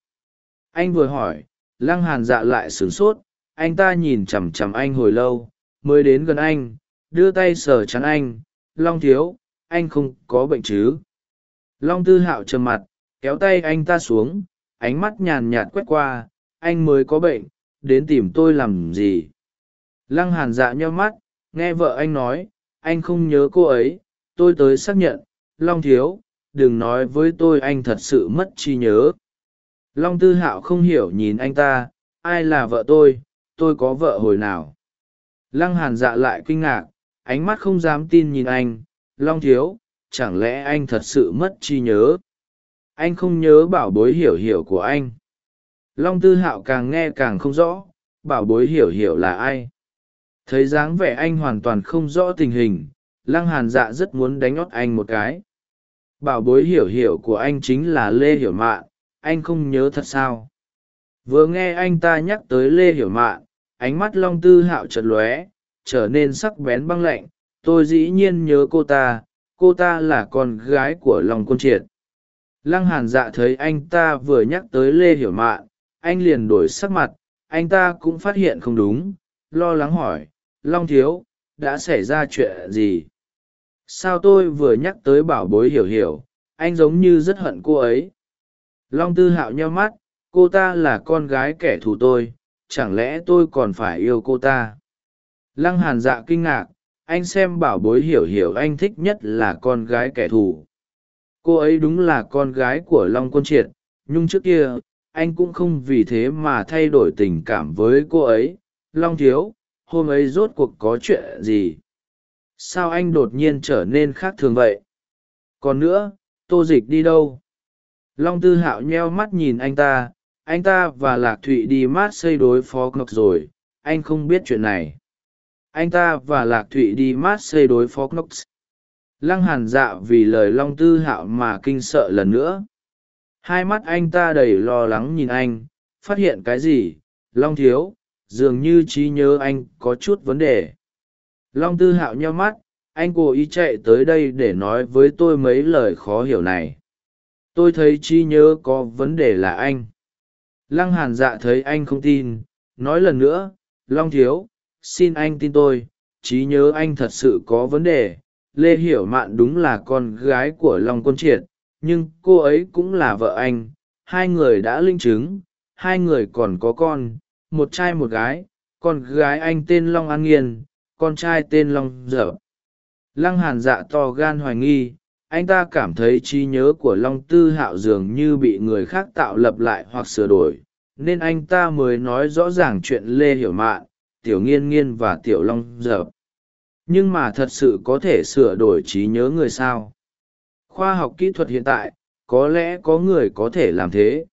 Anh vừa hỏi, lăng hàn dạ lại sửng sốt, anh ta nhìn chằm chằm anh hồi lâu, mới đến gần anh, đưa tay sờ chắn anh, long thiếu, anh không có bệnh chứ? Long tư hạo trầm mặt, kéo tay anh ta xuống, ánh mắt nhàn nhạt quét qua, anh mới có bệnh, đến tìm tôi làm gì? Lăng hàn dạ nheo mắt, nghe vợ anh nói, anh không nhớ cô ấy, tôi tới xác nhận, long thiếu, đừng nói với tôi anh thật sự mất trí nhớ. Long tư hạo không hiểu nhìn anh ta, ai là vợ tôi tôi có vợ hồi nào? Lăng hàn dạ lại kinh ngạc, ánh mắt không dám tin nhìn anh, long thiếu, chẳng lẽ anh thật sự mất trí nhớ? Anh không nhớ bảo bối hiểu hiểu của anh. Long tư hạo càng nghe càng không rõ, bảo bối hiểu hiểu là ai? Thấy dáng vẻ anh hoàn toàn không rõ tình hình, lăng hàn dạ rất muốn đánh ót anh một cái. Bảo bối hiểu hiểu của anh chính là lê hiểu mạn, anh không nhớ thật sao? Vừa nghe anh ta nhắc tới lê hiểu mạn, ánh mắt long tư hạo chật lóe, trở nên sắc bén băng lạnh. Tôi dĩ nhiên nhớ cô ta cô ta là con gái của long côn triệt. Lăng hàn dạ thấy anh ta vừa nhắc tới lê hiểu mạn, anh liền đổi sắc mặt, anh ta cũng phát hiện không đúng, lo lắng hỏi long thiếu, đã xảy ra chuyện gì? Sao tôi vừa nhắc tới bảo bối hiểu hiểu, anh giống như rất hận cô ấy. Long tư hạo nheo mắt, cô ta là con gái kẻ thù tôi, chẳng lẽ tôi còn phải yêu cô ta? Lăng hàn dạ kinh ngạc, anh xem bảo bối hiểu hiểu anh thích nhất là con gái kẻ thù. Cô ấy đúng là con gái của long quân triệt, nhưng trước kia, anh cũng không vì thế mà thay đổi tình cảm với cô ấy. Long thiếu hôm ấy rốt cuộc có chuyện gì? Sao anh đột nhiên trở nên khác thường vậy? Còn nữa, tô dịch đi đâu? Long tư hạo nheo mắt nhìn anh ta anh ta và lạc thụy đi mát xây đối phó ngọc rồi, anh không biết chuyện này. Anh ta và lạc thụy đi mát xây đối phó ngọc lăng hàn dạ vì lời long tư hạo mà kinh sợ lần nữa. Hai mắt anh ta đầy lo lắng nhìn anh, phát hiện cái gì? Long thiếu dường như trí nhớ anh có chút vấn đề. Long tư hạo nheo mắt, anh cố ý chạy tới đây để nói với tôi mấy lời khó hiểu này. Tôi thấy trí nhớ có vấn đề là anh. Lăng hàn dạ thấy anh không tin, nói lần nữa, long thiếu, xin anh tin tôi, trí nhớ anh thật sự có vấn đề. Lê hiểu mạn đúng là con gái của long quân triệt, nhưng cô ấy cũng là vợ anh. Hai người đã linh chứng, hai người còn có con một trai một gái, con gái anh tên long an nghiên, con trai tên long dở. Lăng hàn dạ to gan hoài nghi, anh ta cảm thấy trí nhớ của long tư hạo dường như bị người khác tạo lập lại hoặc sửa đổi, nên anh ta mới nói rõ ràng chuyện lê hiểu mạn, tiểu nghiên nghiên và tiểu long dở. Nhưng mà thật sự có thể sửa đổi trí nhớ người sao? Khoa học kỹ thuật hiện tại, có lẽ có người có thể làm thế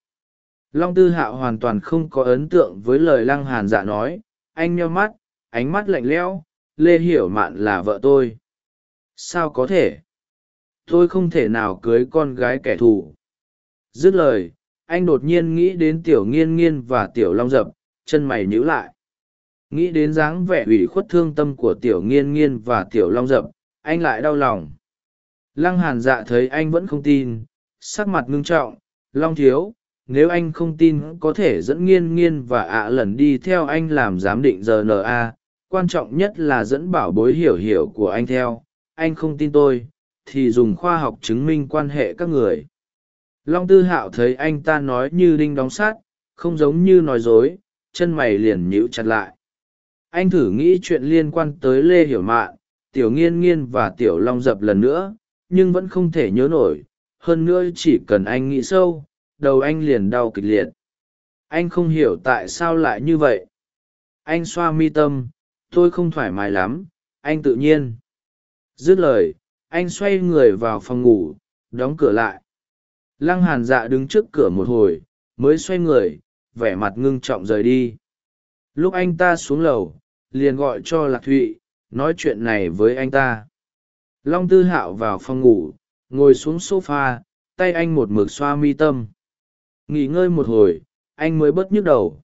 long tư hạo hoàn toàn không có ấn tượng với lời lăng hàn dạ nói. Anh nheo mắt, ánh mắt lạnh lẽo, lê hiểu mạn là vợ tôi. Sao có thể? Tôi không thể nào cưới con gái kẻ thù. Dứt lời, anh đột nhiên nghĩ đến tiểu nghiên nghiên và tiểu long dập, chân mày nhíu lại. Nghĩ đến dáng vẻ ủy khuất thương tâm của tiểu nghiên nghiên và tiểu long dập, anh lại đau lòng. Lăng hàn dạ thấy anh vẫn không tin, sắc mặt ngưng trọng, long thiếu nếu anh không tin, có thể dẫn nghiên nghiên và ạ lần đi theo anh làm giám định rna quan trọng nhất là dẫn bảo bối hiểu hiểu của anh theo. Anh không tin tôi, thì dùng khoa học chứng minh quan hệ các người. Long tư hạo thấy anh ta nói như đinh đóng sát, không giống như nói dối, chân mày liền nhíu chặt lại. Anh thử nghĩ chuyện liên quan tới lê hiểu mạn, tiểu nghiên nghiên và tiểu long dập lần nữa, nhưng vẫn không thể nhớ nổi. Hơn nữa chỉ cần anh nghĩ sâu đầu anh liền đau kịch liệt. Anh không hiểu tại sao lại như vậy. Anh xoa mi tâm, tôi không thoải mái lắm, anh tự nhiên. Dứt lời, anh xoay người vào phòng ngủ, đóng cửa lại. Lăng hàn dạ đứng trước cửa một hồi, mới xoay người, vẻ mặt ngưng trọng rời đi. Lúc anh ta xuống lầu, liền gọi cho lạc thụy, nói chuyện này với anh ta. Long tư hạo vào phòng ngủ, ngồi xuống s o f a tay anh một mực xoa mi tâm nghỉ ngơi một hồi, anh mới bớt nhức đầu.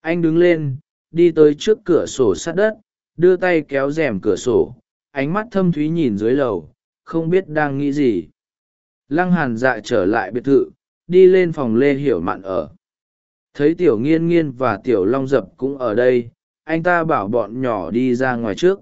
Anh đứng lên, đi tới trước cửa sổ sát đất, đưa tay kéo rèm cửa sổ, ánh mắt thâm thúy nhìn dưới lầu, không biết đang nghĩ gì. Lăng hàn dạ trở lại biệt thự, đi lên phòng lê hiểu mạn ở. Thấy tiểu nghiên nghiên và tiểu long dập cũng ở đây, anh ta bảo bọn nhỏ đi ra ngoài trước.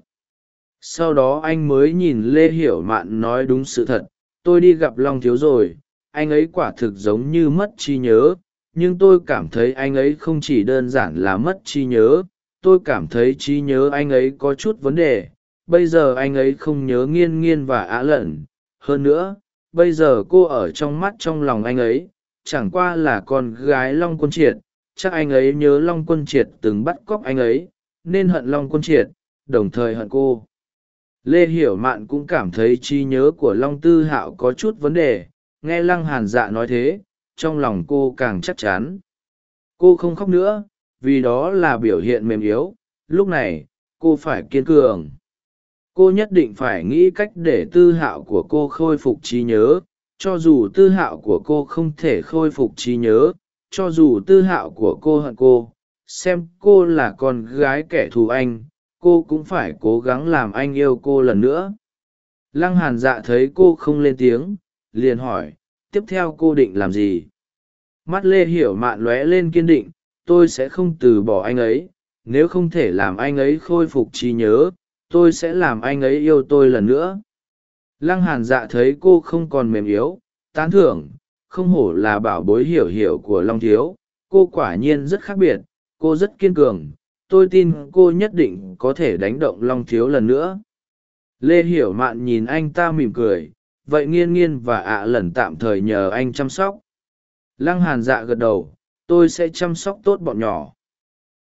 Sau đó anh mới nhìn lê hiểu mạn nói đúng sự thật, tôi đi gặp long thiếu rồi anh ấy quả thực giống như mất trí nhớ, nhưng tôi cảm thấy anh ấy không chỉ đơn giản là mất trí nhớ, tôi cảm thấy trí nhớ anh ấy có chút vấn đề. Bây giờ anh ấy không nhớ nghiên nghiên và á lẩn hơn nữa, bây giờ cô ở trong mắt trong lòng anh ấy, chẳng qua là con gái long quân triệt. Chắc anh ấy nhớ long quân triệt từng bắt cóc anh ấy, nên hận long quân triệt, đồng thời hận cô. Lê hiểu mạn cũng cảm thấy trí nhớ của long tư hạo có chút vấn đề nghe lăng hàn dạ nói thế, trong lòng cô càng chắc chắn. Cô không khóc nữa, vì đó là biểu hiện mềm yếu, lúc này, cô phải kiên cường. Cô nhất định phải nghĩ cách để tư hạo của cô khôi phục trí nhớ, cho dù tư hạo của cô không thể khôi phục trí nhớ, cho dù tư hạo của cô hận cô, xem cô là con gái kẻ thù anh, cô cũng phải cố gắng làm anh yêu cô lần nữa. Lăng hàn dạ thấy cô không lên tiếng liền hỏi, tiếp theo cô định làm gì? Mắt lê hiểu mạn lóe lên kiên định, tôi sẽ không từ bỏ anh ấy, nếu không thể làm anh ấy khôi phục trí nhớ, tôi sẽ làm anh ấy yêu tôi lần nữa. Lăng hàn dạ thấy cô không còn mềm yếu, tán thưởng, không hổ là bảo bối hiểu hiểu của long thiếu, cô quả nhiên rất khác biệt, cô rất kiên cường, tôi tin cô nhất định có thể đánh động long thiếu lần nữa. Lê hiểu mạn nhìn anh ta mỉm cười vậy nghiên nghiên và ạ lần tạm thời nhờ anh chăm sóc. Lăng hàn dạ gật đầu tôi sẽ chăm sóc tốt bọn nhỏ.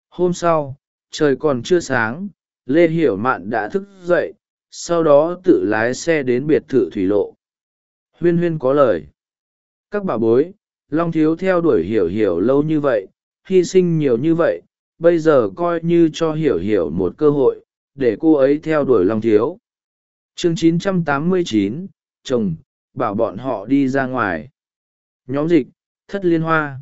Hôm sau trời còn chưa sáng lê hiểu mạn đã thức dậy sau đó tự lái xe đến biệt thự thủy lộ. Huyên huyên có lời. Các bà bối long thiếu theo đuổi hiểu hiểu lâu như vậy hy sinh nhiều như vậy bây giờ coi như cho hiểu hiểu một cơ hội để cô ấy theo đuổi long thiếu. Chương 989, chồng, bảo bọn họ đi ra ngoài. Nhóm dịch, thất liên hoa.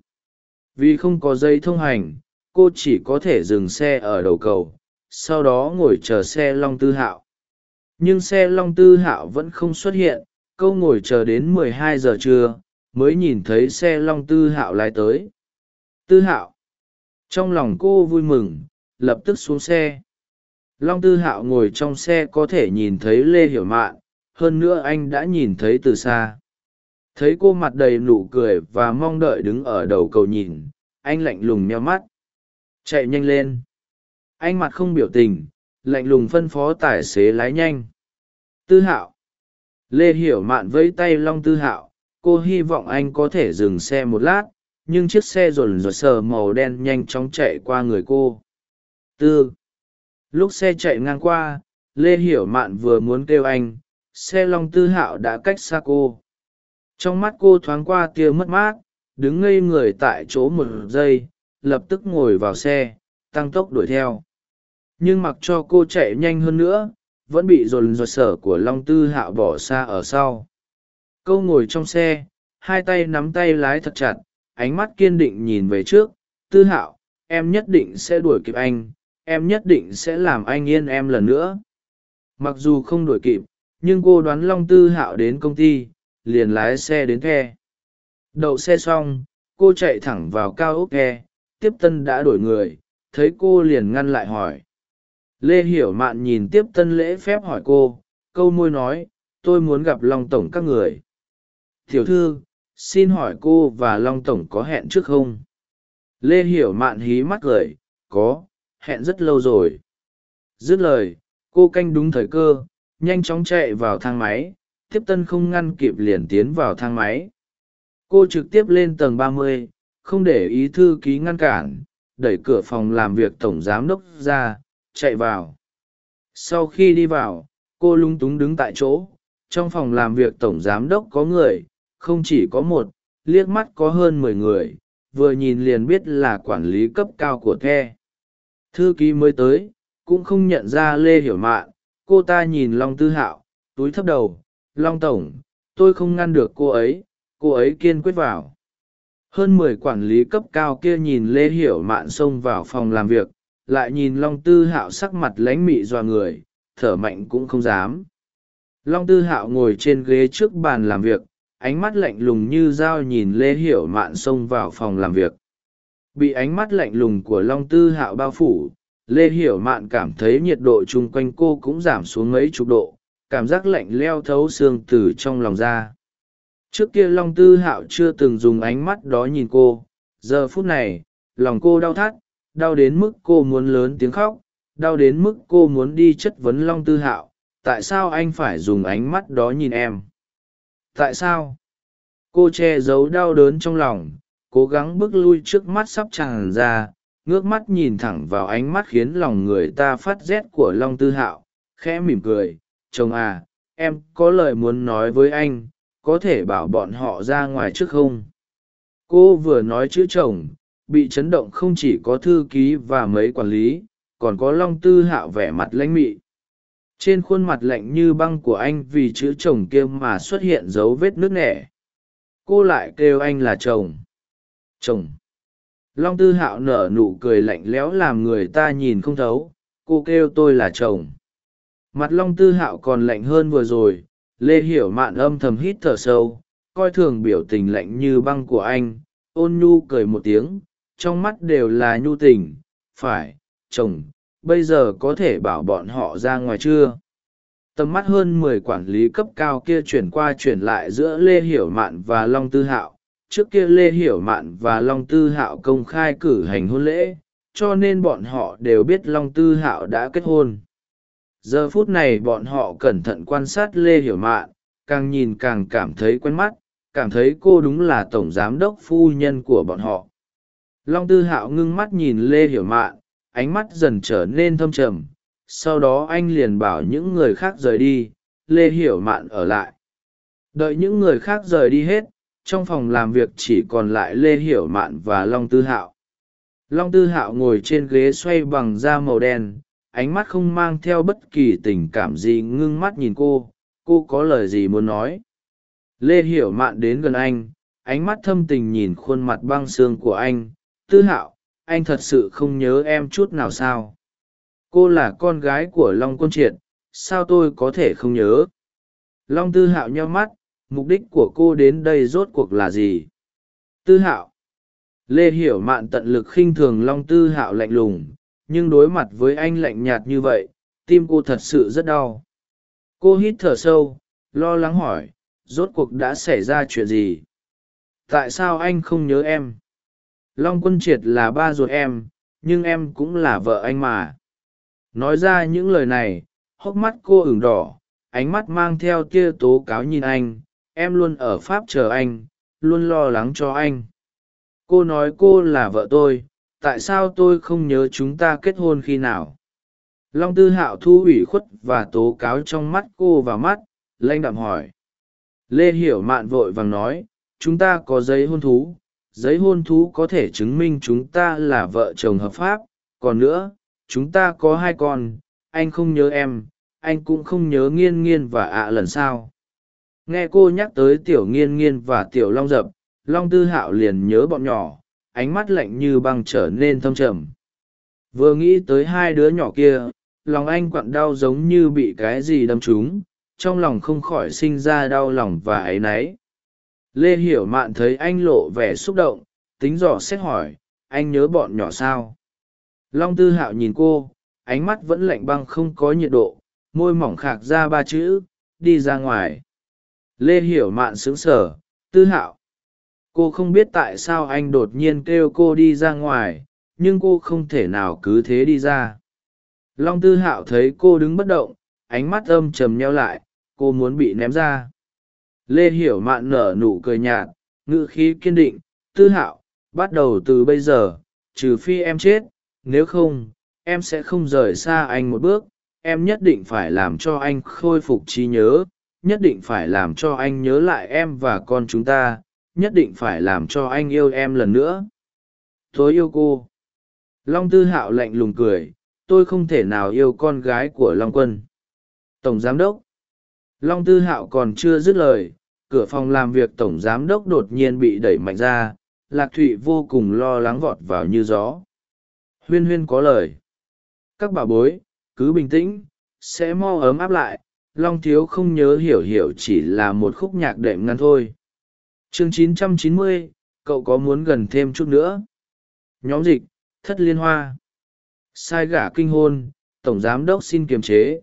Vì không có giấy thông hành, cô chỉ có thể dừng xe ở đầu cầu, sau đó ngồi chờ xe long tư hạo. Nhưng xe long tư hạo vẫn không xuất hiện câu ngồi chờ đến mười hai giờ trưa, mới nhìn thấy xe long tư hạo lái tới. Tư hạo. Trong lòng cô vui mừng, lập tức xuống xe. Long tư hạo ngồi trong xe có thể nhìn thấy lê hiểu mạn hơn nữa anh đã nhìn thấy từ xa. Thấy cô mặt đầy nụ cười và mong đợi đứng ở đầu cầu nhìn, anh lạnh lùng meo mắt. Chạy nhanh lên. Anh mặt không biểu tình, lạnh lùng phân phó tài xế lái nhanh. Tư hạo. Lê hiểu mạn vẫy tay long tư hạo, cô hy vọng anh có thể dừng xe một lát, nhưng chiếc xe rồn rột sờ màu đen nhanh chóng chạy qua người cô. Tư. Lúc xe chạy ngang qua, lê hiểu mạn vừa muốn kêu anh xe long tư hạo đã cách xa cô. Trong mắt cô thoáng qua tia mất mát, đứng ngây người tại chỗ một giây, lập tức ngồi vào xe, tăng tốc đuổi theo. Nhưng mặc cho cô chạy nhanh hơn nữa, vẫn bị dồn dột sở của long tư hạo bỏ xa ở sau. Câu ngồi trong xe, hai tay nắm tay lái thật chặt, ánh mắt kiên định nhìn về trước. Tư hạo, em nhất định sẽ đuổi kịp anh, em nhất định sẽ làm anh yên em lần nữa. Mặc dù không đuổi kịp nhưng cô đoán long tư hạo đến công ty, liền lái xe đến the đậu xe xong, cô chạy thẳng vào cao ốc the tiếp tân đã đổi người, thấy cô liền ngăn lại hỏi. Lê hiểu mạn nhìn tiếp tân lễ phép hỏi cô, câu môi nói, tôi muốn gặp long tổng các người. Thiểu thư, xin hỏi cô và long tổng có hẹn trước không? Lê hiểu mạn hí mắt cười, có, hẹn rất lâu rồi. Dứt lời, cô canh đúng thời cơ nhanh chóng chạy vào thang máy tiếp tân không ngăn kịp liền tiến vào thang máy. Cô trực tiếp lên tầng ba mươi, không để ý thư ký ngăn cản, đẩy cửa phòng làm việc tổng giám đốc ra, chạy vào. Sau khi đi vào, cô lung túng đứng tại chỗ, trong phòng làm việc tổng giám đốc có người, không chỉ có một, liếc mắt có hơn mười người, vừa nhìn liền biết là quản lý cấp cao của the. Thư ký mới tới, cũng không nhận ra lê hiểu mạn cô ta nhìn long tư hạo, túi thấp đầu, long tổng, tôi không ngăn được cô ấy cô ấy kiên quyết vào. Hơn mười quản lý cấp cao kia nhìn lê hiểu mạn xông vào phòng làm việc, lại nhìn long tư hạo sắc mặt lánh mị dọa người, thở mạnh cũng không dám. Long tư hạo ngồi trên ghế trước bàn làm việc, ánh mắt lạnh lùng như dao nhìn lê hiểu mạn xông vào phòng làm việc. Bị ánh mắt lạnh lùng của long tư hạo bao phủ lê hiểu mạn cảm thấy nhiệt độ chung quanh cô cũng giảm xuống mấy chục độ, cảm giác lạnh leo thấu xương từ trong lòng ra. Trước kia long tư hạo chưa từng dùng ánh mắt đó nhìn cô, giờ phút này, lòng cô đau thắt, đau đến mức cô muốn lớn tiếng khóc, đau đến mức cô muốn đi chất vấn long tư hạo, tại sao anh phải dùng ánh mắt đó nhìn em? Tại sao? Cô che giấu đau đớn trong lòng, cố gắng bước lui trước mắt sắp tràn ra ngước mắt nhìn thẳng vào ánh mắt khiến lòng người ta phát rét của long tư hạo, khẽ mỉm cười, chồng à em có lời muốn nói với anh, có thể bảo bọn họ ra ngoài trước không? Cô vừa nói chữ chồng, bị chấn động không chỉ có thư ký và mấy quản lý, còn có long tư hạo vẻ mặt lãnh mị. Trên khuôn mặt lạnh như băng của anh vì chữ chồng kia mà xuất hiện dấu vết nước nẻ. Cô lại kêu anh là chồng. Chồng long tư hạo nở nụ cười lạnh lẽo làm người ta nhìn không thấu, cô kêu tôi là chồng. Mặt long tư hạo còn lạnh hơn vừa rồi, lê hiểu mạn âm thầm hít thở sâu, coi thường biểu tình lạnh như băng của anh, ôn nhu cười một tiếng, trong mắt đều là nhu tình, phải, chồng, bây giờ có thể bảo bọn họ ra ngoài chưa? Tầm mắt hơn mười quản lý cấp cao kia chuyển qua chuyển lại giữa lê hiểu mạn và long tư hạo trước kia lê hiểu mạn và long tư hạo công khai cử hành hôn lễ, cho nên bọn họ đều biết long tư hạo đã kết hôn. Giờ phút này bọn họ cẩn thận quan sát lê hiểu mạn, càng nhìn càng cảm thấy quen mắt, cảm thấy cô đúng là tổng giám đốc phu nhân của bọn họ. Long tư hạo ngưng mắt nhìn lê hiểu mạn, ánh mắt dần trở nên thâm trầm, sau đó anh liền bảo những người khác rời đi, lê hiểu mạn ở lại. Đợi những người khác rời đi hết trong phòng làm việc chỉ còn lại lê hiểu mạn và long tư hạo. Long tư hạo ngồi trên ghế xoay bằng da màu đen, ánh mắt không mang theo bất kỳ tình cảm gì ngưng mắt nhìn cô cô có lời gì muốn nói? Lê hiểu mạn đến gần anh, ánh mắt thâm tình nhìn khuôn mặt băng xương của anh, tư hạo, anh thật sự không nhớ em chút nào sao? Cô là con gái của long quân triệt, sao tôi có thể không nhớ? Long tư hạo nheo mắt mục đích của cô đến đây rốt cuộc là gì? Tư hạo. Lê hiểu mạn tận lực khinh thường long tư hạo lạnh lùng, nhưng đối mặt với anh lạnh nhạt như vậy, tim cô thật sự rất đau. Cô hít thở sâu, lo lắng hỏi, rốt cuộc đã xảy ra chuyện gì? Tại sao anh không nhớ em? Long quân triệt là ba ruột em, nhưng em cũng là vợ anh mà. Nói ra những lời này, hốc mắt cô ửng đỏ, ánh mắt mang theo tia tố cáo nhìn anh em luôn ở pháp chờ anh, luôn lo lắng cho anh. Cô nói cô là vợ tôi, tại sao tôi không nhớ chúng ta kết hôn khi nào? Long tư hạo thu ủy khuất và tố cáo trong mắt cô vào mắt lanh đạm hỏi. Lê hiểu mạn vội vàng nói, chúng ta có giấy hôn thú, giấy hôn thú có thể chứng minh chúng ta là vợ chồng hợp pháp. Còn nữa, chúng ta có hai con, anh không nhớ em, anh cũng không nhớ nghiên nghiên và ạ lần sau nghe cô nhắc tới tiểu nghiên nghiên và tiểu long dập, long tư hạo liền nhớ bọn nhỏ, ánh mắt lạnh như băng trở nên thâm trầm. Vừa nghĩ tới hai đứa nhỏ kia, lòng anh quặn đau giống như bị cái gì đâm trúng, trong lòng không khỏi sinh ra đau lòng và áy náy. Lê hiểu mạn thấy anh lộ vẻ xúc động, tính dò xét hỏi, anh nhớ bọn nhỏ sao? Long tư hạo nhìn cô, ánh mắt vẫn lạnh băng không có nhiệt độ, môi mỏng khạc ra ba chữ, đi ra ngoài lê hiểu mạn sững sờ, tư hạo, cô không biết tại sao anh đột nhiên kêu cô đi ra ngoài, nhưng cô không thể nào cứ thế đi ra. Long tư hạo thấy cô đứng bất động, ánh mắt âm trầm nheo lại, cô muốn bị ném ra. Lê hiểu mạn nở nụ cười nhạt, ngữ khí kiên định, tư hạo, bắt đầu từ bây giờ, trừ phi em chết, nếu không, em sẽ không rời xa anh một bước, em nhất định phải làm cho anh khôi phục trí nhớ nhất định phải làm cho anh nhớ lại em và con chúng ta, nhất định phải làm cho anh yêu em lần nữa. Tôi yêu cô. Long tư hạo lạnh lùng cười, tôi không thể nào yêu con gái của long quân. Tổng giám đốc. Long tư hạo còn chưa dứt lời, cửa phòng làm việc tổng giám đốc đột nhiên bị đẩy mạnh ra, lạc thụy vô cùng lo lắng vọt vào như gió. Huyên huyên có lời. Các bà bối, cứ bình tĩnh, sẽ mo ấm áp lại long thiếu không nhớ hiểu hiểu chỉ là một khúc nhạc đệm ngắn thôi. Chương 990, cậu có muốn gần thêm chút nữa? Nhóm dịch thất liên hoa. Sai gả kinh hôn tổng giám đốc xin kiềm chế.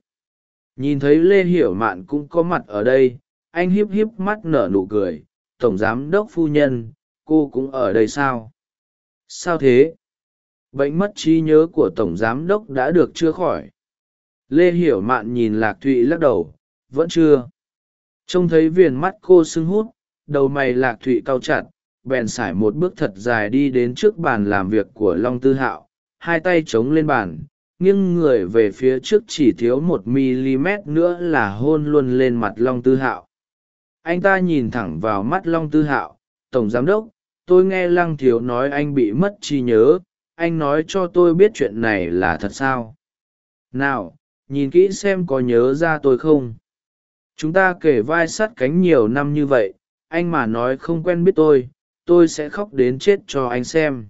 Nhìn thấy lê hiểu mạn cũng có mặt ở đây anh hiếp hiếp mắt nở nụ cười. Tổng giám đốc phu nhân cô cũng ở đây sao? Sao thế? Bệnh mất trí nhớ của tổng giám đốc đã được chữa khỏi lê hiểu mạn nhìn lạc thụy lắc đầu, vẫn chưa. Trông thấy viền mắt cô sưng hút, đầu mày lạc thụy cau chặt, bèn sải một bước thật dài đi đến trước bàn làm việc của long tư hạo, hai tay chống lên bàn, nghiêng người về phía trước chỉ thiếu một mm nữa là hôn luôn lên mặt long tư hạo. Anh ta nhìn thẳng vào mắt long tư hạo, tổng giám đốc, tôi nghe lăng thiếu nói anh bị mất trí nhớ, anh nói cho tôi biết chuyện này là thật sao? Nào nhìn kỹ xem có nhớ ra tôi không? Chúng ta kể vai sắt cánh nhiều năm như vậy, anh mà nói không quen biết tôi tôi sẽ khóc đến chết cho anh xem.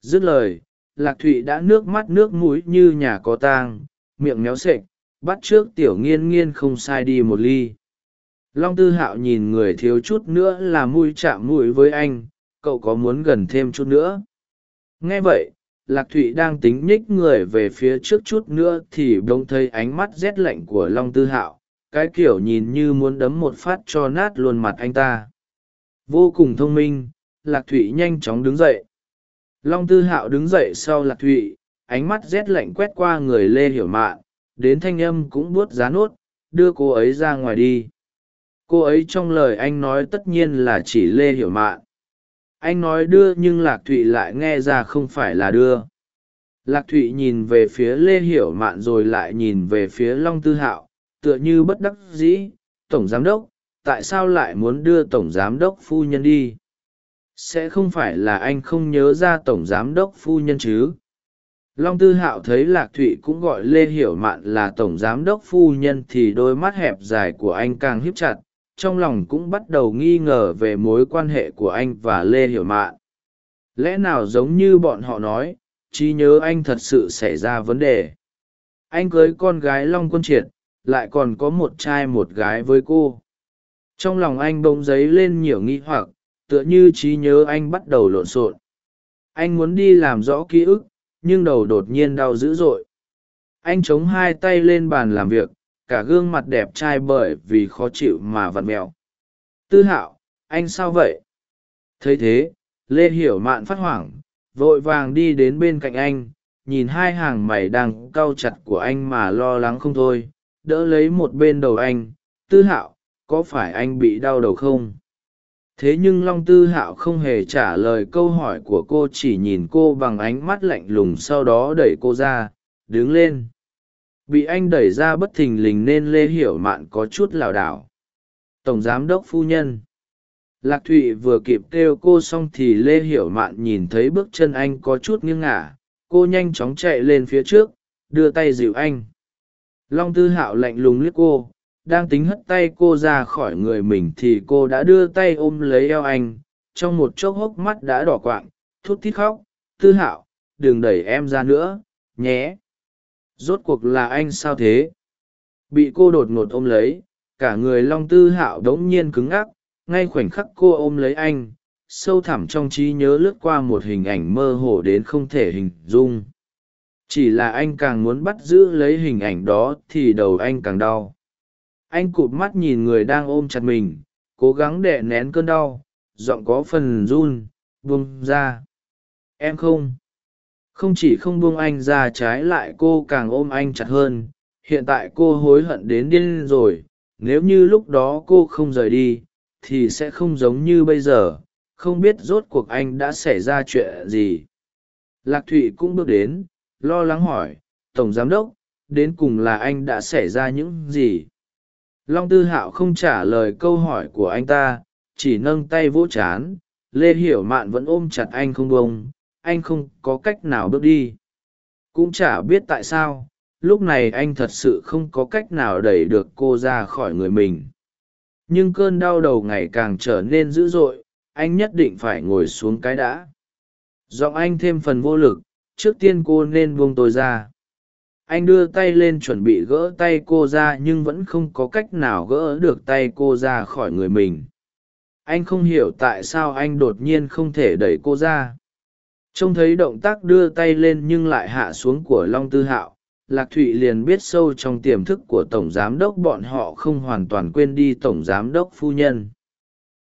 Dứt lời, lạc thụy đã nước mắt nước mũi như nhà có tang, miệng méo sệch, bắt trước tiểu nghiên nghiên không sai đi một ly. Long tư hạo nhìn người thiếu chút nữa là mui chạm mũi với anh, cậu có muốn gần thêm chút nữa? Nghe vậy lạc thụy đang tính nhích người về phía trước chút nữa thì bỗng thấy ánh mắt rét lạnh của long tư hạo, cái kiểu nhìn như muốn đấm một phát cho nát luôn mặt anh ta. Vô cùng thông minh, lạc thụy nhanh chóng đứng dậy. Long tư hạo đứng dậy sau lạc thụy, ánh mắt rét lạnh quét qua người lê hiểu mạn, đến thanh âm cũng buốt giá nốt, đưa cô ấy ra ngoài đi. Cô ấy trong lời anh nói tất nhiên là chỉ lê hiểu mạn anh nói đưa nhưng lạc thụy lại nghe ra không phải là đưa. Lạc thụy nhìn về phía lê hiểu mạn rồi lại nhìn về phía long tư hạo, tựa như bất đắc dĩ, tổng giám đốc, tại sao lại muốn đưa tổng giám đốc phu nhân đi? Sẽ không phải là anh không nhớ ra tổng giám đốc phu nhân chứ? Long tư hạo thấy lạc thụy cũng gọi lê hiểu mạn là tổng giám đốc phu nhân thì đôi mắt hẹp dài của anh càng hiếp chặt trong lòng cũng bắt đầu nghi ngờ về mối quan hệ của anh và lê hiểu mạn. Lẽ nào giống như bọn họ nói, trí nhớ anh thật sự xảy ra vấn đề? Anh cưới con gái long quân triệt, lại còn có một trai một gái với cô. Trong lòng anh bỗng dấy lên nhiều nghi hoặc, tựa như trí nhớ anh bắt đầu lộn xộn. Anh muốn đi làm rõ ký ức, nhưng đầu đột nhiên đau dữ dội. Anh chống hai tay lên bàn làm việc cả gương mặt đẹp trai bởi vì khó chịu mà vặn mẹo. Tư hạo, anh sao vậy? Thấy thế, lê hiểu mạn phát hoảng, vội vàng đi đến bên cạnh anh, nhìn hai hàng mày đang cau chặt của anh mà lo lắng không thôi, đỡ lấy một bên đầu anh, tư hạo, có phải anh bị đau đầu không? Thế nhưng long tư hạo không hề trả lời câu hỏi của cô, chỉ nhìn cô bằng ánh mắt lạnh lùng sau đó đẩy cô ra, đứng lên bị anh đẩy ra bất thình lình nên lê hiểu mạn có chút lảo đảo. Tổng giám đốc phu nhân. Lạc thụy vừa kịp kêu cô xong thì lê hiểu mạn nhìn thấy bước chân anh có chút nghiêng ngả. Cô nhanh chóng chạy lên phía trước, đưa tay dịu anh. Long tư hạo lạnh lùng liếc cô, đang tính hất tay cô ra khỏi người mình thì cô đã đưa tay ôm lấy eo anh. Trong một chốc hốc mắt đã đỏ quạng, thút thít khóc. Tư hạo, đừng đẩy em ra nữa, nhé rốt cuộc là anh sao thế? Bị cô đột ngột ôm lấy, cả người long tư hạo đ ố n g nhiên cứng ngắc, ngay khoảnh khắc cô ôm lấy anh, sâu thẳm trong trí nhớ lướt qua một hình ảnh mơ hồ đến không thể hình dung. Chỉ là anh càng muốn bắt giữ lấy hình ảnh đó thì đầu anh càng đau. Anh cụp mắt nhìn người đang ôm chặt mình, cố gắng đệ nén cơn đau, giọng có phần run, buông ra. Em không? Không chỉ không buông anh ra trái lại cô càng ôm anh chặt hơn, hiện tại cô hối hận đến điên rồi, nếu như lúc đó cô không rời đi, thì sẽ không giống như bây giờ, không biết rốt cuộc anh đã xảy ra chuyện gì. Lạc thụy cũng bước đến, lo lắng hỏi, tổng giám đốc, đến cùng là anh đã xảy ra những gì? Long tư hạo không trả lời câu hỏi của anh ta, chỉ nâng tay vỗ chán, lê hiểu mạn vẫn ôm chặt anh không bông anh không có cách nào bước đi. Cũng chả biết tại sao, lúc này anh thật sự không có cách nào đẩy được cô ra khỏi người mình. Nhưng cơn đau đầu ngày càng trở nên dữ dội, anh nhất định phải ngồi xuống cái đã. Giọng anh thêm phần vô lực, trước tiên cô nên buông tôi ra. Anh đưa tay lên chuẩn bị gỡ tay cô ra nhưng vẫn không có cách nào gỡ được tay cô ra khỏi người mình. Anh không hiểu tại sao anh đột nhiên không thể đẩy cô ra trông thấy động tác đưa tay lên nhưng lại hạ xuống của long tư hạo, lạc thụy liền biết sâu trong tiềm thức của tổng giám đốc bọn họ không hoàn toàn quên đi tổng giám đốc phu nhân.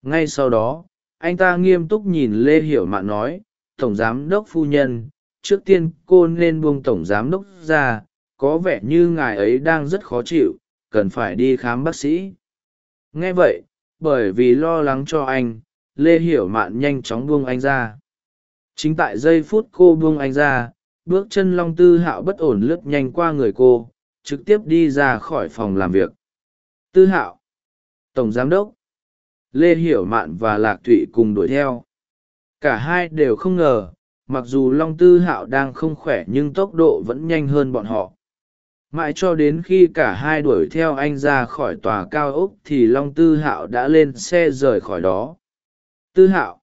Ngay sau đó, anh ta nghiêm túc nhìn lê hiểu mạn nói, tổng giám đốc phu nhân, trước tiên cô nên buông tổng giám đốc ra, có vẻ như ngài ấy đang rất khó chịu, cần phải đi khám bác sĩ. Nghe vậy, bởi vì lo lắng cho anh, lê hiểu mạn nhanh chóng buông anh ra chính tại giây phút cô buông anh ra, bước chân long tư hạo bất ổn lướt nhanh qua người cô, trực tiếp đi ra khỏi phòng làm việc. Tư hạo, tổng giám đốc, lê hiểu mạn và lạc thụy cùng đuổi theo. Cả hai đều không ngờ, mặc dù long tư hạo đang không khỏe nhưng tốc độ vẫn nhanh hơn bọn họ. Mãi cho đến khi cả hai đuổi theo anh ra khỏi tòa cao ốc thì long tư hạo đã lên xe rời khỏi đó. Tư hạo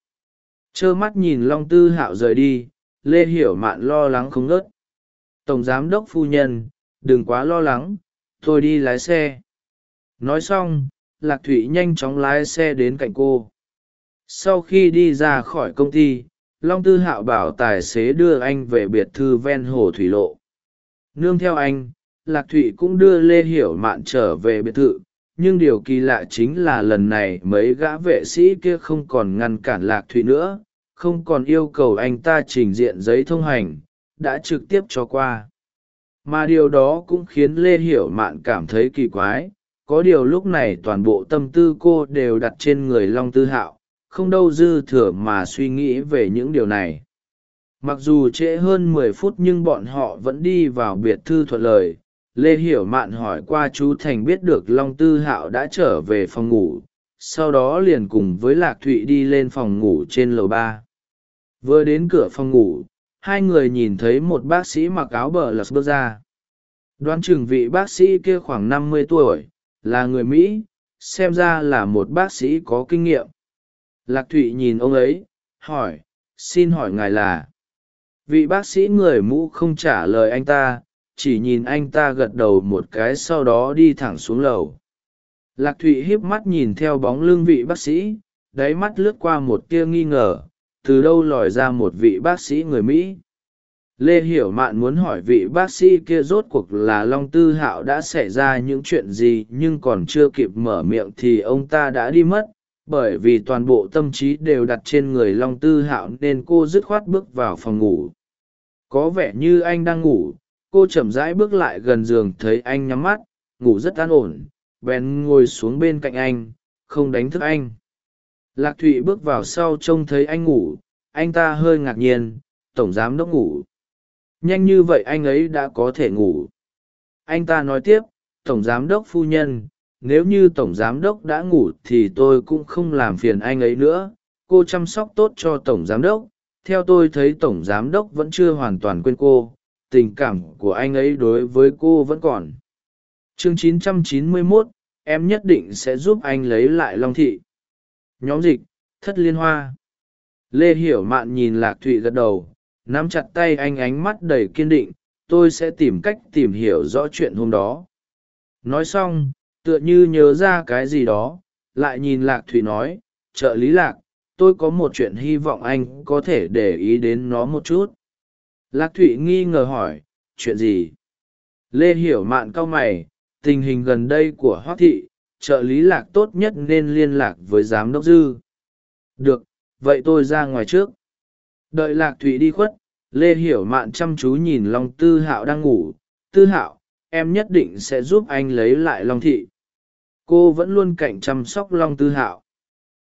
trơ mắt nhìn long tư hạo rời đi, lê hiểu mạn lo lắng không ngớt. Tổng giám đốc phu nhân, đừng quá lo lắng, tôi đi lái xe. Nói xong, lạc thụy nhanh chóng lái xe đến cạnh cô. Sau khi đi ra khỏi công ty, long tư hạo bảo tài xế đưa anh về biệt thư ven hồ thủy lộ. Nương theo anh, lạc thụy cũng đưa lê hiểu mạn trở về biệt thự, nhưng điều kỳ lạ chính là lần này mấy gã vệ sĩ kia không còn ngăn cản lạc thụy nữa không còn yêu cầu anh ta trình diện giấy thông hành, đã trực tiếp cho qua. Mà điều đó cũng khiến lê hiểu mạn cảm thấy kỳ quái, có điều lúc này toàn bộ tâm tư cô đều đặt trên người long tư hạo, không đâu dư thừa mà suy nghĩ về những điều này. Mặc dù trễ hơn mười phút nhưng bọn họ vẫn đi vào biệt thư thuận lời. Lê hiểu mạn hỏi qua chú thành biết được long tư hạo đã trở về phòng ngủ, sau đó liền cùng với lạc thụy đi lên phòng ngủ trên lầu ba vừa đến cửa phòng ngủ, hai người nhìn thấy một bác sĩ mặc áo bờ lật bước ra. Đoán chừng vị bác sĩ kia khoảng năm mươi tuổi, là người mỹ, xem ra là một bác sĩ có kinh nghiệm. Lạc thụy nhìn ông ấy, hỏi, xin hỏi ngài là? Vị bác sĩ người mũ không trả lời anh ta, chỉ nhìn anh ta gật đầu một cái sau đó đi thẳng xuống lầu. Lạc thụy híp mắt nhìn theo bóng lưng vị bác sĩ, đáy mắt lướt qua một tia nghi ngờ từ đâu lòi ra một vị bác sĩ người mỹ? Lê hiểu mạn muốn hỏi vị bác sĩ kia rốt cuộc là long tư hạo đã xảy ra những chuyện gì, nhưng còn chưa kịp mở miệng thì ông ta đã đi mất, bởi vì toàn bộ tâm trí đều đặt trên người long tư hạo nên cô dứt khoát bước vào phòng ngủ. Có vẻ như anh đang ngủ, cô chậm rãi bước lại gần giường thấy anh nhắm mắt, ngủ rất an ổn, bèn ngồi xuống bên cạnh anh, không đánh thức anh lạc thụy bước vào sau trông thấy anh ngủ anh ta hơi ngạc nhiên tổng giám đốc ngủ. Nhanh như vậy anh ấy đã có thể ngủ. Anh ta nói tiếp tổng giám đốc phu nhân nếu như tổng giám đốc đã ngủ thì tôi cũng không làm phiền anh ấy nữa. Cô chăm sóc tốt cho tổng giám đốc. Theo tôi thấy tổng giám đốc vẫn chưa hoàn toàn quên cô. Tình cảm của anh ấy đối với cô vẫn còn. Chương 991, em nhất định sẽ giúp anh lấy lại long thị nhóm dịch, thất liên hoa. Lê hiểu mạn nhìn lạc thụy gật đầu, nắm chặt tay anh ánh mắt đầy kiên định, tôi sẽ tìm cách tìm hiểu rõ chuyện hôm đó. Nói xong, tựa như nhớ ra cái gì đó, lại nhìn lạc thụy nói, trợ lý lạc, tôi có một chuyện hy vọng anh có thể để ý đến nó một chút. Lạc thụy nghi ngờ hỏi, chuyện gì? Lê hiểu mạn cau mày, tình hình gần đây của hoác thị trợ lý lạc tốt nhất nên liên lạc với giám đốc dư. Được vậy tôi ra ngoài trước. Đợi lạc thụy đi khuất lê hiểu mạn chăm chú nhìn long tư hạo đang ngủ. Tư hạo em nhất định sẽ giúp anh lấy lại long thị. Cô vẫn luôn cạnh chăm sóc long tư hạo.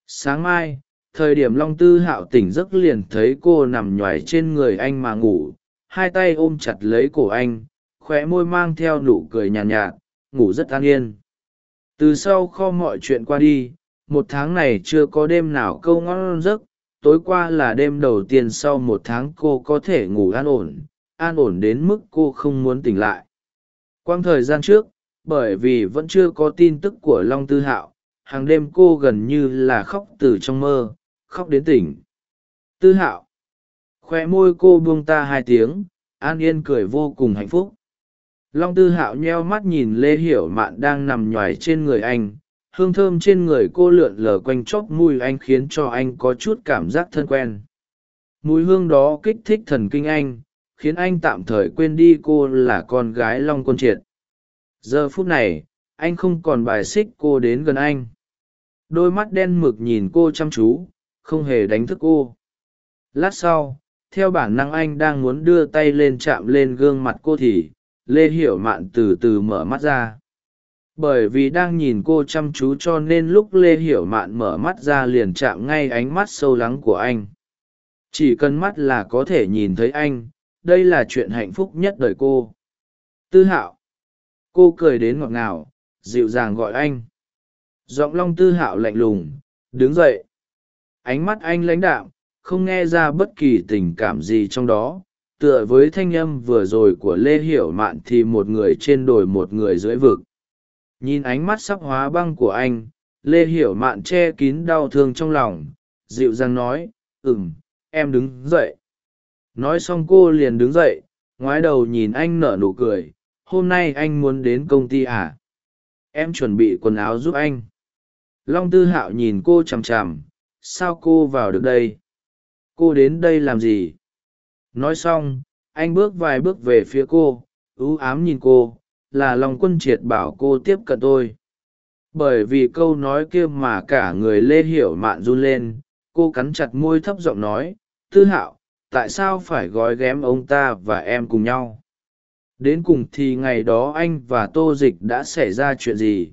Sáng mai thời điểm long tư hạo tỉnh giấc liền thấy cô nằm nhoài trên người anh mà ngủ. Hai tay ôm chặt lấy cổ anh khóe môi mang theo nụ cười nhàn nhạt, nhạt ngủ rất an yên từ sau kho mọi chuyện qua đi, một tháng này chưa có đêm nào câu ngon giấc, tối qua là đêm đầu tiên sau một tháng cô có thể ngủ an ổn an ổn đến mức cô không muốn tỉnh lại. Quang thời gian trước, bởi vì vẫn chưa có tin tức của long tư hạo, hàng đêm cô gần như là khóc từ trong mơ, khóc đến tỉnh. Tư hạo khoe môi cô buông ta hai tiếng, an yên cười vô cùng hạnh phúc long tư hạo nheo mắt nhìn lê hiểu mạn đang nằm nhoài trên người anh, hương thơm trên người cô lượn lờ quanh chóp mùi anh khiến cho anh có chút cảm giác thân quen. Mùi hương đó kích thích thần kinh anh, khiến anh tạm thời quên đi cô là con gái long quân triệt. Giờ phút này, anh không còn bài xích cô đến gần anh. Đôi mắt đen mực nhìn cô chăm chú, không hề đánh thức cô. Lát sau, theo bản năng anh đang muốn đưa tay lên chạm lên gương mặt cô thì lê hiểu mạn từ từ mở mắt ra. Bởi vì đang nhìn cô chăm chú cho nên lúc lê hiểu mạn mở mắt ra liền chạm ngay ánh mắt sâu lắng của anh. Chỉ cần mắt là có thể nhìn thấy anh, đây là chuyện hạnh phúc nhất đời cô. Tư hạo. Cô cười đến ngọt ngào, dịu dàng gọi anh. Giọng long tư hạo lạnh lùng, đứng dậy. Ánh mắt anh lãnh đạm, không nghe ra bất kỳ tình cảm gì trong đó tựa với thanh âm vừa rồi của lê hiểu mạn thì một người trên đồi một người dưới vực. Nhìn ánh mắt sắp hóa băng của anh, lê hiểu mạn che kín đau thương trong lòng, dịu dàng nói, ừm, em đứng dậy. Nói xong cô liền đứng dậy, ngoái đầu nhìn anh nở nụ cười, hôm nay anh muốn đến công ty à? em chuẩn bị quần áo giúp anh. Long tư hạo nhìn cô chằm chằm, sao cô vào được đây? Cô đến đây làm gì? Nói xong, anh bước vài bước về phía cô, ưu ám nhìn cô, là lòng quân triệt bảo cô tiếp cận tôi. Bởi vì câu nói kia mà cả người lê hiểu mạn run lên, cô cắn chặt môi thấp giọng nói, tư hạo, tại sao phải gói ghém ông ta và em cùng nhau? Đến cùng thì ngày đó anh và tô dịch đã xảy ra chuyện gì?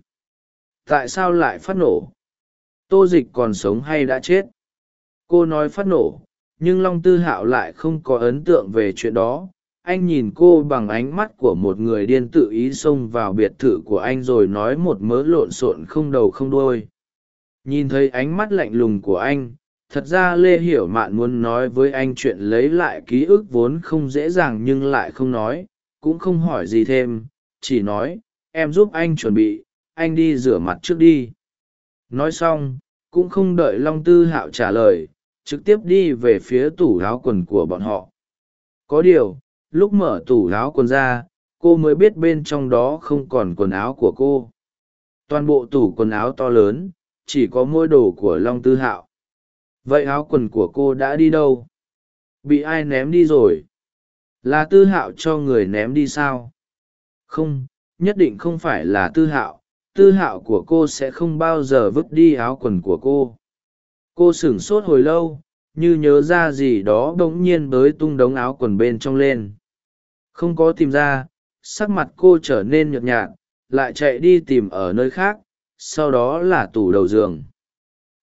Tại sao lại phát nổ? Tô dịch còn sống hay đã chết? Cô nói phát nổ nhưng long tư hạo lại không có ấn tượng về chuyện đó. Anh nhìn cô bằng ánh mắt của một người điên tự ý xông vào biệt thự của anh rồi nói một mớ lộn xộn không đầu không đôi nhìn thấy ánh mắt lạnh lùng của anh, thật ra lê hiểu mạn muốn nói với anh chuyện lấy lại ký ức vốn không dễ dàng nhưng lại không nói, cũng không hỏi gì thêm, chỉ nói, em giúp anh chuẩn bị, anh đi rửa mặt trước đi. Nói xong, cũng không đợi long tư hạo trả lời trực tiếp đi về phía tủ áo quần của bọn họ. Có điều, lúc mở tủ áo quần ra, cô mới biết bên trong đó không còn quần áo của cô. Toàn bộ tủ quần áo to lớn, chỉ có môi đồ của long tư hạo. Vậy áo quần của cô đã đi đâu? Bị ai ném đi rồi? Là tư hạo cho người ném đi sao? Không, nhất định không phải là tư hạo. Tư hạo của cô sẽ không bao giờ vứt đi áo quần của cô cô sửng sốt hồi lâu, như nhớ ra gì đó đ ỗ n g nhiên bới tung đống áo quần bên trong lên. Không có tìm ra, sắc mặt cô trở nên nhợt nhạt, lại chạy đi tìm ở nơi khác, sau đó là tủ đầu giường.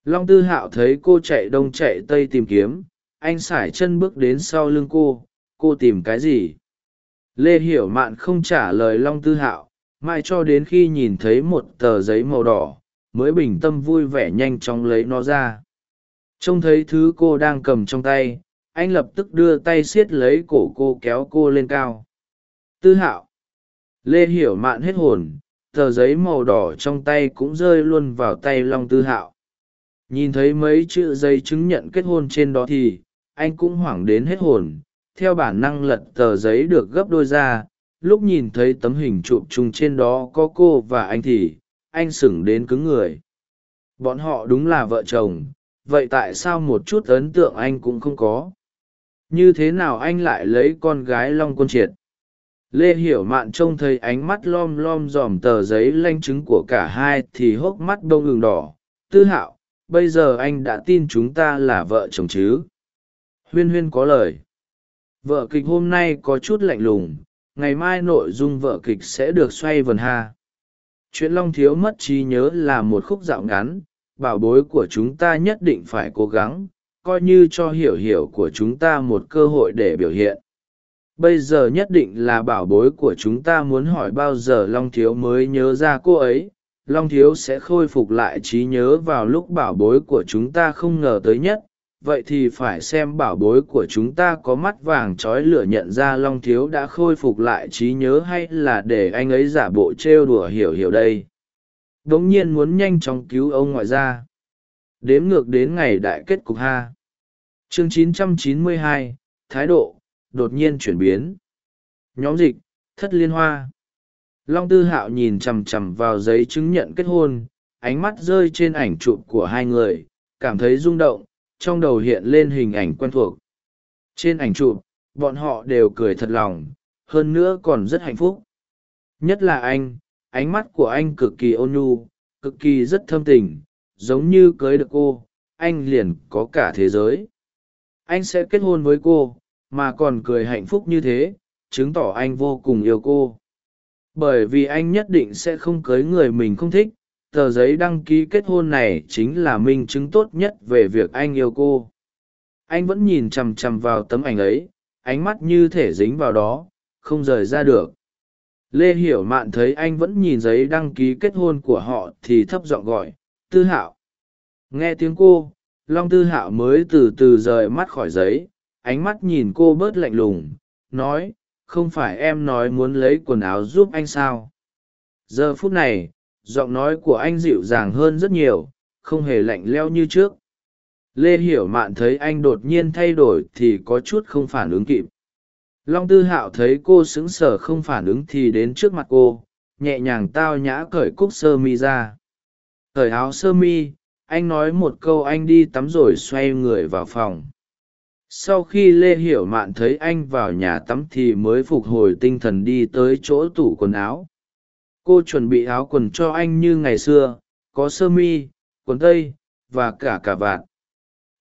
Long tư hạo thấy cô chạy đông chạy tây tìm kiếm, anh s ả i chân bước đến sau lưng cô cô tìm cái gì? Lê hiểu mạn không trả lời long tư hạo, mãi cho đến khi nhìn thấy một tờ giấy màu đỏ, mới bình tâm vui vẻ nhanh chóng lấy nó ra trông thấy thứ cô đang cầm trong tay, anh lập tức đưa tay xiết lấy cổ cô kéo cô lên cao. Tư hạo. Lê hiểu mạn hết hồn, tờ giấy màu đỏ trong tay cũng rơi luôn vào tay long tư hạo. Nhìn thấy mấy chữ giấy chứng nhận kết hôn trên đó thì, anh cũng hoảng đến hết hồn. Theo bản năng lật tờ giấy được gấp đôi ra, lúc nhìn thấy tấm hình chụp chung trên đó có cô và anh thì, anh sửng đến cứng người. Bọn họ đúng là vợ chồng vậy tại sao một chút ấn tượng anh cũng không có? Như thế nào anh lại lấy con gái long quân triệt? Lê hiểu mạn trông thấy ánh mắt lom lom dòm tờ giấy lanh chứng của cả hai thì hốc mắt bông ngừng đỏ. Tư hạo, bây giờ anh đã tin chúng ta là vợ chồng chứ? Huyên huyên có lời. Vợ kịch hôm nay có chút lạnh lùng, ngày mai nội dung vợ kịch sẽ được xoay vần ha. Chuyện long thiếu mất trí nhớ là một khúc dạo ngắn bảo bối của chúng ta nhất định phải cố gắng, coi như cho hiểu hiểu của chúng ta một cơ hội để biểu hiện. Bây giờ nhất định là bảo bối của chúng ta muốn hỏi bao giờ long thiếu mới nhớ ra cô ấy. Long thiếu sẽ khôi phục lại trí nhớ vào lúc bảo bối của chúng ta không ngờ tới nhất. Vậy thì phải xem bảo bối của chúng ta có mắt vàng trói lửa nhận ra long thiếu đã khôi phục lại trí nhớ hay là để anh ấy giả bộ trêu đùa hiểu hiểu đây đ ỗ n g nhiên muốn nhanh chóng cứu ông ngoại ra. đếm ngược đến ngày đại kết cục ha. Chương 992, thái độ đột nhiên chuyển biến. Nhóm dịch thất liên hoa. Long tư hạo nhìn chằm chằm vào giấy chứng nhận kết hôn ánh mắt rơi trên ảnh chụp của hai người cảm thấy rung động trong đầu hiện lên hình ảnh quen thuộc. Trên ảnh chụp bọn họ đều cười thật lòng hơn nữa còn rất hạnh phúc. Nhất là anh ánh mắt của anh cực kỳ ôn nhu, cực kỳ rất thâm tình, giống như cưới được cô, anh liền có cả thế giới. Anh sẽ kết hôn với cô, mà còn cười hạnh phúc như thế, chứng tỏ anh vô cùng yêu cô. Bởi vì anh nhất định sẽ không cưới người mình không thích, tờ giấy đăng ký kết hôn này chính là minh chứng tốt nhất về việc anh yêu cô. Anh vẫn nhìn chằm chằm vào tấm ảnh ấy, ánh mắt như thể dính vào đó, không rời ra được lê hiểu mạn thấy anh vẫn nhìn giấy đăng ký kết hôn của họ thì thấp giọng gọi, tư hạo. Nghe tiếng cô, long tư hạo mới từ từ rời mắt khỏi giấy, ánh mắt nhìn cô bớt lạnh lùng, nói, không phải em nói muốn lấy quần áo giúp anh sao? Giờ phút này, giọng nói của anh dịu dàng hơn rất nhiều, không hề lạnh leo như trước. Lê hiểu mạn thấy anh đột nhiên thay đổi thì có chút không phản ứng kịp long tư hạo thấy cô sững sờ không phản ứng thì đến trước mặt cô, nhẹ nhàng tao nhã cởi cúc sơ mi ra. Cởi áo sơ mi, anh nói một câu anh đi tắm rồi xoay người vào phòng. Sau khi lê hiểu mạn thấy anh vào nhà tắm thì mới phục hồi tinh thần đi tới chỗ tủ quần áo. Cô chuẩn bị áo quần cho anh như ngày xưa, có sơ mi, quần tây và cả cả vạt.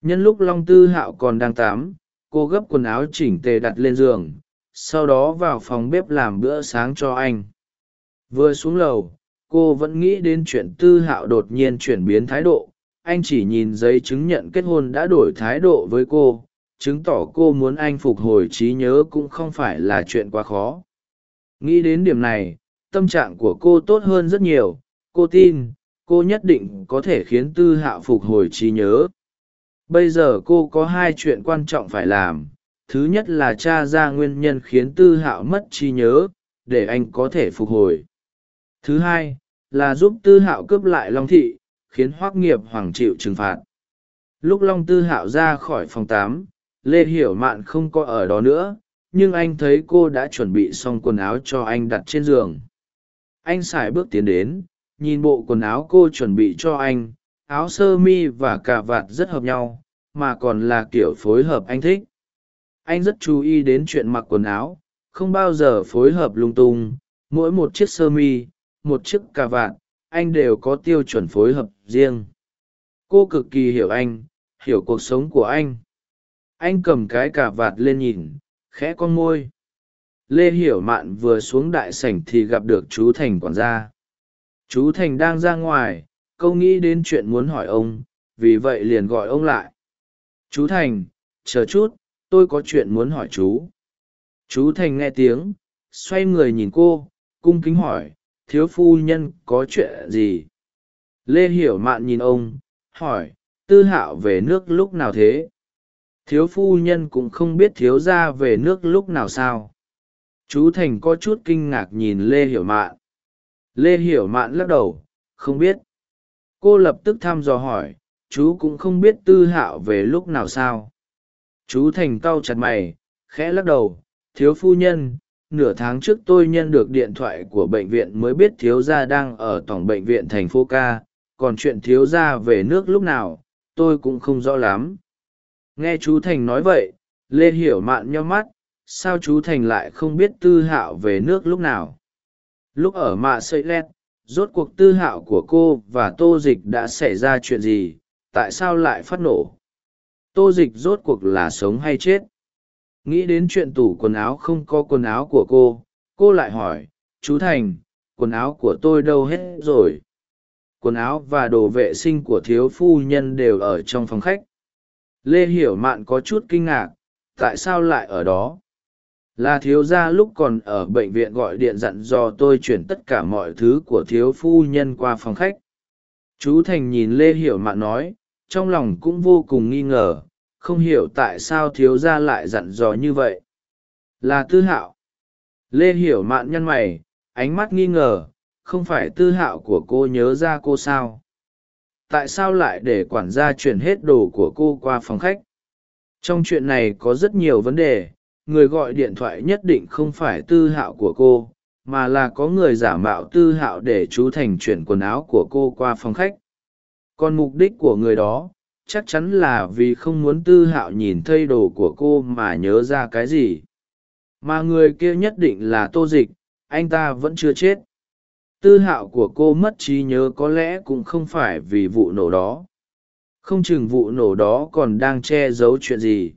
Nhân lúc long tư hạo còn đang tắm cô gấp quần áo chỉnh tề đặt lên giường, sau đó vào phòng bếp làm bữa sáng cho anh. Vừa xuống lầu, cô vẫn nghĩ đến chuyện tư hạo đột nhiên chuyển biến thái độ. Anh chỉ nhìn giấy chứng nhận kết hôn đã đổi thái độ với cô, chứng tỏ cô muốn anh phục hồi trí nhớ cũng không phải là chuyện quá khó. Nghĩ đến điểm này, tâm trạng của cô tốt hơn rất nhiều. Cô tin, cô nhất định có thể khiến tư hạo phục hồi trí nhớ bây giờ cô có hai chuyện quan trọng phải làm. Thứ nhất là t r a ra nguyên nhân khiến tư hạo mất trí nhớ, để anh có thể phục hồi. Thứ hai là giúp tư hạo cướp lại long thị, khiến hoác nghiệp hoàng chịu trừng phạt. Lúc long tư hạo ra khỏi phòng tám, lê hiểu mạn không có ở đó nữa, nhưng anh thấy cô đã chuẩn bị xong quần áo cho anh đặt trên giường. Anh sải bước tiến đến, nhìn bộ quần áo cô chuẩn bị cho anh áo sơ mi và cà vạt rất hợp nhau, mà còn là kiểu phối hợp anh thích. Anh rất chú ý đến chuyện mặc quần áo, không bao giờ phối hợp lung tung. Mỗi một chiếc sơ mi, một chiếc cà vạt, anh đều có tiêu chuẩn phối hợp riêng. Cô cực kỳ hiểu anh, hiểu cuộc sống của anh. Anh cầm cái cà vạt lên nhìn, khẽ con môi. Lê hiểu mạn vừa xuống đại sảnh thì gặp được chú thành quản gia. Chú thành đang ra ngoài câu nghĩ đến chuyện muốn hỏi ông, vì vậy liền gọi ông lại. Chú thành, chờ chút, tôi có chuyện muốn hỏi chú. Chú thành nghe tiếng, xoay người nhìn cô, cung kính hỏi, thiếu phu nhân có chuyện gì? Lê hiểu mạn nhìn ông, hỏi, tư hạo về nước lúc nào thế? Thiếu phu nhân cũng không biết thiếu ra về nước lúc nào sao? Chú thành có chút kinh ngạc nhìn lê hiểu mạn. Lê hiểu mạn lắc đầu, không biết cô lập tức thăm dò hỏi, chú cũng không biết tư hạo về lúc nào sao. Chú thành cau chặt mày, khẽ lắc đầu, thiếu phu nhân, nửa tháng trước tôi nhân được điện thoại của bệnh viện mới biết thiếu gia đang ở tổng bệnh viện thành phố ca còn chuyện thiếu gia về nước lúc nào, tôi cũng không rõ lắm. Nghe chú thành nói vậy, lê hiểu mạn nhau mắt, sao chú thành lại không biết tư hạo về nước lúc nào? Lúc ở mạ xây lét rốt cuộc tư hạo của cô và tô dịch đã xảy ra chuyện gì? Tại sao lại phát nổ? Tô dịch rốt cuộc là sống hay chết? Nghĩ đến chuyện tủ quần áo không có quần áo của cô cô lại hỏi, chú thành, quần áo của tôi đâu hết rồi? Quần áo và đồ vệ sinh của thiếu phu nhân đều ở trong phòng khách. Lê hiểu mạn có chút kinh ngạc, tại sao lại ở đó? Là thiếu gia lúc còn ở bệnh viện gọi điện dặn dò tôi chuyển tất cả mọi thứ của thiếu phu nhân qua phòng khách. Chú thành nhìn lê hiểu mạn nói, trong lòng cũng vô cùng nghi ngờ, không hiểu tại sao thiếu gia lại dặn dò như vậy. Là tư hạo. Lê hiểu mạn nhăn mày, ánh mắt nghi ngờ, không phải tư hạo của cô nhớ ra cô sao? Tại sao lại để quản gia chuyển hết đồ của cô qua phòng khách? Trong chuyện này có rất nhiều vấn đề người gọi điện thoại nhất định không phải tư hạo của cô, mà là có người giả mạo tư hạo để chú thành chuyển quần áo của cô qua phòng khách. Còn mục đích của người đó, chắc chắn là vì không muốn tư hạo nhìn thây đồ của cô mà nhớ ra cái gì. Mà người kia nhất định là tô dịch, anh ta vẫn chưa chết. Tư hạo của cô mất trí nhớ có lẽ cũng không phải vì vụ nổ đó. Không chừng vụ nổ đó còn đang che giấu chuyện gì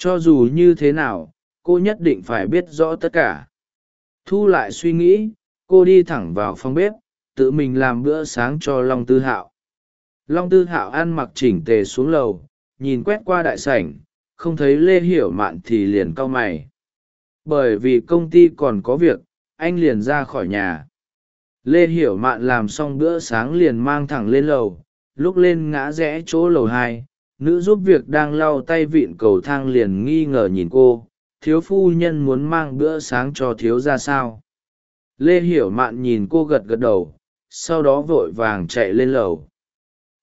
cho dù như thế nào, cô nhất định phải biết rõ tất cả. Thu lại suy nghĩ, cô đi thẳng vào phòng bếp, tự mình làm bữa sáng cho long tư hạo. Long tư hạo ăn mặc chỉnh tề xuống lầu, nhìn quét qua đại sảnh, không thấy lê hiểu mạn thì liền cau mày. Bởi vì công ty còn có việc, anh liền ra khỏi nhà. Lê hiểu mạn làm xong bữa sáng liền mang thẳng lên lầu, lúc lên ngã rẽ chỗ lầu hai nữ giúp việc đang lau tay vịn cầu thang liền nghi ngờ nhìn cô, thiếu phu nhân muốn mang bữa sáng cho thiếu ra sao? Lê hiểu mạn nhìn cô gật gật đầu, sau đó vội vàng chạy lên lầu.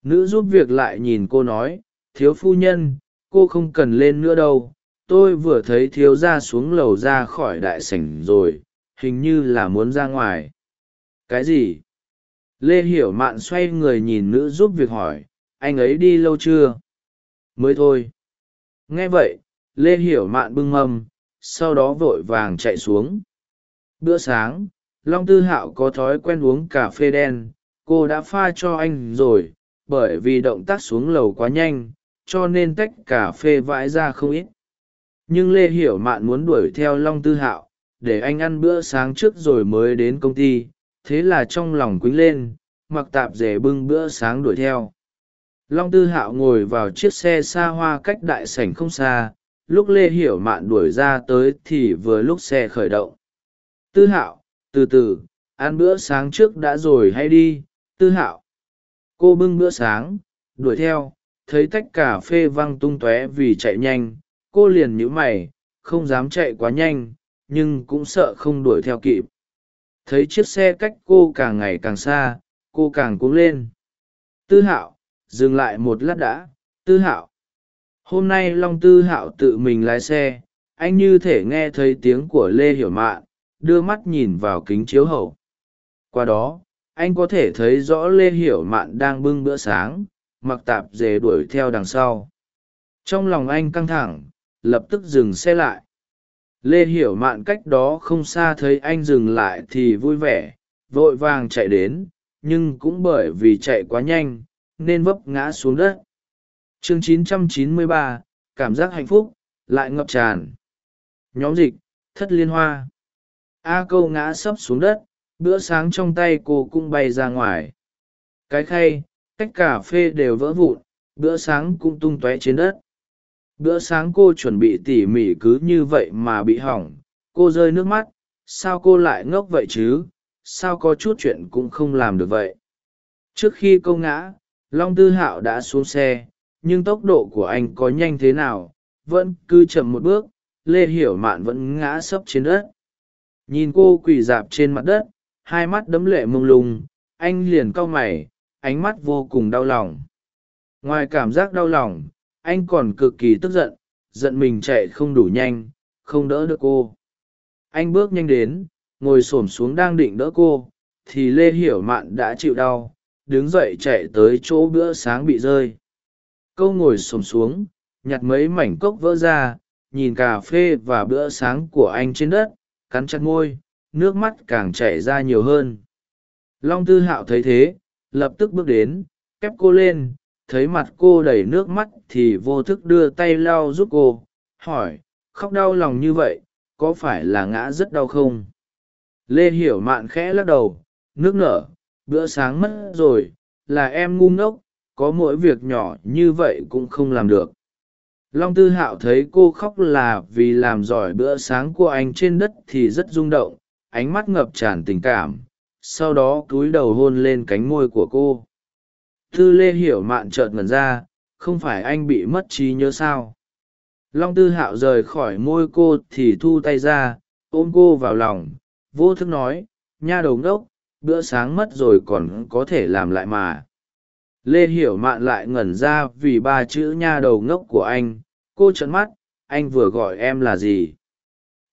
Nữ giúp việc lại nhìn cô nói, thiếu phu nhân, cô không cần lên nữa đâu, tôi vừa thấy thiếu ra xuống lầu ra khỏi đại sảnh rồi, hình như là muốn ra ngoài. Cái gì? Lê hiểu mạn xoay người nhìn nữ giúp việc hỏi, anh ấy đi lâu chưa? Mới thôi. Nghe vậy, lê hiểu mạn bưng mâm, sau đó vội vàng chạy xuống. Bữa sáng, long tư hạo có thói quen uống cà phê đen, cô đã pha cho anh rồi, bởi vì động tác xuống lầu quá nhanh, cho nên tách cà phê vãi ra không ít. Nhưng lê hiểu mạn muốn đuổi theo long tư hạo, để anh ăn bữa sáng trước rồi mới đến công ty, thế là trong lòng quýnh lên, mặc tạp rể bưng bữa sáng đuổi theo long tư hạo ngồi vào chiếc xe xa hoa cách đại sảnh không xa, lúc lê hiểu mạn đuổi ra tới thì vừa lúc xe khởi động. Tư hạo, từ từ, ăn bữa sáng trước đã rồi hay đi, tư hạo. Cô bưng bữa sáng, đuổi theo, thấy tách cà phê văng tung tóe vì chạy nhanh, cô liền nhíu mày, không dám chạy quá nhanh, nhưng cũng sợ không đuổi theo kịp. Thấy chiếc xe cách cô càng ngày càng xa, cô càng cuống lên. Tư hạo dừng lại một lát đã, tư hạo. Hôm nay long tư hạo tự mình lái xe, anh như thể nghe thấy tiếng của lê hiểu mạn đưa mắt nhìn vào kính chiếu hậu. Qua đó, anh có thể thấy rõ lê hiểu mạn đang bưng bữa sáng, mặc tạp dề đuổi theo đằng sau. Trong lòng anh căng thẳng, lập tức dừng xe lại. Lê hiểu mạn cách đó không xa thấy anh dừng lại thì vui vẻ, vội vàng chạy đến, nhưng cũng bởi vì chạy quá nhanh nên vấp ngã xuống đất. Chương 993, cảm giác hạnh phúc lại ngập tràn. Nhóm dịch thất liên hoa. A câu ngã sấp xuống đất bữa sáng trong tay cô cũng bay ra ngoài. Cái khay cách cà phê đều vỡ vụn bữa sáng cũng tung tóe trên đất. Bữa sáng cô chuẩn bị tỉ mỉ cứ như vậy mà bị hỏng. Cô rơi nước mắt sao cô lại ngốc vậy chứ? Sao có chút chuyện cũng không làm được vậy? Trước khi câu ngã long tư hạo đã xuống xe, nhưng tốc độ của anh có nhanh thế nào, vẫn cứ chậm một bước, lê hiểu mạn vẫn ngã sấp trên đất. Nhìn cô quỳ dạp trên mặt đất, hai mắt đấm lệ mông lung, anh liền cau mày, ánh mắt vô cùng đau lòng. Ngoài cảm giác đau lòng, anh còn cực kỳ tức giận giận mình chạy không đủ nhanh, không đỡ được cô. Anh bước nhanh đến, ngồi s ổ m xuống đang định đỡ cô, thì lê hiểu mạn đã chịu đau đứng dậy chạy tới chỗ bữa sáng bị rơi. Câu ngồi s m xuống, nhặt mấy mảnh cốc vỡ ra, nhìn cà phê và bữa sáng của anh trên đất, cắn chặt môi, nước mắt càng chảy ra nhiều hơn. Long tư hạo thấy thế, lập tức bước đến, kép cô lên, thấy mặt cô đầy nước mắt thì vô thức đưa tay lau giúp cô, hỏi, khóc đau lòng như vậy, có phải là ngã rất đau không? Lê hiểu mạn khẽ lắc đầu, nước nở bữa sáng mất rồi, là em ngu ngốc, có mỗi việc nhỏ như vậy cũng không làm được. Long tư hạo thấy cô khóc là vì làm giỏi bữa sáng của anh trên đất thì rất rung động, ánh mắt ngập tràn tình cảm, sau đó cúi đầu hôn lên cánh môi của cô. Tư lê hiểu mạn trợn ngần ra, không phải anh bị mất trí nhớ sao? Long tư hạo rời khỏi môi cô thì thu tay ra, ôm cô vào lòng, vô thức nói, nha đầu ngốc bữa sáng mất rồi còn có thể làm lại mà. Lê hiểu mạn lại ngẩn ra vì ba chữ nha đầu ngốc của anh. Cô trợn mắt, anh vừa gọi em là gì?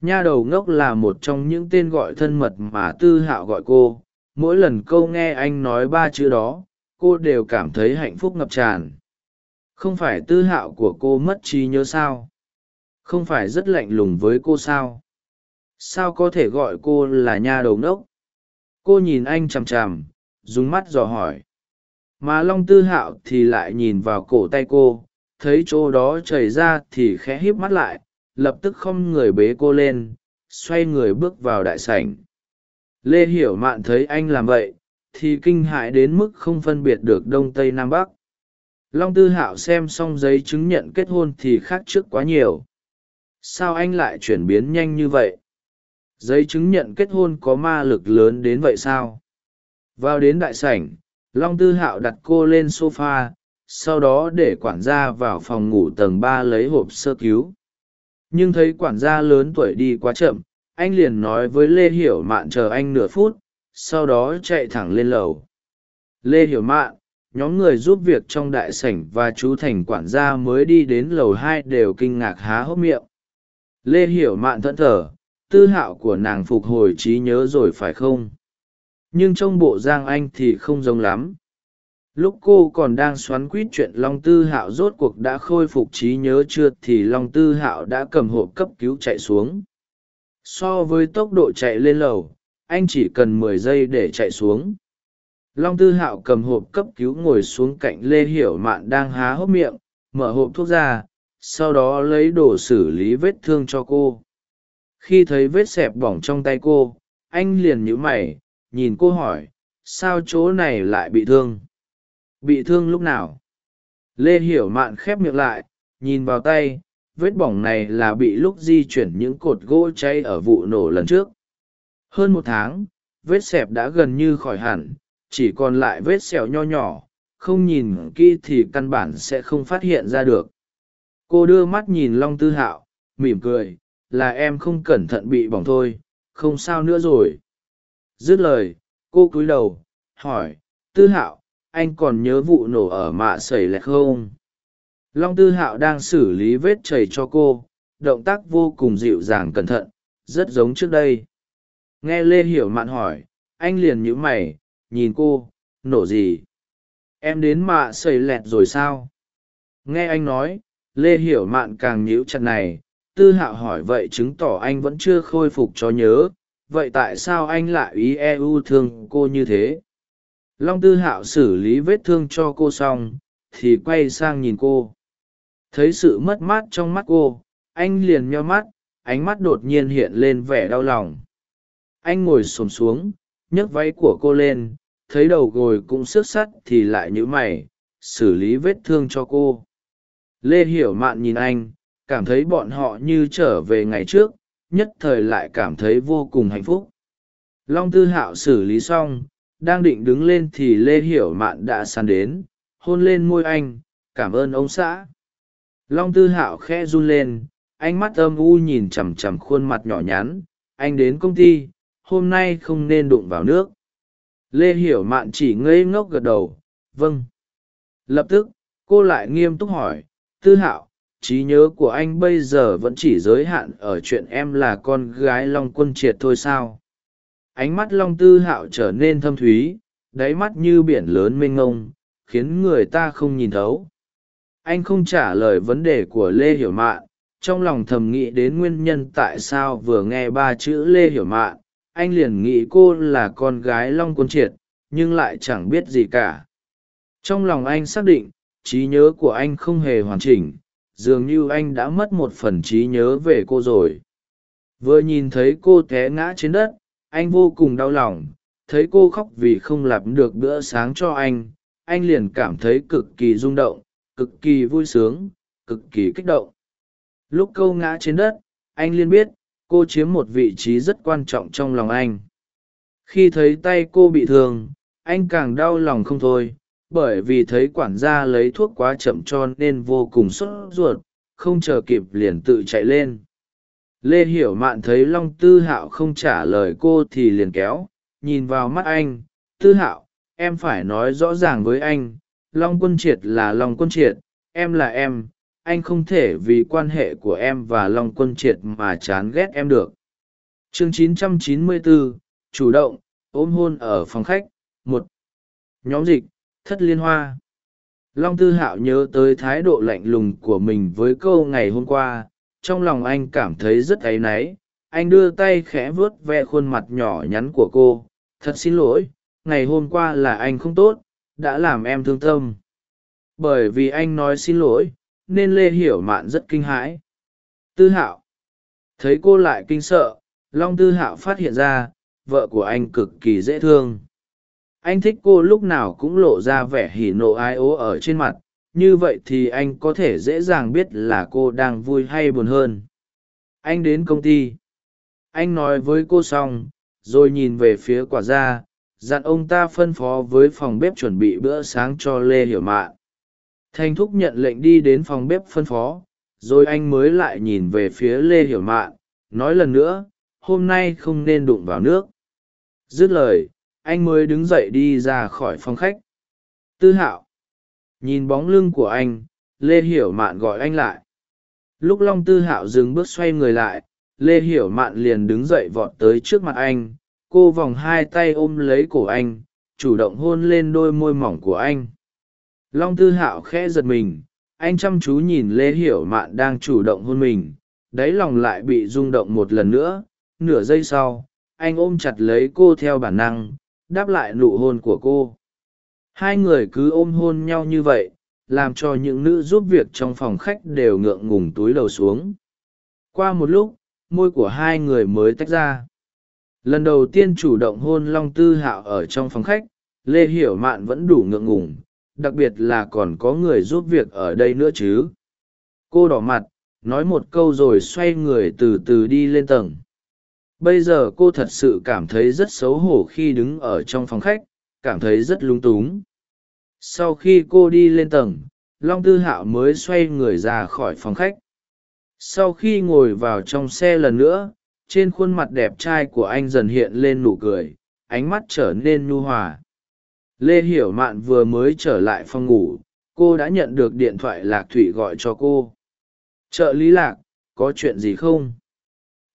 Nha đầu ngốc là một trong những tên gọi thân mật mà tư hạo gọi cô. Mỗi lần câu nghe anh nói ba chữ đó, cô đều cảm thấy hạnh phúc ngập tràn. Không phải tư hạo của cô mất trí nhớ sao? Không phải rất lạnh lùng với cô sao? Sao có thể gọi cô là nha đầu ngốc? Cô nhìn anh chằm chằm, dùng mắt dò hỏi. Mà long tư hạo thì lại nhìn vào cổ tay cô, thấy chỗ đó chảy ra thì khẽ híp mắt lại, lập tức không người bế cô lên, xoay người bước vào đại sảnh. Lê hiểu mạn thấy anh làm vậy, thì kinh hại đến mức không phân biệt được đông tây nam bắc. Long tư hạo xem xong giấy chứng nhận kết hôn thì khác trước quá nhiều. Sao anh lại chuyển biến nhanh như vậy? Giấy chứng nhận kết hôn có ma lực lớn đến vậy sao? Vào đến đại sảnh, long tư hạo đặt cô lên s o f a sau đó để quản gia vào phòng ngủ tầng ba lấy hộp sơ cứu. Nhưng thấy quản gia lớn tuổi đi quá chậm, anh liền nói với lê hiểu mạn chờ anh nửa phút, sau đó chạy thẳng lên lầu. Lê hiểu mạn, nhóm người giúp việc trong đại sảnh và chú thành quản gia mới đi đến lầu hai đều kinh ngạc há hốc miệng. Lê hiểu mạn thẫn thờ tư hạo của nàng phục hồi trí nhớ rồi phải không? Nhưng trong bộ giang anh thì không giống lắm. Lúc cô còn đang xoắn quýt chuyện long tư hạo rốt cuộc đã khôi phục trí nhớ chưa thì long tư hạo đã cầm hộp cấp cứu chạy xuống. So với tốc độ chạy lên lầu, anh chỉ cần mười giây để chạy xuống. Long tư hạo cầm hộp cấp cứu ngồi xuống cạnh lê hiểu mạn đang há hốc miệng, mở hộp thuốc ra, sau đó lấy đồ xử lý vết thương cho cô khi thấy vết xẹp bỏng trong tay cô, anh liền nhíu mày, nhìn cô hỏi, sao chỗ này lại bị thương? Bị thương lúc nào? Lê hiểu mạn khép miệng lại, nhìn vào tay, vết bỏng này là bị lúc di chuyển những cột gỗ cháy ở vụ nổ lần trước. Hơn một tháng, vết xẹp đã gần như khỏi hẳn, chỉ còn lại vết sẹo nho nhỏ, không nhìn kỹ thì căn bản sẽ không phát hiện ra được. Cô đưa mắt nhìn long tư hạo, mỉm cười là em không cẩn thận bị bỏng thôi, không sao nữa rồi. Dứt lời, cô cúi đầu, hỏi, tư hạo, anh còn nhớ vụ nổ ở mạ sẩy lẹt không? Long tư hạo đang xử lý vết chảy cho cô, động tác vô cùng dịu dàng cẩn thận, rất giống trước đây. Nghe lê hiểu mạn hỏi, anh liền nhíu mày, nhìn cô, nổ gì? Em đến mạ sẩy lẹt rồi sao? Nghe anh nói, lê hiểu mạn càng nhíu chặt này tư hạo hỏi vậy chứng tỏ anh vẫn chưa khôi phục cho nhớ, vậy tại sao anh lại ý e u thương cô như thế? Long tư hạo xử lý vết thương cho cô xong, thì quay sang nhìn cô. Thấy sự mất mát trong mắt cô, anh liền nheo mắt, ánh mắt đột nhiên hiện lên vẻ đau lòng. Anh ngồi xổm xuống, nhấc váy của cô lên, thấy đầu gồi cũng xước sắt thì lại nhữ mày, xử lý vết thương cho cô. Lê hiểu mạn nhìn anh cảm thấy bọn họ như trở về ngày trước, nhất thời lại cảm thấy vô cùng hạnh phúc. Long tư hạo xử lý xong, đang định đứng lên thì lê hiểu mạn đã sàn đến, hôn lên môi anh, cảm ơn ông xã. Long tư hạo khe run lên, ánh mắt âm u nhìn chằm chằm khuôn mặt nhỏ nhắn, anh đến công ty, hôm nay không nên đụng vào nước. Lê hiểu mạn chỉ ngây ngốc gật đầu vâng. Lập tức, cô lại nghiêm túc hỏi, tư hạo trí nhớ của anh bây giờ vẫn chỉ giới hạn ở chuyện em là con gái long quân triệt thôi sao? Ánh mắt long tư hạo trở nên thâm thúy, đáy mắt như biển lớn mênh ngông khiến người ta không nhìn thấu. Anh không trả lời vấn đề của lê hiểu mạn, trong lòng thầm nghĩ đến nguyên nhân tại sao vừa nghe ba chữ lê hiểu mạn, anh liền nghĩ cô là con gái long quân triệt, nhưng lại chẳng biết gì cả. Trong lòng anh xác định, trí nhớ của anh không hề hoàn chỉnh dường như anh đã mất một phần trí nhớ về cô rồi. Vừa nhìn thấy cô té ngã trên đất, anh vô cùng đau lòng, thấy cô khóc vì không làm được bữa sáng cho anh anh liền cảm thấy cực kỳ rung động, cực kỳ vui sướng, cực kỳ kích động. Lúc câu ngã trên đất, anh liên biết, cô chiếm một vị trí rất quan trọng trong lòng anh. Khi thấy tay cô bị thương, anh càng đau lòng không thôi bởi vì thấy quản gia lấy thuốc quá chậm cho nên vô cùng sốt ruột không chờ kịp liền tự chạy lên. Lê hiểu mạn thấy long tư hạo không trả lời cô thì liền kéo nhìn vào mắt anh tư hạo em phải nói rõ ràng với anh long quân triệt là long quân triệt em là em anh không thể vì quan hệ của em và long quân triệt mà chán ghét em được. Chương 994, chủ động ôm hôn ở phòng khách một. Nhóm dịch thất liên hoa. Long tư hạo nhớ tới thái độ lạnh lùng của mình với câu ngày hôm qua, trong lòng anh cảm thấy rất áy náy. Anh đưa tay khẽ vuốt ve khuôn mặt nhỏ nhắn của cô. Thật xin lỗi, ngày hôm qua là anh không tốt, đã làm em thương tâm. Bởi vì anh nói xin lỗi, nên lê hiểu mạn rất kinh hãi. Tư hạo. Thấy cô lại kinh sợ, long tư hạo phát hiện ra, vợ của anh cực kỳ dễ thương anh thích cô lúc nào cũng lộ ra vẻ hỉ nộ ai ố ở trên mặt, như vậy thì anh có thể dễ dàng biết là cô đang vui hay buồn hơn. Anh đến công ty. Anh nói với cô xong, rồi nhìn về phía quả ra, dặn ông ta phân phó với phòng bếp chuẩn bị bữa sáng cho lê hiểu mạn thanh thúc nhận lệnh đi đến phòng bếp phân phó, rồi anh mới lại nhìn về phía lê hiểu mạn nói lần nữa, hôm nay không nên đụng vào nước. Dứt lời anh mới đứng dậy đi ra khỏi phòng khách. Tư hạo, nhìn bóng lưng của anh, lê hiểu mạn gọi anh lại. Lúc long tư hạo dừng bước xoay người lại, lê hiểu mạn liền đứng dậy vọt tới trước mặt anh. Cô vòng hai tay ôm lấy cổ anh, chủ động hôn lên đôi môi mỏng của anh. Long tư hạo khẽ giật mình, anh chăm chú nhìn lê hiểu mạn đang chủ động hôn mình. Đáy lòng lại bị rung động một lần nữa. Nửa giây sau, anh ôm chặt lấy cô theo bản năng đáp lại nụ hôn của cô. Hai người cứ ôm hôn nhau như vậy, làm cho những nữ giúp việc trong phòng khách đều ngượng ngùng túi đầu xuống. Qua một lúc, môi của hai người mới tách ra. Lần đầu tiên chủ động hôn long tư hạo ở trong phòng khách, lê hiểu mạn vẫn đủ ngượng ngùng, đặc biệt là còn có người giúp việc ở đây nữa chứ. Cô đỏ mặt, nói một câu rồi xoay người từ từ đi lên tầng bây giờ cô thật sự cảm thấy rất xấu hổ khi đứng ở trong phòng khách, cảm thấy rất lung túng. Sau khi cô đi lên tầng, long tư hạo mới xoay người ra khỏi phòng khách. Sau khi ngồi vào trong xe lần nữa, trên khuôn mặt đẹp trai của anh dần hiện lên nụ cười, ánh mắt trở nên nhu hòa. Lê hiểu mạn vừa mới trở lại phòng ngủ, cô đã nhận được điện thoại lạc Thủy gọi cho cô. Trợ lý lạc, có chuyện gì không?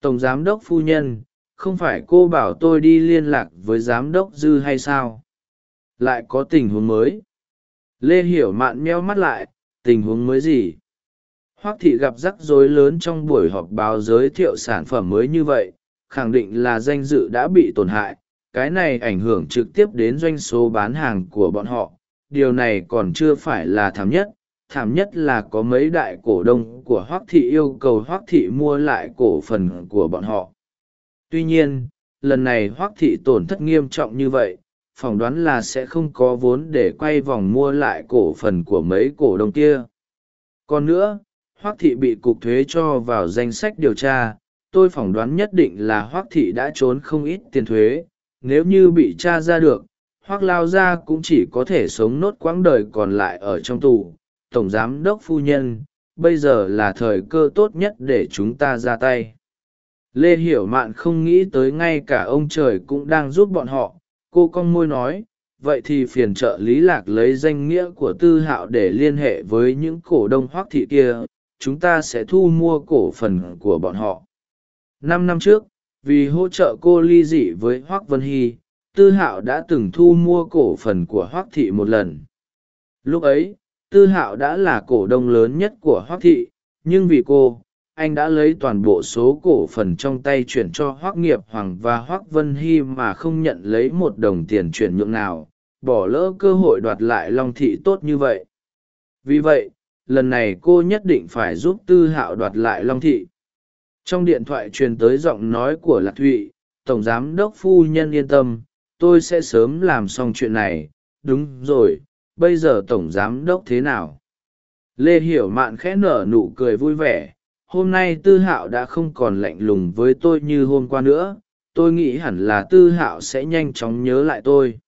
Tổng giám đốc phu nhân, không phải cô bảo tôi đi liên lạc với giám đốc dư hay sao? Lại có tình huống mới. Lê hiểu mạn meo mắt lại, tình huống mới gì? Hoác thị gặp rắc rối lớn trong buổi họp báo giới thiệu sản phẩm mới như vậy, khẳng định là danh dự đã bị tổn hại, cái này ảnh hưởng trực tiếp đến doanh số bán hàng của bọn họ, điều này còn chưa phải là thảm nhất thảm nhất là có mấy đại cổ đông của hoác thị yêu cầu hoác thị mua lại cổ phần của bọn họ. Tuy nhiên, lần này hoác thị tổn thất nghiêm trọng như vậy, phỏng đoán là sẽ không có vốn để quay vòng mua lại cổ phần của mấy cổ đông kia. Còn nữa hoác thị bị cục thuế cho vào danh sách điều tra, tôi phỏng đoán nhất định là hoác thị đã trốn không ít tiền thuế. Nếu như bị t r a ra được hoác lao ra cũng chỉ có thể sống nốt quãng đời còn lại ở trong tù tổng giám đốc phu nhân, bây giờ là thời cơ tốt nhất để chúng ta ra tay. Lê hiểu mạn không nghĩ tới ngay cả ông trời cũng đang giúp bọn họ. Cô cong môi nói, vậy thì phiền trợ lý lạc lấy danh nghĩa của tư hạo để liên hệ với những cổ đông hoác thị kia. Chúng ta sẽ thu mua cổ phần của bọn họ. Năm năm trước, vì hỗ trợ cô ly dị với hoác vân hy, tư hạo đã từng thu mua cổ phần của hoác thị một lần. Lúc ấy tư hạo đã là cổ đông lớn nhất của hoác thị, nhưng vì cô, anh đã lấy toàn bộ số cổ phần trong tay chuyển cho hoác nghiệp hoàng và hoác vân hy mà không nhận lấy một đồng tiền chuyển nhượng nào, bỏ lỡ cơ hội đoạt lại long thị tốt như vậy. Vì vậy, lần này cô nhất định phải giúp tư hạo đoạt lại long thị. Trong điện thoại truyền tới giọng nói của lạc thụy, tổng giám đốc phu nhân yên tâm, tôi sẽ sớm làm xong chuyện này. Đúng rồi bây giờ tổng giám đốc thế nào? Lê hiểu mạn khẽ nở nụ cười vui vẻ, hôm nay tư hạo đã không còn lạnh lùng với tôi như hôm qua nữa, tôi nghĩ hẳn là tư hạo sẽ nhanh chóng nhớ lại tôi.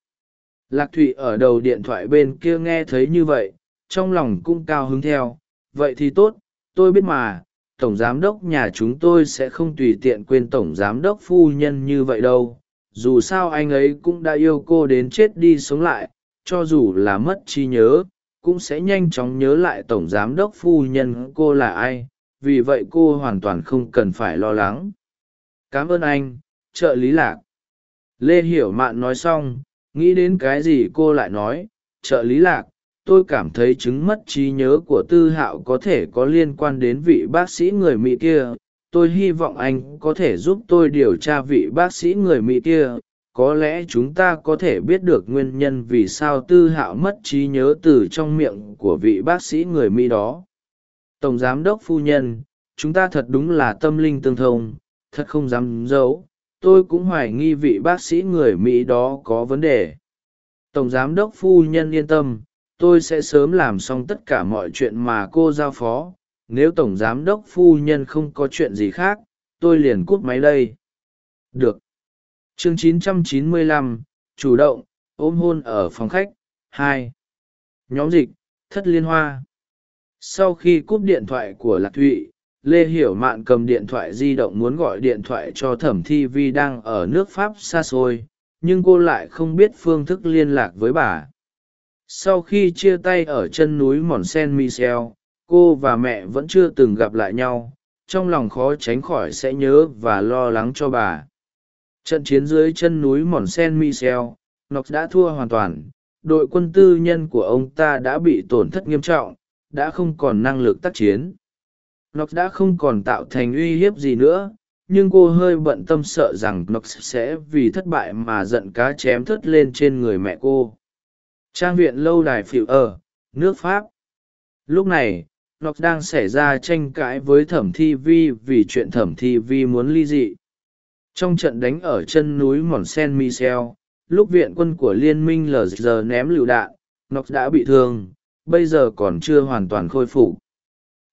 Lạc thụy ở đầu điện thoại bên kia nghe thấy như vậy, trong lòng cũng cao hứng theo, vậy thì tốt, tôi biết mà, tổng giám đốc nhà chúng tôi sẽ không tùy tiện quên tổng giám đốc phu nhân như vậy đâu, dù sao anh ấy cũng đã yêu cô đến chết đi sống lại cho dù là mất trí nhớ, cũng sẽ nhanh chóng nhớ lại tổng giám đốc phu nhân cô là ai, vì vậy cô hoàn toàn không cần phải lo lắng. Cảm ơn anh, trợ lý lạc. Lê hiểu mạn nói xong, nghĩ đến cái gì cô lại nói, trợ lý lạc, tôi cảm thấy chứng mất trí nhớ của tư hạo có thể có liên quan đến vị bác sĩ người mỹ kia. Tôi hy vọng anh có thể giúp tôi điều tra vị bác sĩ người mỹ kia có lẽ chúng ta có thể biết được nguyên nhân vì sao tư hạo mất trí nhớ từ trong miệng của vị bác sĩ người mỹ đó. Tổng giám đốc phu nhân, chúng ta thật đúng là tâm linh tương thông, thật không dám giấu, tôi cũng hoài nghi vị bác sĩ người mỹ đó có vấn đề. Tổng giám đốc phu nhân yên tâm, tôi sẽ sớm làm xong tất cả mọi chuyện mà cô giao phó. Nếu tổng giám đốc phu nhân không có chuyện gì khác, tôi liền cút máy đây. Được chương 995, chủ động ôm hôn ở phòng khách. Hai. Nhóm dịch thất liên hoa. Sau khi cúp điện thoại của lạc thụy lê hiểu mạn cầm điện thoại di động muốn gọi điện thoại cho thẩm thi vi đang ở nước pháp xa xôi nhưng cô lại không biết phương thức liên lạc với bà. Sau khi chia tay ở chân núi mòn sen michel cô và mẹ vẫn chưa từng gặp lại nhau trong lòng khó tránh khỏi sẽ nhớ và lo lắng cho bà trận chiến dưới chân núi mòn sen michel nox đã thua hoàn toàn. Đội quân tư nhân của ông ta đã bị tổn thất nghiêm trọng, đã không còn năng lực tác chiến. Nox đã không còn tạo thành uy hiếp gì nữa, nhưng cô hơi bận tâm sợ rằng nox sẽ vì thất bại mà giận cá chém thất lên trên người mẹ cô. Trang viện lâu đài phịu ở, nước pháp. Lúc này nox đang xảy ra tranh cãi với thẩm thi vi vì chuyện thẩm thi vi muốn ly dị trong trận đánh ở chân núi mòn sen michel lúc viện quân của liên minh lờ giờ ném lựu đạn nox đã bị thương, bây giờ còn chưa hoàn toàn khôi phục.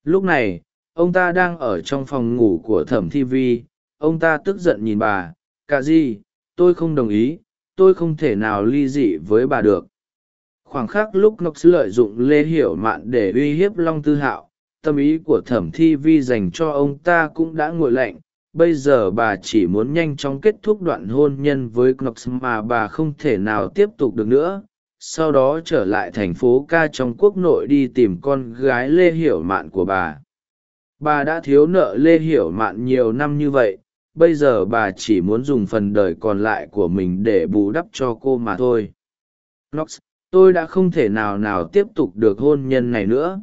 Lúc này, ông ta đang ở trong phòng ngủ của thẩm thi vi, ông ta tức giận nhìn bà cả gì tôi không đồng ý, tôi không thể nào ly dị với bà được. Khoảng khắc lúc nox lợi dụng lê hiểu mạn để uy hiếp long tư hạo, tâm ý của thẩm thi vi dành cho ông ta cũng đã nguội lạnh bây giờ bà chỉ muốn nhanh chóng kết thúc đoạn hôn nhân với knox mà bà không thể nào tiếp tục được nữa. Sau đó trở lại thành phố ca trong quốc nội đi tìm con gái lê hiểu mạn của bà. Bà đã thiếu nợ lê hiểu mạn nhiều năm như vậy, bây giờ bà chỉ muốn dùng phần đời còn lại của mình để bù đắp cho cô mà thôi. Knox, tôi đã không thể nào nào tiếp tục được hôn nhân này nữa.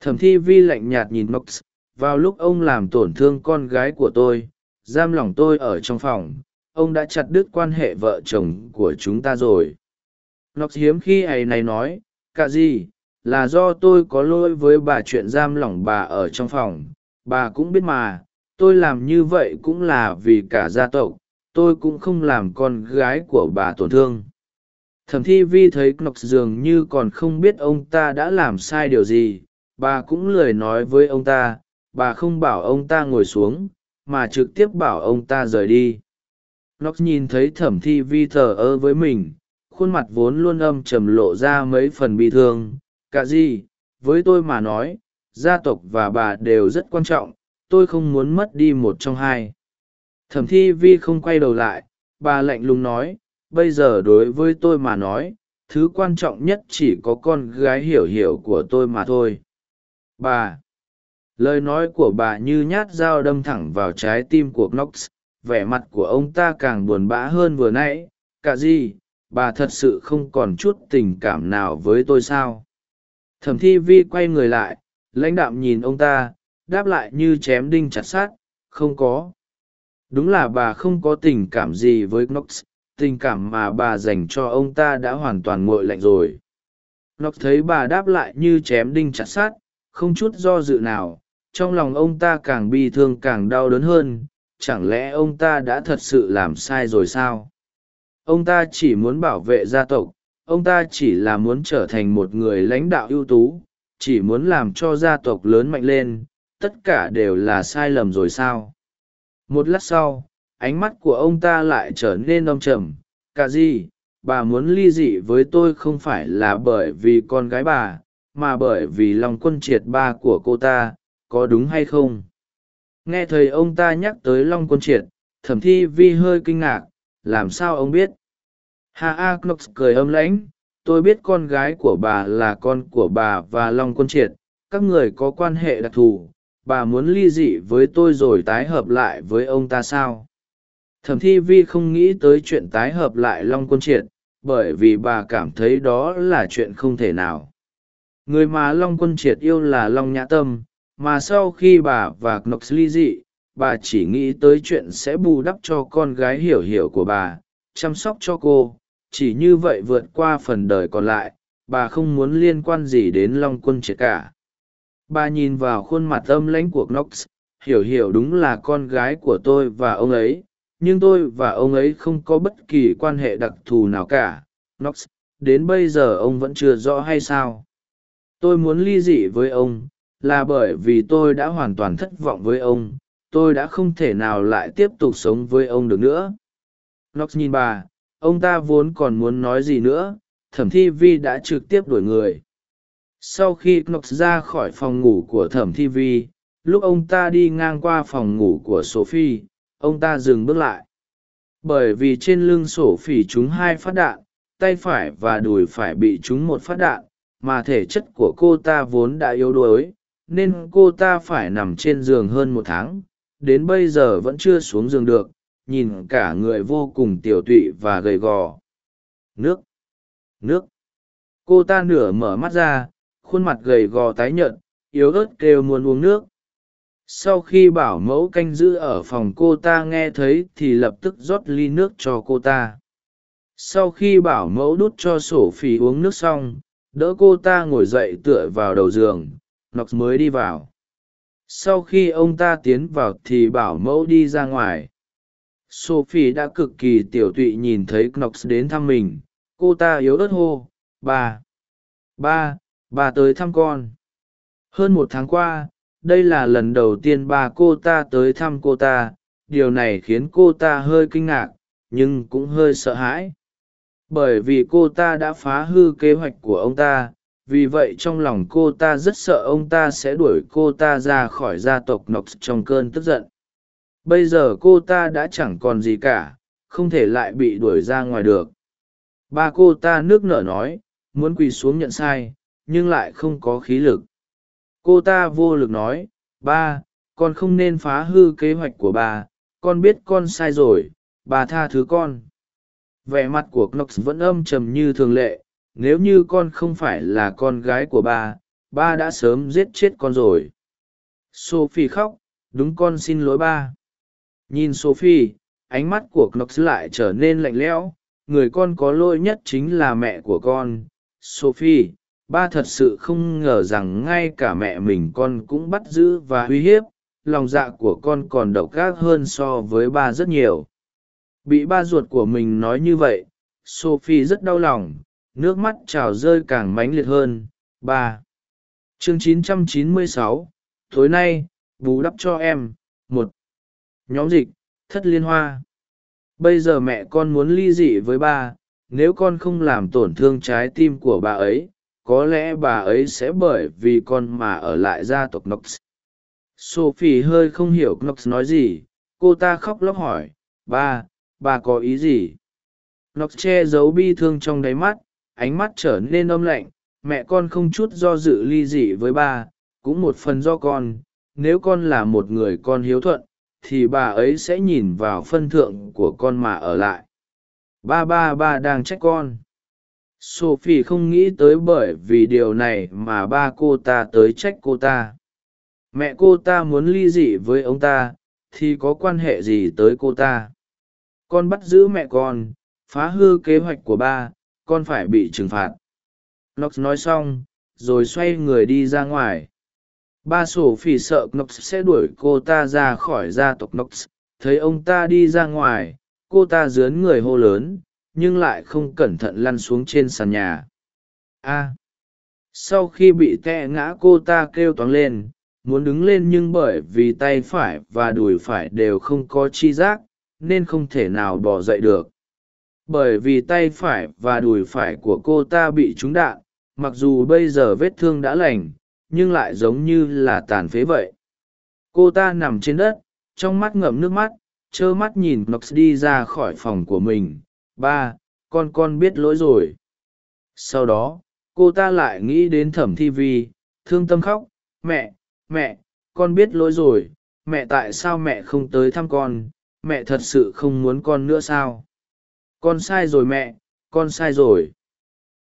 Thẩm thi vi lạnh nhạt nhìn knox vào lúc ông làm tổn thương con gái của tôi, giam lỏng tôi ở trong phòng, ông đã chặt đứt quan hệ vợ chồng của chúng ta rồi. Nox hiếm khi ấy này nói, cả gì, là do tôi có lỗi với bà chuyện giam lỏng bà ở trong phòng. Bà cũng biết mà, tôi làm như vậy cũng là vì cả gia tộc, tôi cũng không làm con gái của bà tổn thương. Thẩm thi vi thấy knox dường như còn không biết ông ta đã làm sai điều gì, bà cũng lười nói với ông ta bà không bảo ông ta ngồi xuống, mà trực tiếp bảo ông ta rời đi. Nó nhìn thấy thẩm thi vi thờ ơ với mình, khuôn mặt vốn luôn âm trầm lộ ra mấy phần bi thương. Cả gì, với tôi mà nói, gia tộc và bà đều rất quan trọng, tôi không muốn mất đi một trong hai. Thẩm thi vi không quay đầu lại, bà lạnh lùng nói, bây giờ đối với tôi mà nói, thứ quan trọng nhất chỉ có con gái hiểu hiểu của tôi mà thôi. Bà lời nói của bà như nhát dao đâm thẳng vào trái tim của knox, vẻ mặt của ông ta càng buồn bã hơn vừa nãy. Cả gì, bà thật sự không còn chút tình cảm nào với tôi sao? Thẩm thi vi quay người lại, lãnh đạm nhìn ông ta, đáp lại như chém đinh chặt sát không có. Đúng là bà không có tình cảm gì với knox, tình cảm mà bà dành cho ông ta đã hoàn toàn nguội lạnh rồi. Knox thấy bà đáp lại như chém đinh chặt sát không chút do dự nào trong lòng ông ta càng bi thương càng đau đớn hơn, chẳng lẽ ông ta đã thật sự làm sai rồi sao? Ông ta chỉ muốn bảo vệ gia tộc, ông ta chỉ là muốn trở thành một người lãnh đạo ưu tú, chỉ muốn làm cho gia tộc lớn mạnh lên, tất cả đều là sai lầm rồi sao? Một lát sau, ánh mắt của ông ta lại trở nên đong trầm. Cả gì bà muốn ly dị với tôi không phải là bởi vì con gái bà, mà bởi vì lòng quân triệt ba của cô ta có đúng hay không? Nghe thầy ông ta nhắc tới long quân triệt, thẩm thi vi hơi kinh ngạc, làm sao ông biết? Ha a knox cười âm lãnh, tôi biết con gái của bà là con của bà và long quân triệt, các người có quan hệ đặc thù, bà muốn ly dị với tôi rồi tái hợp lại với ông ta sao? Thẩm thi vi không nghĩ tới chuyện tái hợp lại long quân triệt, bởi vì bà cảm thấy đó là chuyện không thể nào. Người mà long quân triệt yêu là long nhã tâm mà sau khi bà và knox ly dị, bà chỉ nghĩ tới chuyện sẽ bù đắp cho con gái hiểu hiểu của bà, chăm sóc cho cô. Chỉ như vậy vượt qua phần đời còn lại, bà không muốn liên quan gì đến long quân triệt cả. Bà nhìn vào khuôn mặt âm lãnh của knox, hiểu hiểu đúng là con gái của tôi và ông ấy, nhưng tôi và ông ấy không có bất kỳ quan hệ đặc thù nào cả. Knox, đến bây giờ ông vẫn chưa rõ hay sao? Tôi muốn ly dị với ông là bởi vì tôi đã hoàn toàn thất vọng với ông, tôi đã không thể nào lại tiếp tục sống với ông được nữa. Nox nhìn bà, ông ta vốn còn muốn nói gì nữa, thẩm thi vi đã trực tiếp đuổi người. Sau khi knox ra khỏi phòng ngủ của thẩm thi vi, lúc ông ta đi ngang qua phòng ngủ của sophie, ông ta dừng bước lại. Bởi vì trên lưng sổ phỉ hai phát đạn, tay phải và đùi phải bị trúng một phát đạn, mà thể chất của cô ta vốn đã yếu đuối nên cô ta phải nằm trên giường hơn một tháng, đến bây giờ vẫn chưa xuống giường được, nhìn cả người vô cùng tiểu tụy và gầy gò. Nước! Nước! Cô ta nửa mở mắt ra, khuôn mặt gầy gò tái nhợt, yếu ớt kêu muốn uống nước. Sau khi bảo mẫu canh giữ ở phòng cô ta nghe thấy thì lập tức rót ly nước cho cô ta. Sau khi bảo mẫu đút cho sổ phì uống nước xong, đỡ cô ta ngồi dậy tựa vào đầu giường nox mới đi vào. Sau khi ông ta tiến vào thì bảo mẫu đi ra ngoài. Sophie đã cực kỳ tiểu tụy nhìn thấy knox đến thăm mình. Cô ta yếu ớt hô, ba ba ba tới thăm con. Hơn một tháng qua, đây là lần đầu tiên ba cô ta tới thăm cô ta. Điều này khiến cô ta hơi kinh ngạc, nhưng cũng hơi sợ hãi. Bởi vì cô ta đã phá hư kế hoạch của ông ta vì vậy trong lòng cô ta rất sợ ông ta sẽ đuổi cô ta ra khỏi gia tộc nox trong cơn tức giận. Bây giờ cô ta đã chẳng còn gì cả, không thể lại bị đuổi ra ngoài được. Ba cô ta nước nở nói, muốn quỳ xuống nhận sai, nhưng lại không có khí lực. Cô ta vô lực nói, ba, con không nên phá hư kế hoạch của bà con biết con sai rồi bà tha thứ con. Vẻ mặt của knox vẫn âm trầm như thường lệ nếu như con không phải là con gái của ba ba đã sớm giết chết con rồi. Sophie khóc, đúng con xin lỗi ba. Nhìn sophie, ánh mắt của knox lại trở nên lạnh lẽo, người con có lỗi nhất chính là mẹ của con. Sophie, ba thật sự không ngờ rằng ngay cả mẹ mình con cũng bắt giữ và uy hiếp, lòng dạ của con còn độc ác hơn so với ba rất nhiều. Bị ba ruột của mình nói như vậy, sophie rất đau lòng nước mắt trào rơi càng mãnh liệt hơn. Ba. Chương 996, tối nay bù đắp cho em. Một. Nhóm dịch thất liên hoa. Bây giờ mẹ con muốn ly dị với ba nếu con không làm tổn thương trái tim của bà ấy có lẽ bà ấy sẽ bởi vì con mà ở lại gia tộc knox. Sophie hơi không hiểu knox nói gì. Cô ta khóc lóc hỏi ba bà có ý gì? Knox che giấu bi thương trong đáy mắt ánh mắt trở nên âm lạnh, mẹ con không chút do dự ly dị với ba, cũng một phần do con, nếu con là một người con hiếu thuận, thì bà ấy sẽ nhìn vào phân thượng của con mà ở lại. Ba ba ba đang trách con. Sophie không nghĩ tới bởi vì điều này mà ba cô ta tới trách cô ta. Mẹ cô ta muốn ly dị với ông ta, thì có quan hệ gì tới cô ta? Con bắt giữ mẹ con, phá hư kế hoạch của ba con phải bị trừng phạt. Knox nói xong, rồi xoay người đi ra ngoài. Ba sổ phỉ sợ knox sẽ đuổi cô ta ra khỏi gia tộc knox. Thấy ông ta đi ra ngoài, cô ta dướn người hô lớn, nhưng lại không cẩn thận lăn xuống trên sàn nhà. A. Sau khi bị tẹ ngã, cô ta kêu toáng lên, muốn đứng lên nhưng bởi vì tay phải và đùi phải đều không có chi giác, nên không thể nào bỏ dậy được bởi vì tay phải và đùi phải của cô ta bị trúng đạn, mặc dù bây giờ vết thương đã lành, nhưng lại giống như là tàn phế vậy. Cô ta nằm trên đất, trong mắt ngậm nước mắt, trơ mắt nhìn nox đi ra khỏi phòng của mình. Ba, con con biết lỗi rồi. Sau đó, cô ta lại nghĩ đến thẩm thi vi, thương tâm khóc. Mẹ mẹ, con biết lỗi rồi. Mẹ tại sao mẹ không tới thăm con? Mẹ thật sự không muốn con nữa sao? Con sai rồi mẹ, con sai rồi.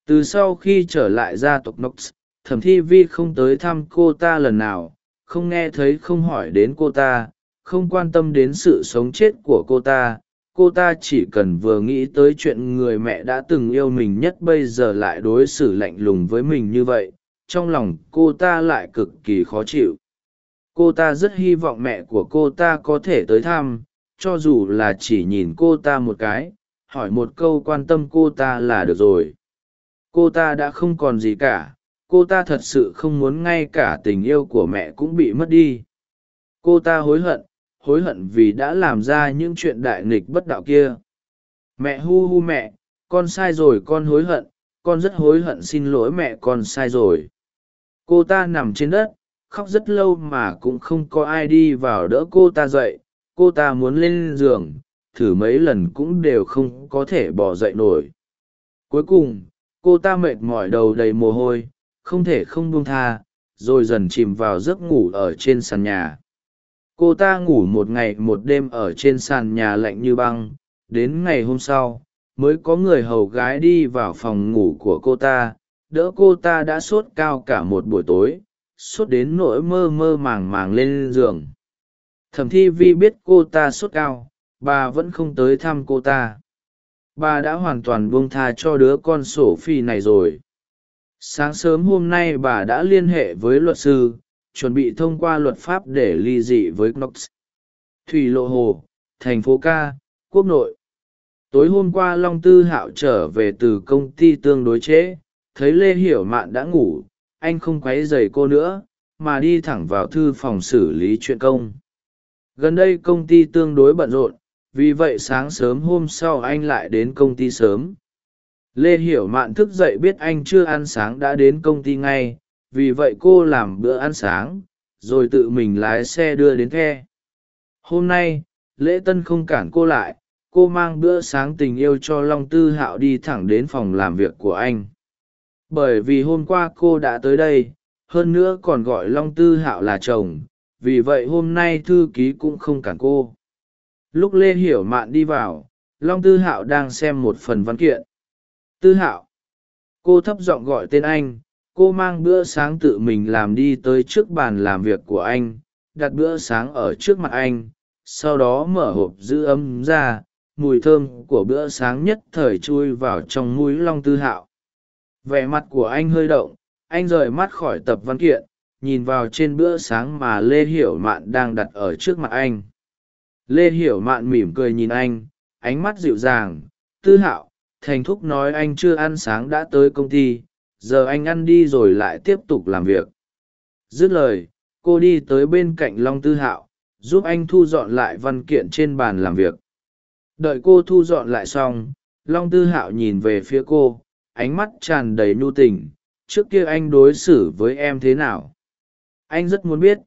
Từ sau khi trở lại gia tộc nox thẩm thi vi không tới thăm cô ta lần nào, không nghe thấy không hỏi đến cô ta, không quan tâm đến sự sống chết của cô ta. Cô ta chỉ cần vừa nghĩ tới chuyện người mẹ đã từng yêu mình nhất bây giờ lại đối xử lạnh lùng với mình như vậy, trong lòng cô ta lại cực kỳ khó chịu. Cô ta rất hy vọng mẹ của cô ta có thể tới thăm, cho dù là chỉ nhìn cô ta một cái hỏi một câu quan tâm cô ta là được rồi. Cô ta đã không còn gì cả, cô ta thật sự không muốn ngay cả tình yêu của mẹ cũng bị mất đi. Cô ta hối hận hối hận vì đã làm ra những chuyện đại nghịch bất đạo kia. Mẹ hu hu mẹ, con sai rồi con hối hận, con rất hối hận xin lỗi mẹ con sai rồi. Cô ta nằm trên đất, khóc rất lâu mà cũng không có ai đi vào đỡ cô ta dậy, cô ta muốn lên giường thử mấy lần cũng đều không có thể bỏ dậy nổi. Cuối cùng, cô ta mệt mỏi đầu đầy mồ hôi, không thể không buông tha, rồi dần chìm vào giấc ngủ ở trên sàn nhà. Cô ta ngủ một ngày một đêm ở trên sàn nhà lạnh như băng, đến ngày hôm sau, mới có người hầu gái đi vào phòng ngủ của cô ta, đỡ cô ta đã sốt cao cả một buổi tối, sốt đến nỗi mơ mơ màng màng lên giường. Thẩm thi vi biết cô ta sốt cao bà vẫn không tới thăm cô ta. Bà đã hoàn toàn buông tha cho đứa con sổ phi này rồi. Sáng sớm hôm nay bà đã liên hệ với luật sư, chuẩn bị thông qua luật pháp để ly dị với knox. Thủy lộ hồ, thành phố ca, quốc nội. Tối hôm qua long tư hạo trở về từ công ty tương đối trễ, thấy lê hiểu mạn đã ngủ, anh không q u ấ y dày cô nữa, mà đi thẳng vào thư phòng xử lý chuyện công. Gần đây công ty tương đối bận rộn vì vậy sáng sớm hôm sau anh lại đến công ty sớm. Lê hiểu mạn thức dậy biết anh chưa ăn sáng đã đến công ty ngay. Vì vậy cô làm bữa ăn sáng, rồi tự mình lái xe đưa đến the hôm nay, lễ tân không cản cô lại. Cô mang bữa sáng tình yêu cho long tư hạo đi thẳng đến phòng làm việc của anh. Bởi vì hôm qua cô đã tới đây, hơn nữa còn gọi long tư hạo là chồng. Vì vậy hôm nay thư ký cũng không cản cô lúc lê hiểu mạn đi vào, long tư hạo đang xem một phần văn kiện. Tư hạo. Cô thấp giọng gọi tên anh, cô mang bữa sáng tự mình làm đi tới trước bàn làm việc của anh, đặt bữa sáng ở trước mặt anh, sau đó mở hộp giữ ấm ra, mùi thơm của bữa sáng nhất thời chui vào trong mũi long tư hạo. Vẻ mặt của anh hơi động, anh rời mắt khỏi tập văn kiện, nhìn vào trên bữa sáng mà lê hiểu mạn đang đặt ở trước mặt anh lê hiểu mạn mỉm cười nhìn anh, ánh mắt dịu dàng, tư hạo, thành thúc nói anh chưa ăn sáng đã tới công ty, giờ anh ăn đi rồi lại tiếp tục làm việc. Dứt lời, cô đi tới bên cạnh long tư hạo, giúp anh thu dọn lại văn kiện trên bàn làm việc. Đợi cô thu dọn lại xong, long tư hạo nhìn về phía cô, ánh mắt tràn đầy nhu tình, trước kia anh đối xử với em thế nào? Anh rất muốn biết.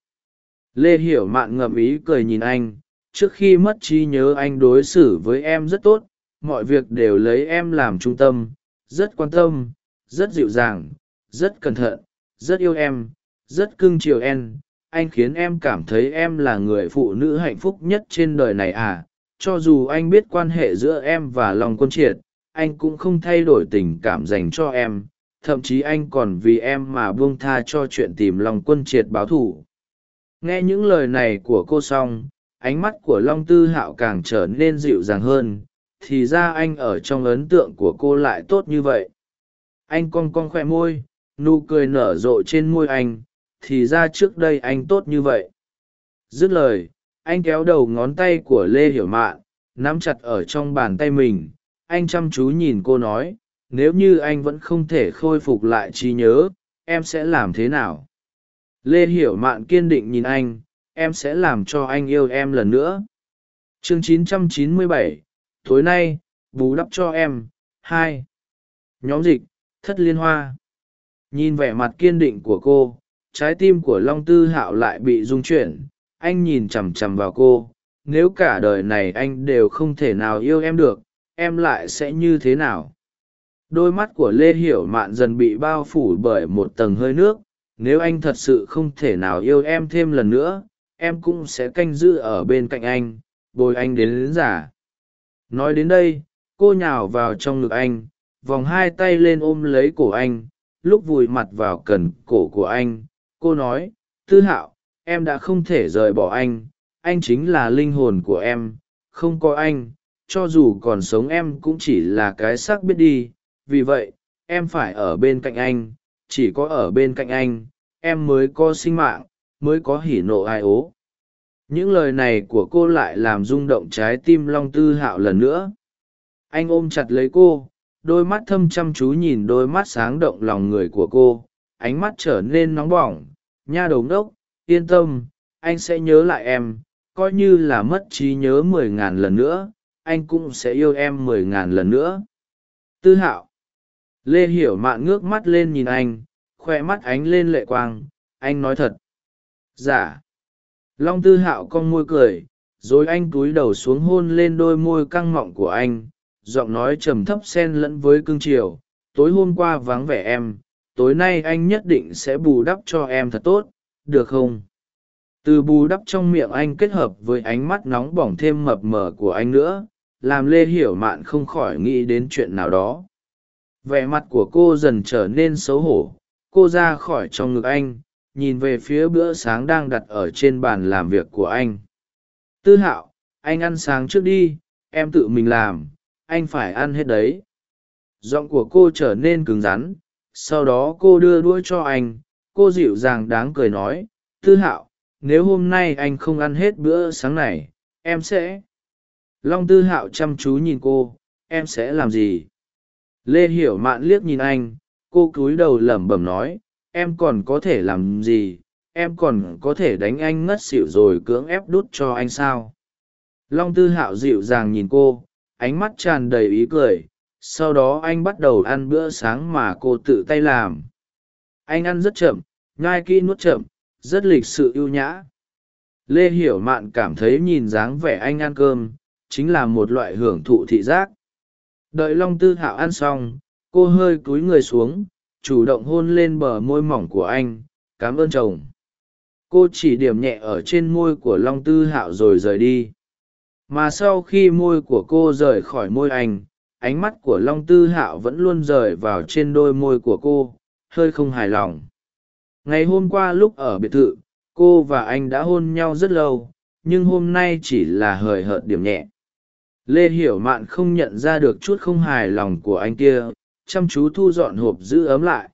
Lê hiểu mạn ngậm ý cười nhìn anh trước khi mất trí nhớ anh đối xử với em rất tốt, mọi việc đều lấy em làm trung tâm, rất quan tâm, rất dịu dàng, rất cẩn thận, rất yêu em, rất cưng chiều em. Anh khiến em cảm thấy em là người phụ nữ hạnh phúc nhất trên đời này à. Cho dù anh biết quan hệ giữa em và lòng quân triệt, anh cũng không thay đổi tình cảm dành cho em. Thậm chí anh còn vì em mà buông tha cho chuyện tìm lòng quân triệt báo thù. Nghe những lời này của cô xong ánh mắt của long tư hạo càng trở nên dịu dàng hơn, thì ra anh ở trong ấn tượng của cô lại tốt như vậy. Anh cong cong khoe môi, nụ cười nở rộ trên môi anh, thì ra trước đây anh tốt như vậy. Dứt lời, anh kéo đầu ngón tay của lê hiểu mạn, nắm chặt ở trong bàn tay mình. Anh chăm chú nhìn cô nói, nếu như anh vẫn không thể khôi phục lại trí nhớ, em sẽ làm thế nào? Lê hiểu mạn kiên định nhìn anh em sẽ làm cho anh yêu em lần nữa. Chương 997, tối nay bù đắp cho em. Hai. Nhóm dịch thất liên hoa. Nhìn vẻ mặt kiên định của cô trái tim của long tư hạo lại bị rung chuyển. Anh nhìn chằm chằm vào cô. Nếu cả đời này anh đều không thể nào yêu em được em lại sẽ như thế nào? Đôi mắt của lê hiểu mạn dần bị bao phủ bởi một tầng hơi nước. Nếu anh thật sự không thể nào yêu em thêm lần nữa em cũng sẽ canh giữ ở bên cạnh anh, bồi anh đến đến giả. Nói đến đây, cô nhào vào trong ngực anh, vòng hai tay lên ôm lấy cổ anh, lúc vùi mặt vào cần cổ của anh. Cô nói, tư hạo, em đã không thể rời bỏ anh anh chính là linh hồn của em, không có anh, cho dù còn sống em cũng chỉ là cái xác biết đi. Vì vậy, em phải ở bên cạnh anh, chỉ có ở bên cạnh anh, em mới có sinh mạng mới có hỉ nộ ai ố. Những lời này của cô lại làm rung động trái tim long tư hạo lần nữa. Anh ôm chặt lấy cô, đôi mắt thâm chăm chú nhìn đôi mắt sáng động lòng người của cô. Ánh mắt trở nên nóng bỏng. Nha đầu ngốc, yên tâm, anh sẽ nhớ lại em. Coi như là mất trí nhớ mười ngàn lần nữa, anh cũng sẽ yêu em mười ngàn lần nữa. Tư hạo. Lê hiểu mạn ngước mắt lên nhìn anh, khoe mắt ánh lên lệ quang. Anh nói thật dạ long tư hạo con môi cười, rồi anh cúi đầu xuống hôn lên đôi môi căng mọng của anh, giọng nói trầm thấp xen lẫn với cương triều. Tối hôm qua vắng vẻ em, tối nay anh nhất định sẽ bù đắp cho em thật tốt, được không? Từ bù đắp trong miệng anh kết hợp với ánh mắt nóng bỏng thêm mập mờ của anh nữa, làm lê hiểu mạn không khỏi nghĩ đến chuyện nào đó. Vẻ mặt của cô dần trở nên xấu hổ, cô ra khỏi trong ngực anh nhìn về phía bữa sáng đang đặt ở trên bàn làm việc của anh. Tư hạo, anh ăn sáng trước đi, em tự mình làm, anh phải ăn hết đấy. Giọng của cô trở nên cứng rắn, sau đó cô đưa đuôi cho anh, cô dịu dàng đáng cười nói, tư hạo, nếu hôm nay anh không ăn hết bữa sáng này, em sẽ long tư hạo chăm chú nhìn cô, em sẽ làm gì? Lê hiểu mạn liếc nhìn anh, cô cúi đầu lẩm bẩm nói em còn có thể làm gì, em còn có thể đánh anh ngất xỉu rồi cưỡng ép đút cho anh sao? Long tư hạo dịu dàng nhìn cô, ánh mắt tràn đầy ý cười, sau đó anh bắt đầu ăn bữa sáng mà cô tự tay làm. Anh ăn rất chậm, nhai kỹ nuốt chậm, rất lịch sự ưu nhã. Lê hiểu mạn cảm thấy nhìn dáng vẻ anh ăn cơm, chính là một loại hưởng thụ thị giác. Đợi long tư hạo ăn xong, cô hơi cúi người xuống chủ động hôn lên bờ môi mỏng của anh, cảm ơn chồng. Cô chỉ điểm nhẹ ở trên môi của long tư hạo rồi rời đi. Mà sau khi môi của cô rời khỏi môi anh, ánh mắt của long tư hạo vẫn luôn rời vào trên đôi môi của cô, hơi không hài lòng. Ngày hôm qua lúc ở biệt thự, cô và anh đã hôn nhau rất lâu, nhưng hôm nay chỉ là hời hợt điểm nhẹ. Lê hiểu mạn không nhận ra được chút không hài lòng của anh kia chăm chú thu dọn hộp giữ ấm lại.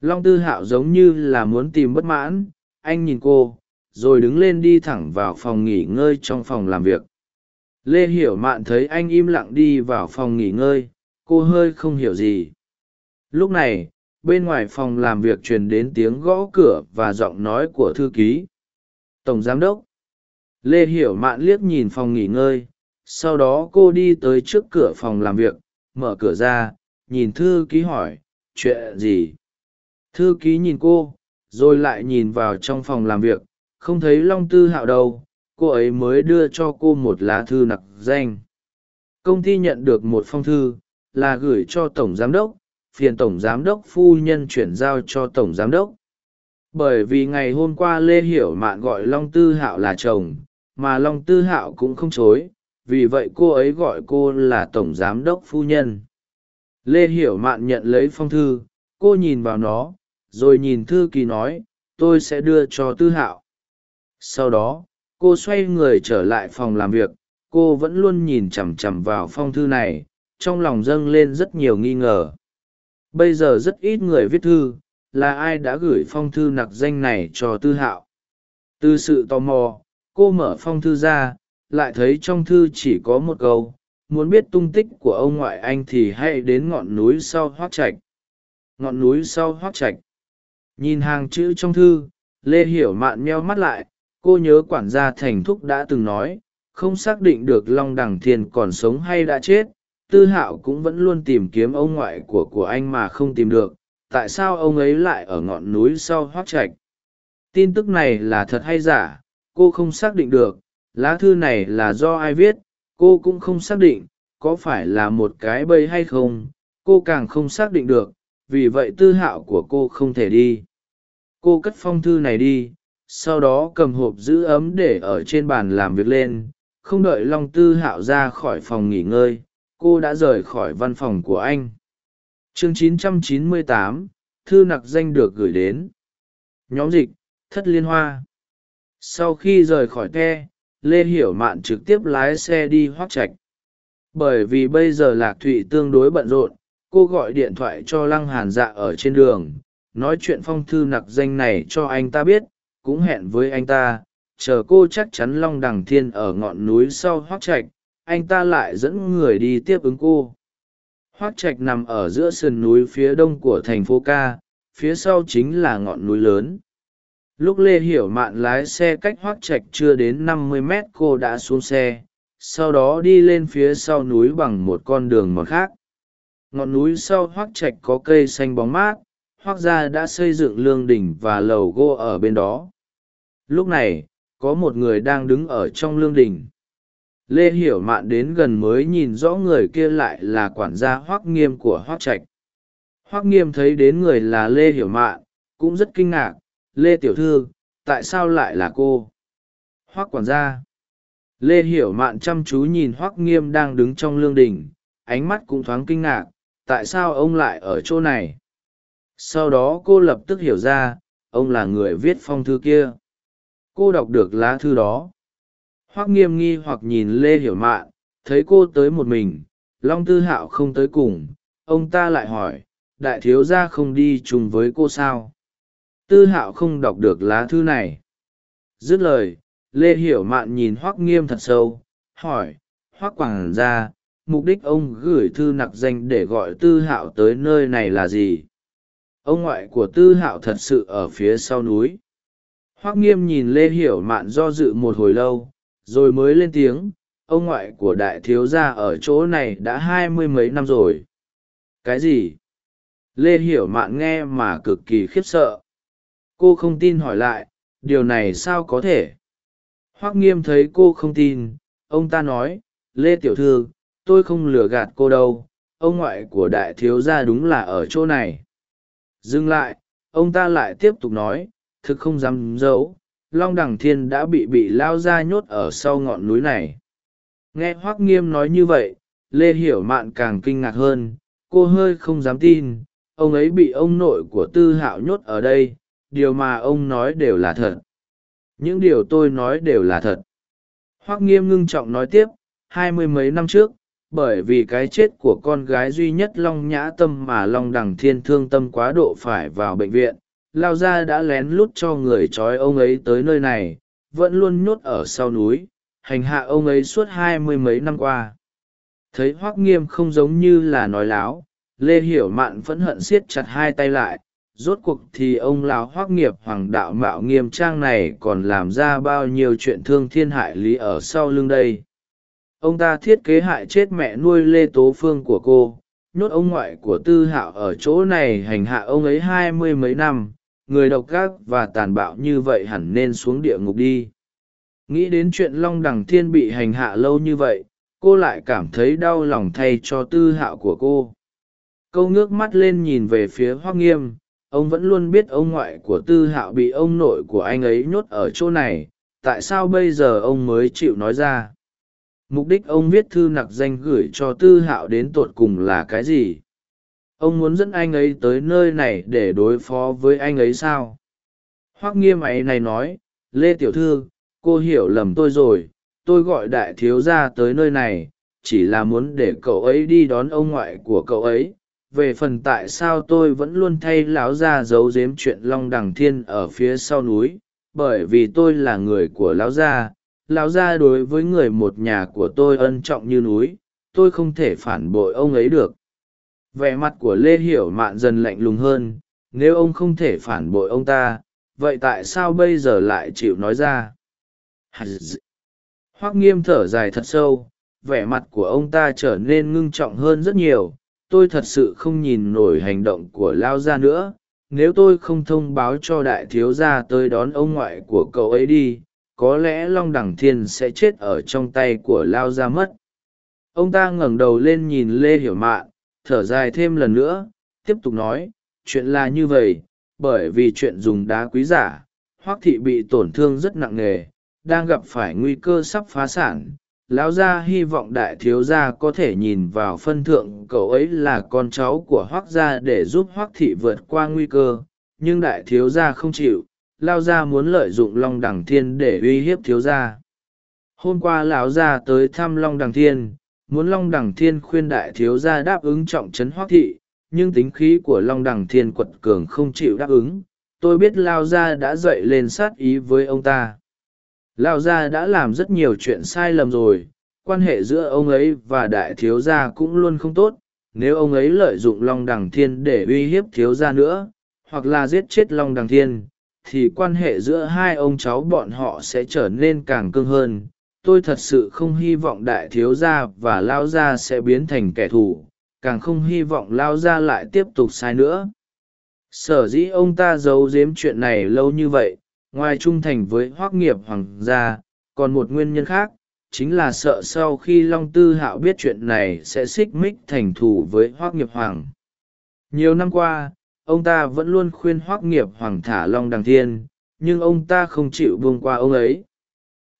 Long tư hạo giống như là muốn tìm bất mãn. Anh nhìn cô, rồi đứng lên đi thẳng vào phòng nghỉ ngơi trong phòng làm việc. Lê hiểu mạn thấy anh im lặng đi vào phòng nghỉ ngơi, cô hơi không hiểu gì. Lúc này, bên ngoài phòng làm việc truyền đến tiếng gõ cửa và giọng nói của thư ký. Tổng giám đốc. Lê hiểu mạn liếc nhìn phòng nghỉ ngơi, sau đó cô đi tới trước cửa phòng làm việc, mở cửa ra nhìn thư ký hỏi, chuyện gì? Thư ký nhìn cô, rồi lại nhìn vào trong phòng làm việc, không thấy long tư hạo đâu, cô ấy mới đưa cho cô một lá thư nặc danh. Công ty nhận được một phong thư, là gửi cho tổng giám đốc, phiền tổng giám đốc phu nhân chuyển giao cho tổng giám đốc. Bởi vì ngày hôm qua lê hiểu mạn gọi long tư hạo là chồng, mà long tư hạo cũng không chối, vì vậy cô ấy gọi cô là tổng giám đốc phu nhân lê hiểu mạn nhận lấy phong thư, cô nhìn vào nó, rồi nhìn thư kỳ nói, tôi sẽ đưa cho tư hạo. Sau đó, cô xoay người trở lại phòng làm việc, cô vẫn luôn nhìn chằm chằm vào phong thư này, trong lòng dâng lên rất nhiều nghi ngờ. Bây giờ rất ít người viết thư, là ai đã gửi phong thư nặc danh này cho tư hạo? Từ sự tò mò, cô mở phong thư ra, lại thấy trong thư chỉ có một câu muốn biết tung tích của ông ngoại anh thì hãy đến ngọn núi sau hoác trạch. Ngọn núi sau hoác trạch. Nhìn hàng chữ trong thư, lê hiểu mạn meo mắt lại, cô nhớ quản gia thành thúc đã từng nói, không xác định được long đằng thiên còn sống hay đã chết, tư hạo cũng vẫn luôn tìm kiếm ông ngoại của của anh mà không tìm được, tại sao ông ấy lại ở ngọn núi sau hoác trạch? Tin tức này là thật hay giả? Cô không xác định được, lá thư này là do ai viết? Cô cũng không xác định có phải là một cái bẫy hay không cô càng không xác định được vì vậy tư hạo của cô không thể đi. Cô cất phong thư này đi sau đó cầm hộp giữ ấm để ở trên bàn làm việc lên không đợi long tư hạo ra khỏi phòng nghỉ ngơi cô đã rời khỏi văn phòng của anh. Chương 998, thư nặc danh được gửi đến. Nhóm dịch thất liên hoa. Sau khi rời khỏi the lê hiểu mạn trực tiếp lái xe đi hoác trạch. Bởi vì bây giờ lạc thụy tương đối bận rộn, cô gọi điện thoại cho lăng hàn dạ ở trên đường, nói chuyện phong thư nặc danh này cho anh ta biết, cũng hẹn với anh ta, chờ cô chắc chắn long đằng thiên ở ngọn núi sau hoác trạch, anh ta lại dẫn người đi tiếp ứng cô. Hoác trạch nằm ở giữa sườn núi phía đông của thành phố ca, phía sau chính là ngọn núi lớn lúc lê hiểu mạn lái xe cách hoác trạch chưa đến năm mươi mét, cô đã xuống xe, sau đó đi lên phía sau núi bằng một con đường mòn khác. Ngọn núi sau hoác trạch có cây xanh bóng mát, hoác gia đã xây dựng lương đỉnh và lầu gỗ ở bên đó. Lúc này, có một người đang đứng ở trong lương đỉnh. lê hiểu mạn đến gần mới nhìn rõ người kia lại là quản gia hoác nghiêm của hoác trạch. Hoác nghiêm thấy đến người là lê hiểu mạn, cũng rất kinh ngạc lê tiểu thư, tại sao lại là cô? Hoác quản gia. Lê hiểu mạn chăm chú nhìn hoác nghiêm đang đứng trong lương đình, ánh mắt cũng thoáng kinh ngạc, tại sao ông lại ở chỗ này? Sau đó cô lập tức hiểu ra, ông là người viết phong thư kia. Cô đọc được lá thư đó. Hoác nghiêm nghi hoặc nhìn lê hiểu mạn, thấy cô tới một mình, long tư hạo không tới cùng, ông ta lại hỏi, đại thiếu gia không đi chung với cô sao? Tư hạo không đọc được lá thư này. Dứt lời, lê hiểu mạn nhìn hoác nghiêm thật sâu, hỏi hoác quảng gia mục đích ông gửi thư nặc danh để gọi tư hạo tới nơi này là gì? Ông ngoại của tư hạo thật sự ở phía sau núi. Hoác nghiêm nhìn lê hiểu mạn do dự một hồi lâu, rồi mới lên tiếng, ông ngoại của đại thiếu gia ở chỗ này đã hai mươi mấy năm rồi. Cái gì? Lê hiểu mạn nghe mà cực kỳ khiếp sợ cô không tin hỏi lại, điều này sao có thể? Hoác nghiêm thấy cô không tin, ông ta nói, lê tiểu thư, tôi không lừa gạt cô đâu, ông ngoại của đại thiếu gia đúng là ở chỗ này. Dừng lại, ông ta lại tiếp tục nói, thực không dám giấu, long đằng thiên đã bị bị lao ra nhốt ở sau ngọn núi này. Nghe hoác nghiêm nói như vậy, lê hiểu mạn càng kinh ngạc hơn, cô hơi không dám tin, ông ấy bị ông nội của tư hạo nhốt ở đây điều mà ông nói đều là thật. Những điều tôi nói đều là thật. Hoác nghiêm ngưng trọng nói tiếp, hai mươi mấy năm trước, bởi vì cái chết của con gái duy nhất long nhã tâm mà long đằng thiên thương tâm quá độ phải vào bệnh viện, lao gia đã lén lút cho người trói ông ấy tới nơi này, vẫn luôn nhốt ở sau núi, hành hạ ông ấy suốt hai mươi mấy năm qua. Thấy hoác nghiêm không giống như là nói láo, lê hiểu mạn phẫn hận siết chặt hai tay lại rốt cuộc thì ông lão hoác nghiệp hoàng đạo mạo nghiêm trang này còn làm ra bao nhiêu chuyện thương thiên hại lý ở sau lưng đây? Ông ta thiết kế hại chết mẹ nuôi lê tố phương của cô, nhốt ông ngoại của tư hạo ở chỗ này hành hạ ông ấy hai mươi mấy năm. Người độc gác và tàn bạo như vậy hẳn nên xuống địa ngục đi. Nghĩ đến chuyện long đằng thiên bị hành hạ lâu như vậy, cô lại cảm thấy đau lòng thay cho tư hạo của cô. Câu ngước mắt lên nhìn về phía hoác nghiêm ông vẫn luôn biết ông ngoại của tư hạo bị ông nội của anh ấy nhốt ở chỗ này, tại sao bây giờ ông mới chịu nói ra? Mục đích ông viết thư nặc danh gửi cho tư hạo đến tột cùng là cái gì? Ông muốn dẫn anh ấy tới nơi này để đối phó với anh ấy sao? Hoác nghiêm ấy này nói, lê tiểu thư, cô hiểu lầm tôi rồi. Tôi gọi đại thiếu gia tới nơi này, chỉ là muốn để cậu ấy đi đón ông ngoại của cậu ấy về phần tại sao tôi vẫn luôn thay lão gia giấu giếm chuyện long đằng thiên ở phía sau núi, bởi vì tôi là người của lão gia. Lão gia đối với người một nhà của tôi ân trọng như núi, tôi không thể phản bội ông ấy được. Vẻ mặt của lê hiểu mạn dần lạnh lùng hơn, nếu ông không thể phản bội ông ta, vậy tại sao bây giờ lại chịu nói ra? Hoác nghiêm thở dài thật sâu, vẻ mặt của ông ta trở nên ngưng trọng hơn rất nhiều tôi thật sự không nhìn nổi hành động của lao gia nữa. Nếu tôi không thông báo cho đại thiếu gia tới đón ông ngoại của cậu ấy đi, có lẽ long đẳng thiên sẽ chết ở trong tay của lao gia mất. Ông ta ngẩng đầu lên nhìn lê hiểu mạn, thở dài thêm lần nữa, tiếp tục nói, chuyện là như vậy, bởi vì chuyện dùng đá quý giả, hoác thị bị tổn thương rất nặng nề, đang gặp phải nguy cơ sắp phá sản lão gia hy vọng đại thiếu gia có thể nhìn vào phân thượng cậu ấy là con cháu của hoác gia để giúp hoác thị vượt qua nguy cơ, nhưng đại thiếu gia không chịu. Lao gia muốn lợi dụng long đằng thiên để uy hiếp thiếu gia. Hôm qua lão gia tới thăm long đằng thiên, muốn long đằng thiên khuyên đại thiếu gia đáp ứng trọng trấn hoác thị, nhưng tính khí của long đằng thiên quật cường không chịu đáp ứng. Tôi biết lao gia đã dậy lên sát ý với ông ta lao gia đã làm rất nhiều chuyện sai lầm rồi, quan hệ giữa ông ấy và đại thiếu gia cũng luôn không tốt, nếu ông ấy lợi dụng long đằng thiên để uy hiếp thiếu gia nữa, hoặc là giết chết long đằng thiên, thì quan hệ giữa hai ông cháu bọn họ sẽ trở nên càng cương hơn. Tôi thật sự không hy vọng đại thiếu gia và lao gia sẽ biến thành kẻ thù, càng không hy vọng lao gia lại tiếp tục sai nữa. Sở dĩ ông ta giấu giếm chuyện này lâu như vậy ngoài trung thành với hoác nghiệp hoàng gia còn một nguyên nhân khác chính là sợ sau khi long tư hạo biết chuyện này sẽ xích mích thành thù với hoác nghiệp hoàng. Nhiều năm qua ông ta vẫn luôn khuyên hoác nghiệp hoàng thả long đằng thiên nhưng ông ta không chịu buông qua ông ấy.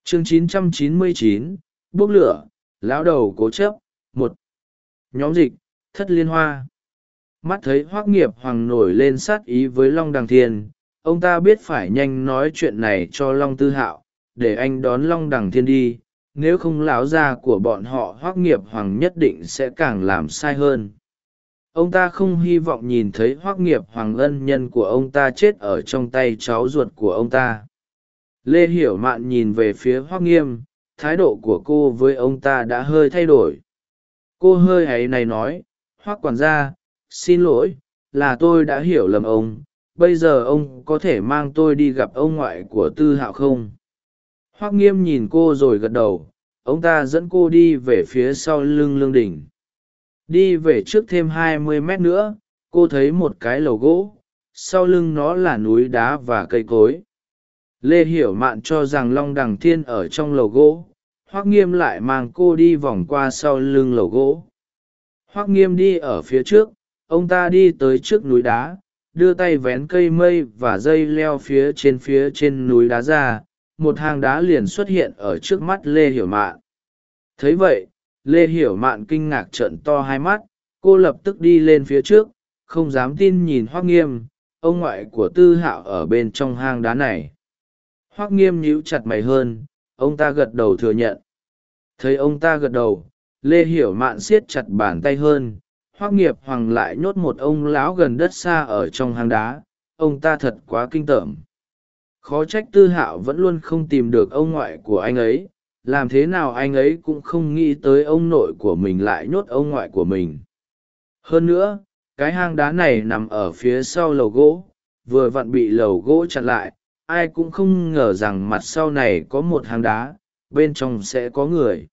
Chương 999, bốc lửa lão đầu cố chấp một. Nhóm dịch thất liên hoa. Mắt thấy hoác nghiệp hoàng nổi lên sát ý với long đằng thiên ông ta biết phải nhanh nói chuyện này cho long tư hạo, để anh đón long đằng thiên đi, nếu không lão gia của bọn họ hoác nghiệp hoàng nhất định sẽ càng làm sai hơn. Ông ta không hy vọng nhìn thấy hoác nghiệp hoàng ân nhân của ông ta chết ở trong tay cháu ruột của ông ta. Lê hiểu mạn nhìn về phía hoác nghiêm, thái độ của cô với ông ta đã hơi thay đổi. Cô hơi hay này nói hoác quản gia, xin lỗi, là tôi đã hiểu lầm ông bây giờ ông có thể mang tôi đi gặp ông ngoại của tư hạo không? Hoác nghiêm nhìn cô rồi gật đầu, ông ta dẫn cô đi về phía sau lưng lương đình. Đi về trước thêm hai mươi mét nữa, cô thấy một cái lầu gỗ, sau lưng nó là núi đá và cây cối. Lê hiểu mạn cho rằng long đằng thiên ở trong lầu gỗ hoác nghiêm lại mang cô đi vòng qua sau lưng lầu gỗ. Hoác nghiêm đi ở phía trước, ông ta đi tới trước núi đá đưa tay vén cây mây và dây leo phía trên phía trên núi đá ra, một hang đá liền xuất hiện ở trước mắt lê hiểu mạn. Thấy vậy, lê hiểu mạn kinh ngạc trợn to hai mắt, cô lập tức đi lên phía trước, không dám tin nhìn hoác nghiêm, ông ngoại của tư hạo ở bên trong hang đá này. Hoác nghiêm nhíu chặt mày hơn, ông ta gật đầu thừa nhận. Thấy ông ta gật đầu, lê hiểu mạn siết chặt bàn tay hơn hoác nghiệp hoàng lại nhốt một ông lão gần đất xa ở trong hang đá. Ông ta thật quá kinh tởm. Khó trách tư hạo vẫn luôn không tìm được ông ngoại của anh ấy. Làm thế nào anh ấy cũng không nghĩ tới ông nội của mình lại nhốt ông ngoại của mình. Hơn nữa, cái hang đá này nằm ở phía sau lầu gỗ. Vừa vặn bị lầu gỗ chặn lại, ai cũng không ngờ rằng mặt sau này có một hang đá, bên trong sẽ có người.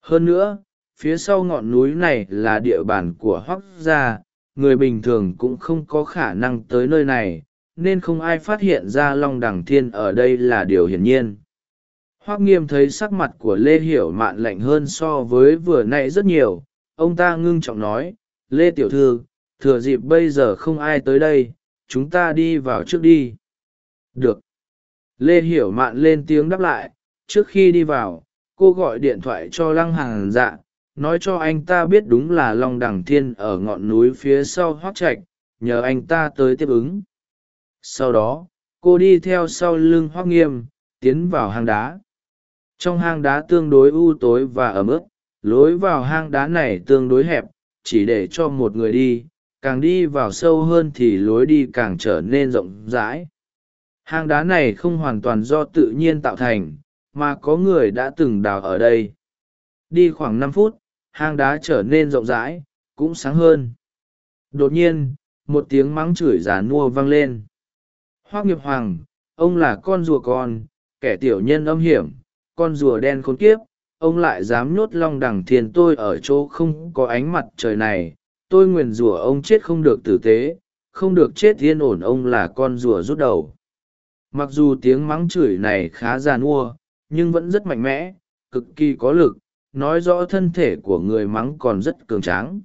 Hơn nữa phía sau ngọn núi này là địa bàn của hoác gia, người bình thường cũng không có khả năng tới nơi này, nên không ai phát hiện ra long đằng thiên ở đây là điều hiển nhiên. Hoác nghiêm thấy sắc mặt của lê hiểu mạn lạnh hơn so với vừa nãy rất nhiều, ông ta ngưng trọng nói, lê tiểu thư, thừa dịp bây giờ không ai tới đây, chúng ta đi vào trước đi. Được. Lê hiểu mạn lên tiếng đáp lại, trước khi đi vào, cô gọi điện thoại cho lăng hàng dạ nói cho anh ta biết đúng là long đẳng thiên ở ngọn núi phía sau hoác trạch, nhờ anh ta tới tiếp ứng. Sau đó, cô đi theo sau lưng hoác nghiêm, tiến vào hang đá. Trong hang đá tương đối u tối và ẩm ướt, lối vào hang đá này tương đối hẹp, chỉ để cho một người đi, càng đi vào sâu hơn thì lối đi càng trở nên rộng rãi. Hang đá này không hoàn toàn do tự nhiên tạo thành, mà có người đã từng đào ở đây. Đi khoảng năm phút hang đá trở nên rộng rãi, cũng sáng hơn. Đột nhiên, một tiếng mắng chửi giả nua vang lên. Hoác nghiệp hoàng, ông là con rùa con, kẻ tiểu nhân âm hiểm, con rùa đen khốn kiếp, ông lại dám nhốt long đẳng thiền tôi ở chỗ không có ánh mặt trời này, tôi nguyền rủa ông chết không được tử tế, không được chết yên ổn, ông là con rùa rút đầu. Mặc dù tiếng mắng chửi này khá giàn mua nhưng vẫn rất mạnh mẽ, cực kỳ có lực nói rõ thân thể của người mắng còn rất cường tráng.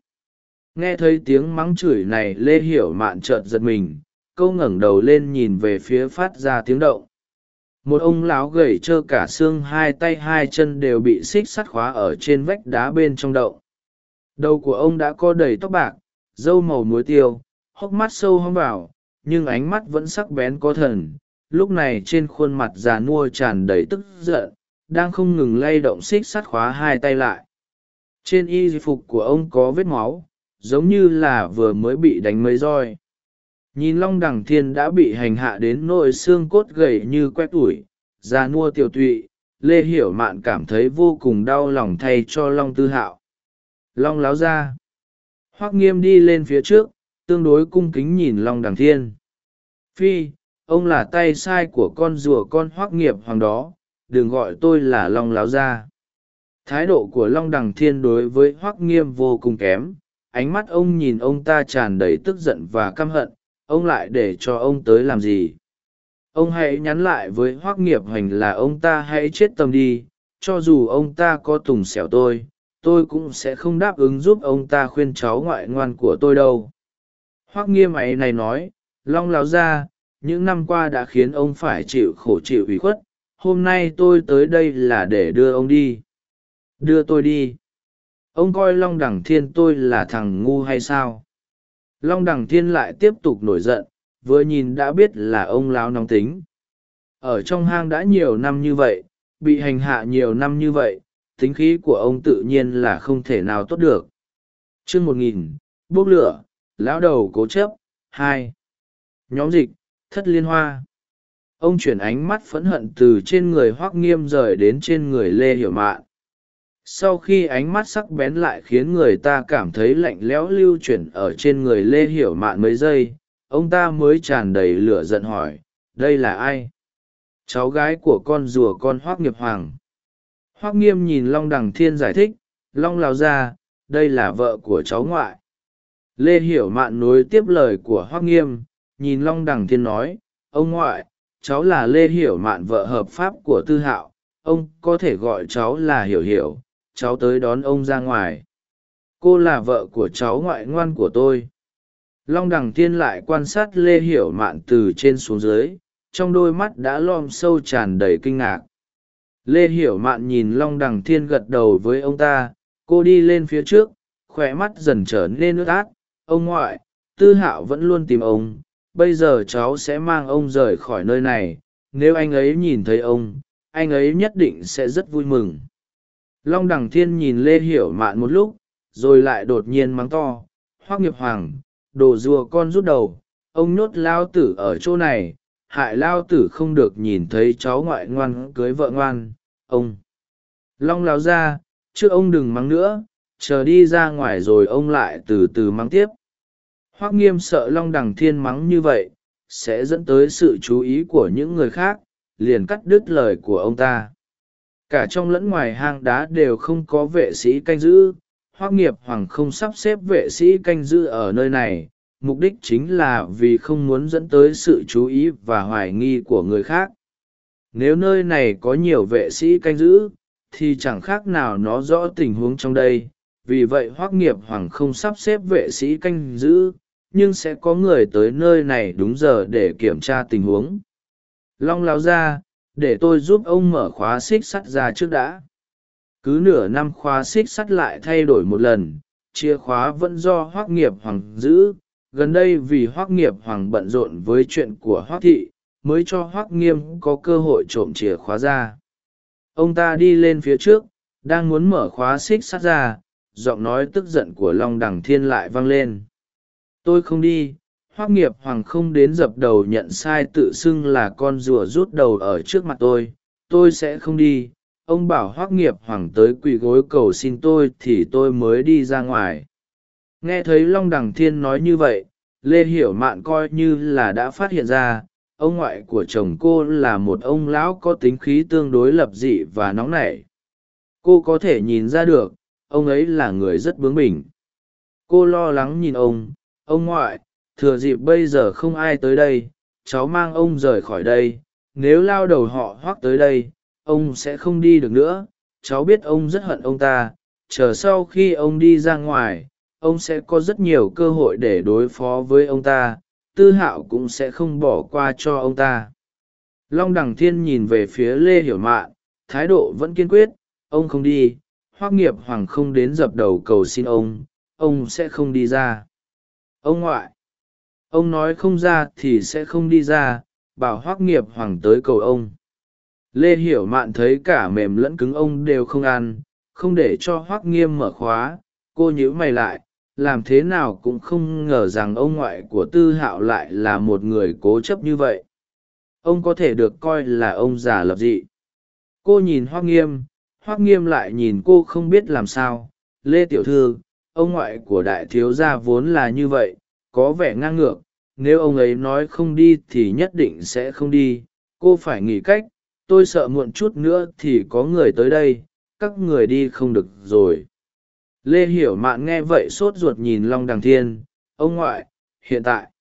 Nghe thấy tiếng mắng chửi này, lê hiểu mạn trợn giật mình, câu ngẩng đầu lên nhìn về phía phát ra tiếng động. Một ông lão gầy trơ cả xương, hai tay, hai chân đều bị xích sắt khóa ở trên vách đá bên trong động. Đầu của ông đã có đầy tóc bạc, râu màu muối tiêu, hốc mắt sâu hóm vào, nhưng ánh mắt vẫn sắc bén có thần. Lúc này trên khuôn mặt già nua tràn đầy tức giận đang không ngừng lay động xích sắt khóa hai tay lại. Trên y phục của ông có vết máu, giống như là vừa mới bị đánh mấy roi. Nhìn long đằng thiên đã bị hành hạ đến nỗi xương cốt gầy như quét ủi, già nua tiểu tụy, lê hiểu mạn cảm thấy vô cùng đau lòng thay cho long tư hạo. Long láo ra. Hoắc nghiêm đi lên phía trước, tương đối cung kính nhìn long đằng thiên. Phi, ông là tay sai của con rùa con hoắc nghiệp hoàng đó đừng gọi tôi là long láo gia. Thái độ của long đằng thiên đối với hoác nghiêm vô cùng kém. Ánh mắt ông nhìn ông ta tràn đầy tức giận và căm hận. Ông lại để cho ông tới làm gì? Ông hãy nhắn lại với hoác nghiệp hoành là ông ta hãy chết tâm đi. Cho dù ông ta có tùng xẻo tôi tôi cũng sẽ không đáp ứng giúp ông ta khuyên cháu ngoại ngoan của tôi đâu. Hoác nghiêm ấy này nói, long láo ra những năm qua đã khiến ông phải chịu khổ chịu ủy khuất hôm nay tôi tới đây là để đưa ông đi. Đưa tôi đi. Ông coi long đẳng thiên tôi là thằng ngu hay sao? Long đẳng thiên lại tiếp tục nổi giận, vừa nhìn đã biết là ông láo nóng tính. Ở trong hang đã nhiều năm như vậy, bị hành hạ nhiều năm như vậy, tính khí của ông tự nhiên là không thể nào tốt được. Chương một nghìn, bốc lửa, lão đầu cố chấp, hai. Nhóm dịch, thất liên hoa ông chuyển ánh mắt phẫn hận từ trên người hoác nghiêm rời đến trên người lê hiểu mạn. Sau khi ánh mắt sắc bén lại khiến người ta cảm thấy lạnh lẽo lưu chuyển ở trên người lê hiểu mạn mấy giây, ông ta mới tràn đầy lửa giận hỏi, đây là ai? Cháu gái của con rùa con hoác nghiệp hoàng. Hoác nghiêm nhìn long đằng thiên giải thích, long lao ra đây là vợ của cháu ngoại. Lê hiểu mạn nối tiếp lời của hoác nghiêm, nhìn long đằng thiên nói, ông ngoại cháu là lê hiểu mạn vợ hợp pháp của tư hạo, ông có thể gọi cháu là hiểu hiểu, cháu tới đón ông ra ngoài. Cô là vợ của cháu ngoại ngoan của tôi. Long đằng thiên lại quan sát lê hiểu mạn từ trên xuống dưới, trong đôi mắt đã lom sâu tràn đầy kinh ngạc. Lê hiểu mạn nhìn long đằng thiên gật đầu với ông ta, cô đi lên phía trước khoe mắt dần trở nên ướt át. Ông ngoại, tư hạo vẫn luôn tìm ông bây giờ cháu sẽ mang ông rời khỏi nơi này, nếu anh ấy nhìn thấy ông, anh ấy nhất định sẽ rất vui mừng. Long đằng thiên nhìn lê hiểu mạn một lúc, rồi lại đột nhiên mắng to hoác nghiệp hoàng, đồ rùa con rút đầu, ông nhốt lao tử ở chỗ này, hại lao tử không được nhìn thấy cháu ngoại ngoan cưới vợ ngoan, ông. Long lao ra chứ ông đừng mắng nữa, chờ đi ra ngoài rồi ông lại từ từ mắng tiếp hoác nghiêm sợ long đằng thiên mắng như vậy, sẽ dẫn tới sự chú ý của những người khác, liền cắt đứt lời của ông ta. Cả trong lẫn ngoài hang đá đều không có vệ sĩ canh giữ, hoác nghiệp hoàng không sắp xếp vệ sĩ canh giữ ở nơi này, mục đích chính là vì không muốn dẫn tới sự chú ý và hoài nghi của người khác. Nếu nơi này có nhiều vệ sĩ canh giữ, thì chẳng khác nào nó rõ tình huống trong đây, vì vậy hoác nghiệp hoàng không sắp xếp vệ sĩ canh giữ nhưng sẽ có người tới nơi này đúng giờ để kiểm tra tình huống. Long lao ra, để tôi giúp ông mở khóa xích sắt ra trước đã. Cứ nửa năm khóa xích sắt lại thay đổi một lần, chìa khóa vẫn do hoác nghiệp hoàng giữ. Gần đây vì hoác nghiệp hoàng bận rộn với chuyện của hoác thị, mới cho hoác nghiêm có cơ hội trộm chìa khóa ra. Ông ta đi lên phía trước, đang muốn mở khóa xích sắt ra, giọng nói tức giận của long đằng thiên lại vang lên tôi không đi, hoác nghiệp hoàng không đến dập đầu nhận sai tự xưng là con rùa rút đầu ở trước mặt tôi. Tôi sẽ không đi. Ông bảo hoác nghiệp hoàng tới quỳ gối cầu xin tôi thì tôi mới đi ra ngoài. Nghe thấy long đằng thiên nói như vậy, lê hiểu mạn coi như là đã phát hiện ra, ông ngoại của chồng cô là một ông lão có tính khí tương đối lập dị và nóng nảy. Cô có thể nhìn ra được, ông ấy là người rất bướng bỉnh. Cô lo lắng nhìn ông ông ngoại, thừa dịp bây giờ không ai tới đây, cháu mang ông rời khỏi đây, nếu lao đầu họ hoác tới đây, ông sẽ không đi được nữa, cháu biết ông rất hận ông ta, chờ sau khi ông đi ra ngoài, ông sẽ có rất nhiều cơ hội để đối phó với ông ta, tư hạo cũng sẽ không bỏ qua cho ông ta. Long đằng thiên nhìn về phía lê hiểu mạn, thái độ vẫn kiên quyết, ông không đi hoác nghiệp hoàng không đến dập đầu cầu xin ông ông sẽ không đi ra ông ngoại, ông nói không ra thì sẽ không đi ra, bảo hoác nghiệp hoàng tới cầu ông. Lê hiểu mạn thấy cả mềm lẫn cứng ông đều không ăn, không để cho hoác nghiêm mở khóa, cô nhíu mày lại, làm thế nào cũng không ngờ rằng ông ngoại của tư hạo lại là một người cố chấp như vậy. Ông có thể được coi là ông già lập dị. Cô nhìn hoác nghiêm hoác nghiêm lại nhìn cô không biết làm sao. Lê tiểu thư ông ngoại của đại thiếu gia vốn là như vậy, có vẻ ngang ngược, nếu ông ấy nói không đi thì nhất định sẽ không đi, cô phải nghĩ cách, tôi sợ muộn chút nữa thì có người tới đây, các người đi không được rồi. Lê hiểu mạn nghe vậy sốt ruột nhìn long đằng thiên, ông ngoại, hiện tại?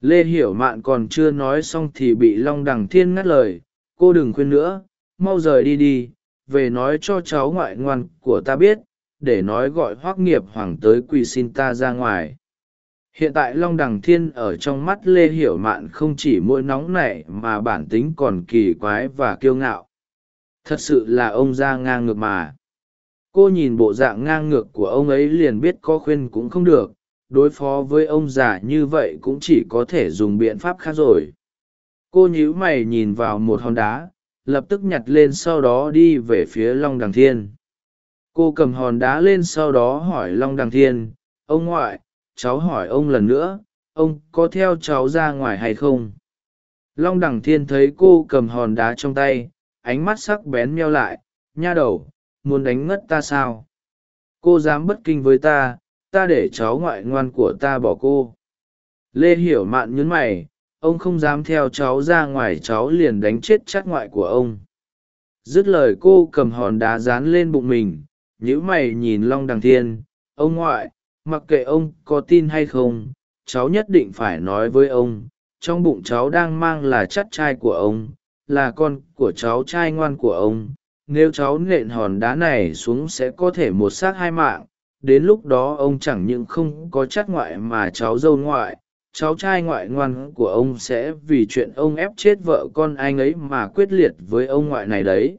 Lê hiểu mạn còn chưa nói xong thì bị long đằng thiên ngắt lời, cô đừng khuyên nữa, mau rời đi đi, về nói cho cháu ngoại ngoan của ta biết để nói gọi hoác nghiệp hoàng tới quỳ xin ta ra ngoài. Hiện tại long đằng thiên ở trong mắt lê hiểu mạn không chỉ mỗi nóng nảy mà bản tính còn kỳ quái và kiêu ngạo. Thật sự là ông ra ngang ngược mà. Cô nhìn bộ dạng ngang ngược của ông ấy liền biết có khuyên cũng không được. Đối phó với ông già như vậy cũng chỉ có thể dùng biện pháp khác rồi. Cô nhíu mày nhìn vào một hòn đá, lập tức nhặt lên sau đó đi về phía long đằng thiên cô cầm hòn đá lên sau đó hỏi long đằng thiên, ông ngoại, cháu hỏi ông lần nữa, ông có theo cháu ra ngoài hay không? Long đằng thiên thấy cô cầm hòn đá trong tay, ánh mắt sắc bén meo lại, nha đầu, muốn đánh ngất ta sao? Cô dám bất kinh với ta ta để cháu ngoại ngoan của ta bỏ cô. Lê hiểu mạn nhấn mày, ông không dám theo cháu ra ngoài, cháu liền đánh chết chát ngoại của ông. Dứt lời cô cầm hòn đá dán lên bụng mình nhữ mày nhìn long đằng thiên. Ông ngoại, mặc kệ ông có tin hay không, cháu nhất định phải nói với ông, trong bụng cháu đang mang là chắt trai của ông, là con của cháu trai ngoan của ông. Nếu cháu nện hòn đá này xuống sẽ có thể một xác hai mạng. Đến lúc đó ông chẳng những không có chắt ngoại mà cháu dâu ngoại, cháu trai ngoại ngoan của ông sẽ vì chuyện ông ép chết vợ con anh ấy mà quyết liệt với ông ngoại này đấy.